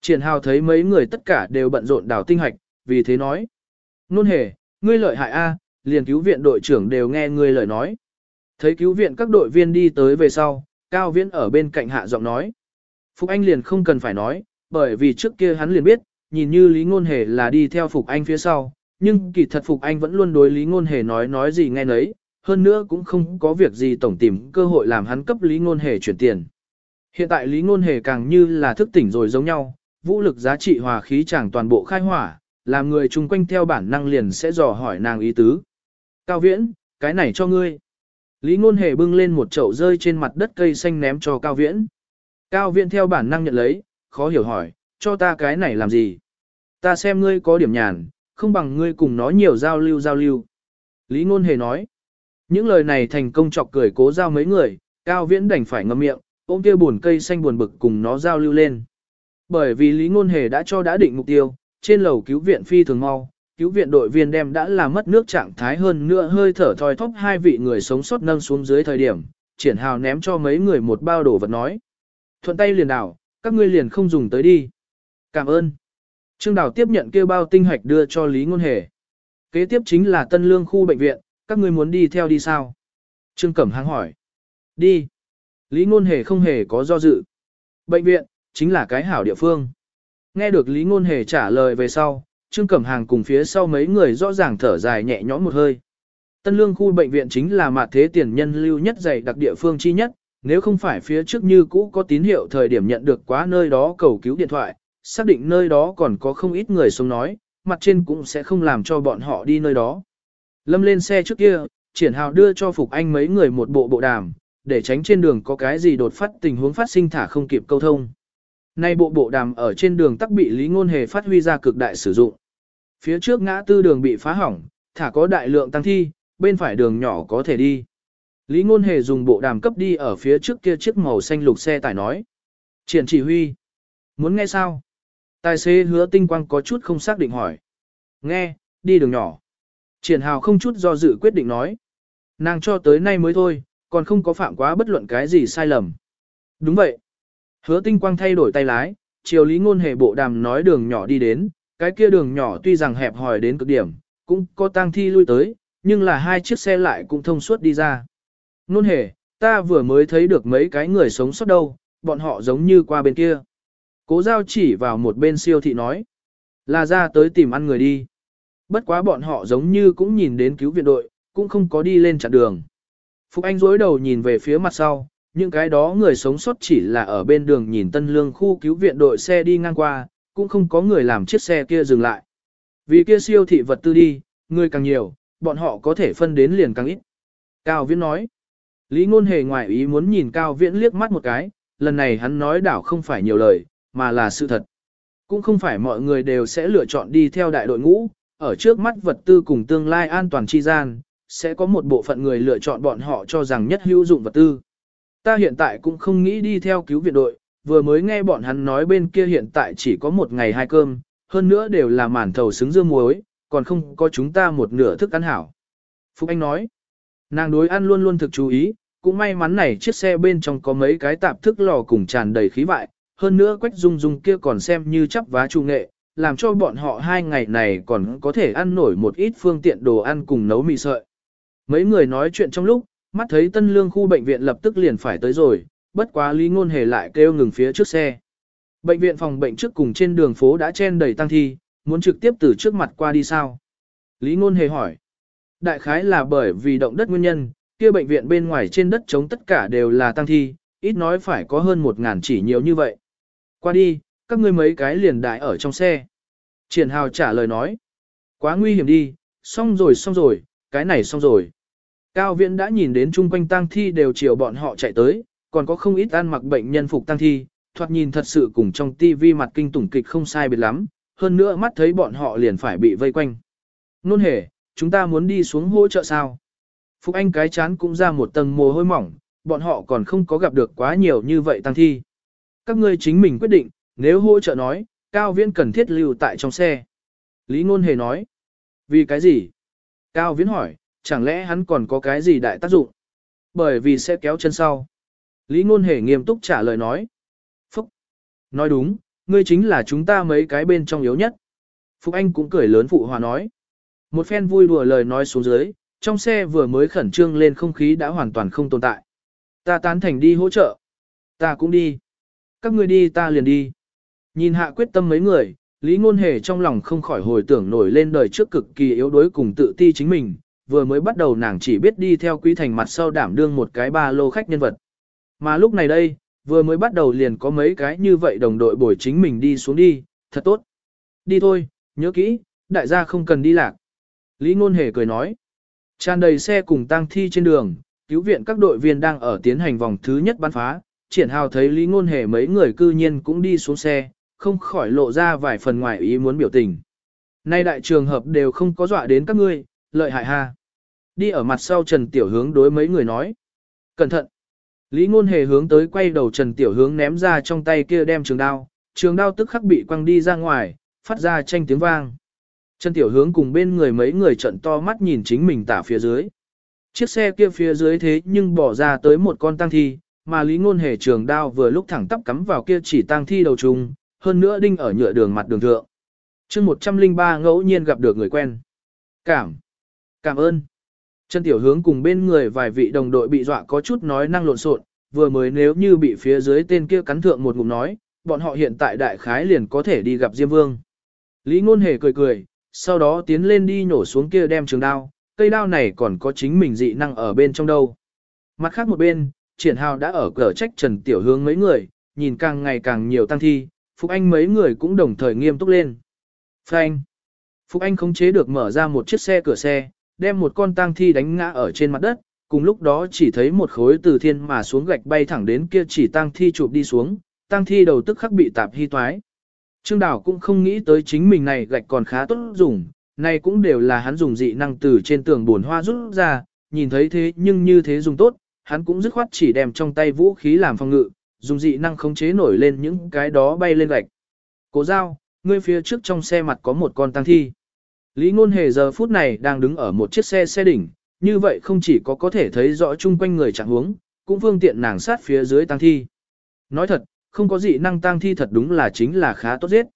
Triển hào thấy mấy người tất cả đều bận rộn đào tinh hạch, vì thế nói. Ngôn Hề, ngươi lợi hại A, liền cứu viện đội trưởng đều nghe ngươi lời nói. Thấy cứu viện các đội viên đi tới về sau, Cao Viễn ở bên cạnh hạ giọng nói. Phục Anh liền không cần phải nói, bởi vì trước kia hắn liền biết, nhìn như Lý Ngôn Hề là đi theo Phục Anh phía sau, nhưng kỳ thật Phục Anh vẫn luôn đối Lý Ngôn Hề nói nói gì nghe nấy, hơn nữa cũng không có việc gì tổng tìm cơ hội làm hắn cấp Lý Ngôn Hề chuyển tiền. Hiện tại Lý Ngôn Hề càng như là thức tỉnh rồi giống nhau, vũ lực giá trị hòa khí chẳng toàn bộ khai hỏa, làm người chung quanh theo bản năng liền sẽ dò hỏi nàng ý tứ. Cao Viễn, cái này cho ngươi. Lý Ngôn Hề bưng lên một chậu rơi trên mặt đất cây xanh ném cho Cao Viễn. Cao Viễn theo bản năng nhận lấy, khó hiểu hỏi, cho ta cái này làm gì? Ta xem ngươi có điểm nhàn, không bằng ngươi cùng nó nhiều giao lưu giao lưu. Lý Ngôn Hề nói, những lời này thành công chọc cười cố giao mấy người, Cao Viễn đành phải ngậm miệng, ôm kia buồn cây xanh buồn bực cùng nó giao lưu lên. Bởi vì Lý Ngôn Hề đã cho đã định mục tiêu, trên lầu cứu viện phi thường mau, cứu viện đội viên đem đã làm mất nước trạng thái hơn nữa hơi thở thoi thóp hai vị người sống sót nâng xuống dưới thời điểm, triển hào ném cho mấy người một bao đồ vật nói. Thuận tay liền đảo, các ngươi liền không dùng tới đi. Cảm ơn. Trương Đào tiếp nhận kêu bao tinh hạch đưa cho Lý Ngôn Hề. Kế tiếp chính là Tân Lương khu bệnh viện, các ngươi muốn đi theo đi sao? Trương Cẩm hăng hỏi. Đi. Lý Ngôn Hề không hề có do dự. Bệnh viện, chính là cái hảo địa phương. Nghe được Lý Ngôn Hề trả lời về sau, Trương Cẩm Hàng cùng phía sau mấy người rõ ràng thở dài nhẹ nhõm một hơi. Tân lương khu bệnh viện chính là mạt thế tiền nhân lưu nhất dày đặc địa phương chi nhất, nếu không phải phía trước như cũ có tín hiệu thời điểm nhận được quá nơi đó cầu cứu điện thoại, xác định nơi đó còn có không ít người sống nói, mặt trên cũng sẽ không làm cho bọn họ đi nơi đó. Lâm lên xe trước kia, triển hào đưa cho Phục Anh mấy người một bộ bộ đàm, để tránh trên đường có cái gì đột phát tình huống phát sinh thả không kịp câu thông. Nay bộ bộ đàm ở trên đường tắc bị Lý Ngôn Hề phát huy ra cực đại sử dụng. Phía trước ngã tư đường bị phá hỏng, thả có đại lượng tăng thi, bên phải đường nhỏ có thể đi. Lý Ngôn Hề dùng bộ đàm cấp đi ở phía trước kia chiếc màu xanh lục xe tải nói. Triển chỉ huy. Muốn nghe sao? Tài xế hứa tinh quang có chút không xác định hỏi. Nghe, đi đường nhỏ. Triển hào không chút do dự quyết định nói. Nàng cho tới nay mới thôi, còn không có phạm quá bất luận cái gì sai lầm. Đúng vậy. Hứa tinh quang thay đổi tay lái, chiều lý ngôn hề bộ đàm nói đường nhỏ đi đến, cái kia đường nhỏ tuy rằng hẹp hòi đến cực điểm, cũng có tang thi lui tới, nhưng là hai chiếc xe lại cũng thông suốt đi ra. Ngôn hề, ta vừa mới thấy được mấy cái người sống sót đâu, bọn họ giống như qua bên kia. Cố giao chỉ vào một bên siêu thị nói, là ra tới tìm ăn người đi. Bất quá bọn họ giống như cũng nhìn đến cứu viện đội, cũng không có đi lên chặn đường. Phục Anh dối đầu nhìn về phía mặt sau, những cái đó người sống sót chỉ là ở bên đường nhìn tân lương khu cứu viện đội xe đi ngang qua, cũng không có người làm chiếc xe kia dừng lại. Vì kia siêu thị vật tư đi, người càng nhiều, bọn họ có thể phân đến liền càng ít. Cao Viễn nói. Lý ngôn hề ngoại ý muốn nhìn Cao Viễn liếc mắt một cái, lần này hắn nói đảo không phải nhiều lời, mà là sự thật. Cũng không phải mọi người đều sẽ lựa chọn đi theo đại đội ngũ, ở trước mắt vật tư cùng tương lai an toàn chi gian, sẽ có một bộ phận người lựa chọn bọn họ cho rằng nhất hữu dụng vật tư. Ta hiện tại cũng không nghĩ đi theo cứu viện đội, vừa mới nghe bọn hắn nói bên kia hiện tại chỉ có một ngày hai cơm, hơn nữa đều là màn thầu xứng dương muối, còn không có chúng ta một nửa thức ăn hảo. Phúc Anh nói, nàng đối ăn luôn luôn thực chú ý, cũng may mắn này chiếc xe bên trong có mấy cái tạp thức lò cùng tràn đầy khí vại, hơn nữa quách dung dung kia còn xem như chắp vá trung nghệ, làm cho bọn họ hai ngày này còn có thể ăn nổi một ít phương tiện đồ ăn cùng nấu mì sợi. Mấy người nói chuyện trong lúc, mắt thấy tân lương khu bệnh viện lập tức liền phải tới rồi, bất quá lý ngôn hề lại kêu ngừng phía trước xe. Bệnh viện phòng bệnh trước cùng trên đường phố đã chen đầy tăng thi, muốn trực tiếp từ trước mặt qua đi sao? Lý ngôn hề hỏi. Đại khái là bởi vì động đất nguyên nhân, kia bệnh viện bên ngoài trên đất trống tất cả đều là tăng thi, ít nói phải có hơn một ngàn chỉ nhiều như vậy. Qua đi, các ngươi mấy cái liền đại ở trong xe. Triển Hào trả lời nói. Quá nguy hiểm đi, xong rồi xong rồi, cái này xong rồi. Cao Viễn đã nhìn đến chung quanh tang thi đều chiều bọn họ chạy tới, còn có không ít ăn mặc bệnh nhân phục tang thi, thoạt nhìn thật sự cùng trong tivi mặt kinh tủng kịch không sai biệt lắm, hơn nữa mắt thấy bọn họ liền phải bị vây quanh. Nôn hề, chúng ta muốn đi xuống hỗ trợ sao? Phục Anh cái chán cũng ra một tầng mồ hôi mỏng, bọn họ còn không có gặp được quá nhiều như vậy tăng thi. Các ngươi chính mình quyết định, nếu hỗ trợ nói, Cao Viễn cần thiết lưu tại trong xe. Lý Ngôn Hề nói. Vì cái gì? Cao Viễn hỏi, chẳng lẽ hắn còn có cái gì đại tác dụng? Bởi vì sẽ kéo chân sau. Lý Ngôn Hề nghiêm túc trả lời nói. Phúc! Nói đúng, ngươi chính là chúng ta mấy cái bên trong yếu nhất. Phúc Anh cũng cười lớn phụ hòa nói. Một phen vui đùa lời nói xuống dưới, trong xe vừa mới khẩn trương lên không khí đã hoàn toàn không tồn tại. Ta tán thành đi hỗ trợ. Ta cũng đi. Các ngươi đi ta liền đi. Nhìn hạ quyết tâm mấy người, Lý Ngôn Hề trong lòng không khỏi hồi tưởng nổi lên đời trước cực kỳ yếu đuối cùng tự ti chính mình, vừa mới bắt đầu nàng chỉ biết đi theo quý thành mặt sau đảm đương một cái ba lô khách nhân vật. Mà lúc này đây, vừa mới bắt đầu liền có mấy cái như vậy đồng đội bồi chính mình đi xuống đi, thật tốt. Đi thôi, nhớ kỹ, đại gia không cần đi lạc. Lý Ngôn Hề cười nói. Tràn đầy xe cùng tang thi trên đường, cứu viện các đội viên đang ở tiến hành vòng thứ nhất bắn phá. Triển hào thấy Lý Ngôn Hề mấy người cư nhiên cũng đi xuống xe, không khỏi lộ ra vài phần ngoài ý muốn biểu tình. Nay đại trường hợp đều không có dọa đến các ngươi, lợi hại ha. Đi ở mặt sau Trần Tiểu Hướng đối mấy người nói. Cẩn thận. Lý Ngôn Hề hướng tới quay đầu Trần Tiểu Hướng ném ra trong tay kia đem trường đao, trường đao tức khắc bị quăng đi ra ngoài, phát ra tranh tiếng vang. Trần Tiểu Hướng cùng bên người mấy người trận to mắt nhìn chính mình tả phía dưới. Chiếc xe kia phía dưới thế nhưng bỏ ra tới một con tăng thi, mà Lý Ngôn Hề trường đao vừa lúc thẳng tắp cắm vào kia chỉ tăng thi đầu trùng, hơn nữa đinh ở nhựa đường mặt đường thượng. chương 103 ngẫu nhiên gặp được người quen. Cảm. Cảm ơn. Trần Tiểu Hướng cùng bên người vài vị đồng đội bị dọa có chút nói năng lộn xộn, vừa mới nếu như bị phía dưới tên kia cắn thượng một ngụm nói, bọn họ hiện tại đại khái liền có thể đi gặp Diêm Vương. Lý Ngôn Hề cười cười, sau đó tiến lên đi nhổ xuống kia đem trường đao, cây đao này còn có chính mình dị năng ở bên trong đâu. Mặt khác một bên, triển hào đã ở cửa trách Trần Tiểu Hướng mấy người, nhìn càng ngày càng nhiều tăng thi, Phục Anh mấy người cũng đồng thời nghiêm túc lên. Phanh. Phục Anh không chế được mở ra một chiếc xe cửa xe, đem một con tang thi đánh ngã ở trên mặt đất, cùng lúc đó chỉ thấy một khối từ thiên mà xuống gạch bay thẳng đến kia chỉ tang thi chụp đi xuống, tang thi đầu tức khắc bị tạp hy toái. Trương Đào cũng không nghĩ tới chính mình này gạch còn khá tốt dùng, này cũng đều là hắn dùng dị năng từ trên tường buồn hoa rút ra, nhìn thấy thế nhưng như thế dùng tốt, hắn cũng dứt khoát chỉ đem trong tay vũ khí làm phòng ngự, dùng dị năng khống chế nổi lên những cái đó bay lên gạch. Cố giao, ngươi phía trước trong xe mặt có một con tang thi. Lý ngôn hề giờ phút này đang đứng ở một chiếc xe xe đỉnh, như vậy không chỉ có có thể thấy rõ chung quanh người chẳng huống, cũng phương tiện nàng sát phía dưới tang thi. Nói thật, không có dị năng tang thi thật đúng là chính là khá tốt giết.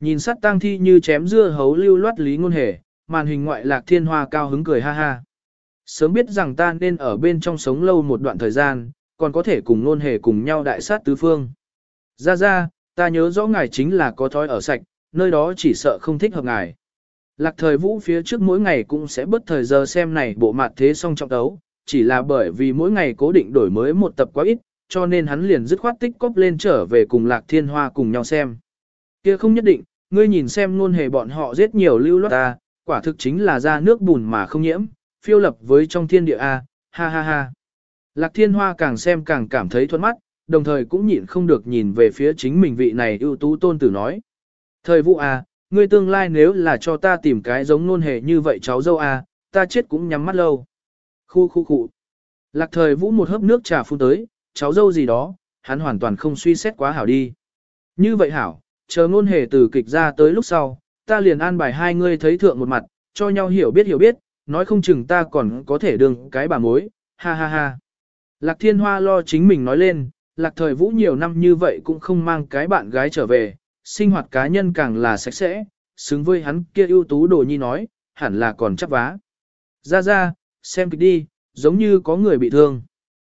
Nhìn sát tang thi như chém dưa hấu lưu loát lý ngôn hề, màn hình ngoại lạc thiên hoa cao hứng cười ha ha. Sớm biết rằng ta nên ở bên trong sống lâu một đoạn thời gian, còn có thể cùng ngôn hề cùng nhau đại sát tứ phương. Ra ra, ta nhớ rõ ngài chính là có thói ở sạch, nơi đó chỉ sợ không thích hợp ngài. Lạc thời vũ phía trước mỗi ngày cũng sẽ bất thời giờ xem này bộ mặt thế song trọng tấu, chỉ là bởi vì mỗi ngày cố định đổi mới một tập quá ít, cho nên hắn liền dứt khoát tích cóp lên trở về cùng lạc thiên hoa cùng nhau xem. kia không nhất định, ngươi nhìn xem luôn hề bọn họ giết nhiều lưu loát ta, quả thực chính là ra nước bùn mà không nhiễm, phiêu lập với trong thiên địa A, ha ha ha. Lạc thiên hoa càng xem càng cảm thấy thuận mắt, đồng thời cũng nhịn không được nhìn về phía chính mình vị này ưu tú tôn tử nói. Thời vụ a ngươi tương lai nếu là cho ta tìm cái giống nôn hề như vậy cháu dâu à, ta chết cũng nhắm mắt lâu. Khu khu khu. Lạc thời vũ một hớp nước trà phun tới, cháu dâu gì đó, hắn hoàn toàn không suy xét quá hảo đi. Như vậy hảo, chờ nôn hề từ kịch ra tới lúc sau, ta liền an bài hai ngươi thấy thượng một mặt, cho nhau hiểu biết hiểu biết, nói không chừng ta còn có thể đương cái bà mối, ha ha ha. Lạc thiên hoa lo chính mình nói lên, lạc thời vũ nhiều năm như vậy cũng không mang cái bạn gái trở về, sinh hoạt cá nhân càng là sạch sẽ, xứng với hắn kia ưu tú đồ nhi nói, hẳn là còn chấp vá. Ra ra, xem kịch đi, giống như có người bị thương.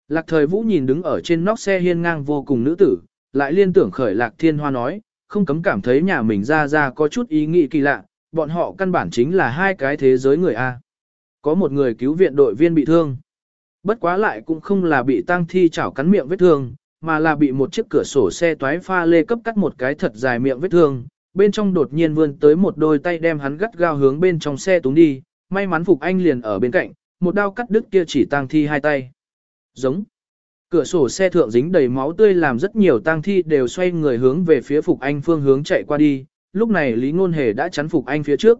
Lạc thời vũ nhìn đứng ở trên nóc xe hiên ngang vô cùng nữ tử, lại liên tưởng khởi lạc thiên hoa nói, không cấm cảm thấy nhà mình ra ra có chút ý nghĩ kỳ lạ, bọn họ căn bản chính là hai cái thế giới người A. Có một người cứu viện đội viên bị thương. Bất quá lại cũng không là bị tang thi chảo cắn miệng vết thương, mà là bị một chiếc cửa sổ xe toái pha lê cấp cắt một cái thật dài miệng vết thương. Bên trong đột nhiên vươn tới một đôi tay đem hắn gắt gao hướng bên trong xe túng đi, may mắn Phục Anh liền ở bên cạnh, một đao cắt đứt kia chỉ tang thi hai tay. Giống. Cửa sổ xe thượng dính đầy máu tươi làm rất nhiều tang thi đều xoay người hướng về phía Phục Anh phương hướng chạy qua đi, lúc này Lý Ngôn Hề đã chắn Phục Anh phía trước,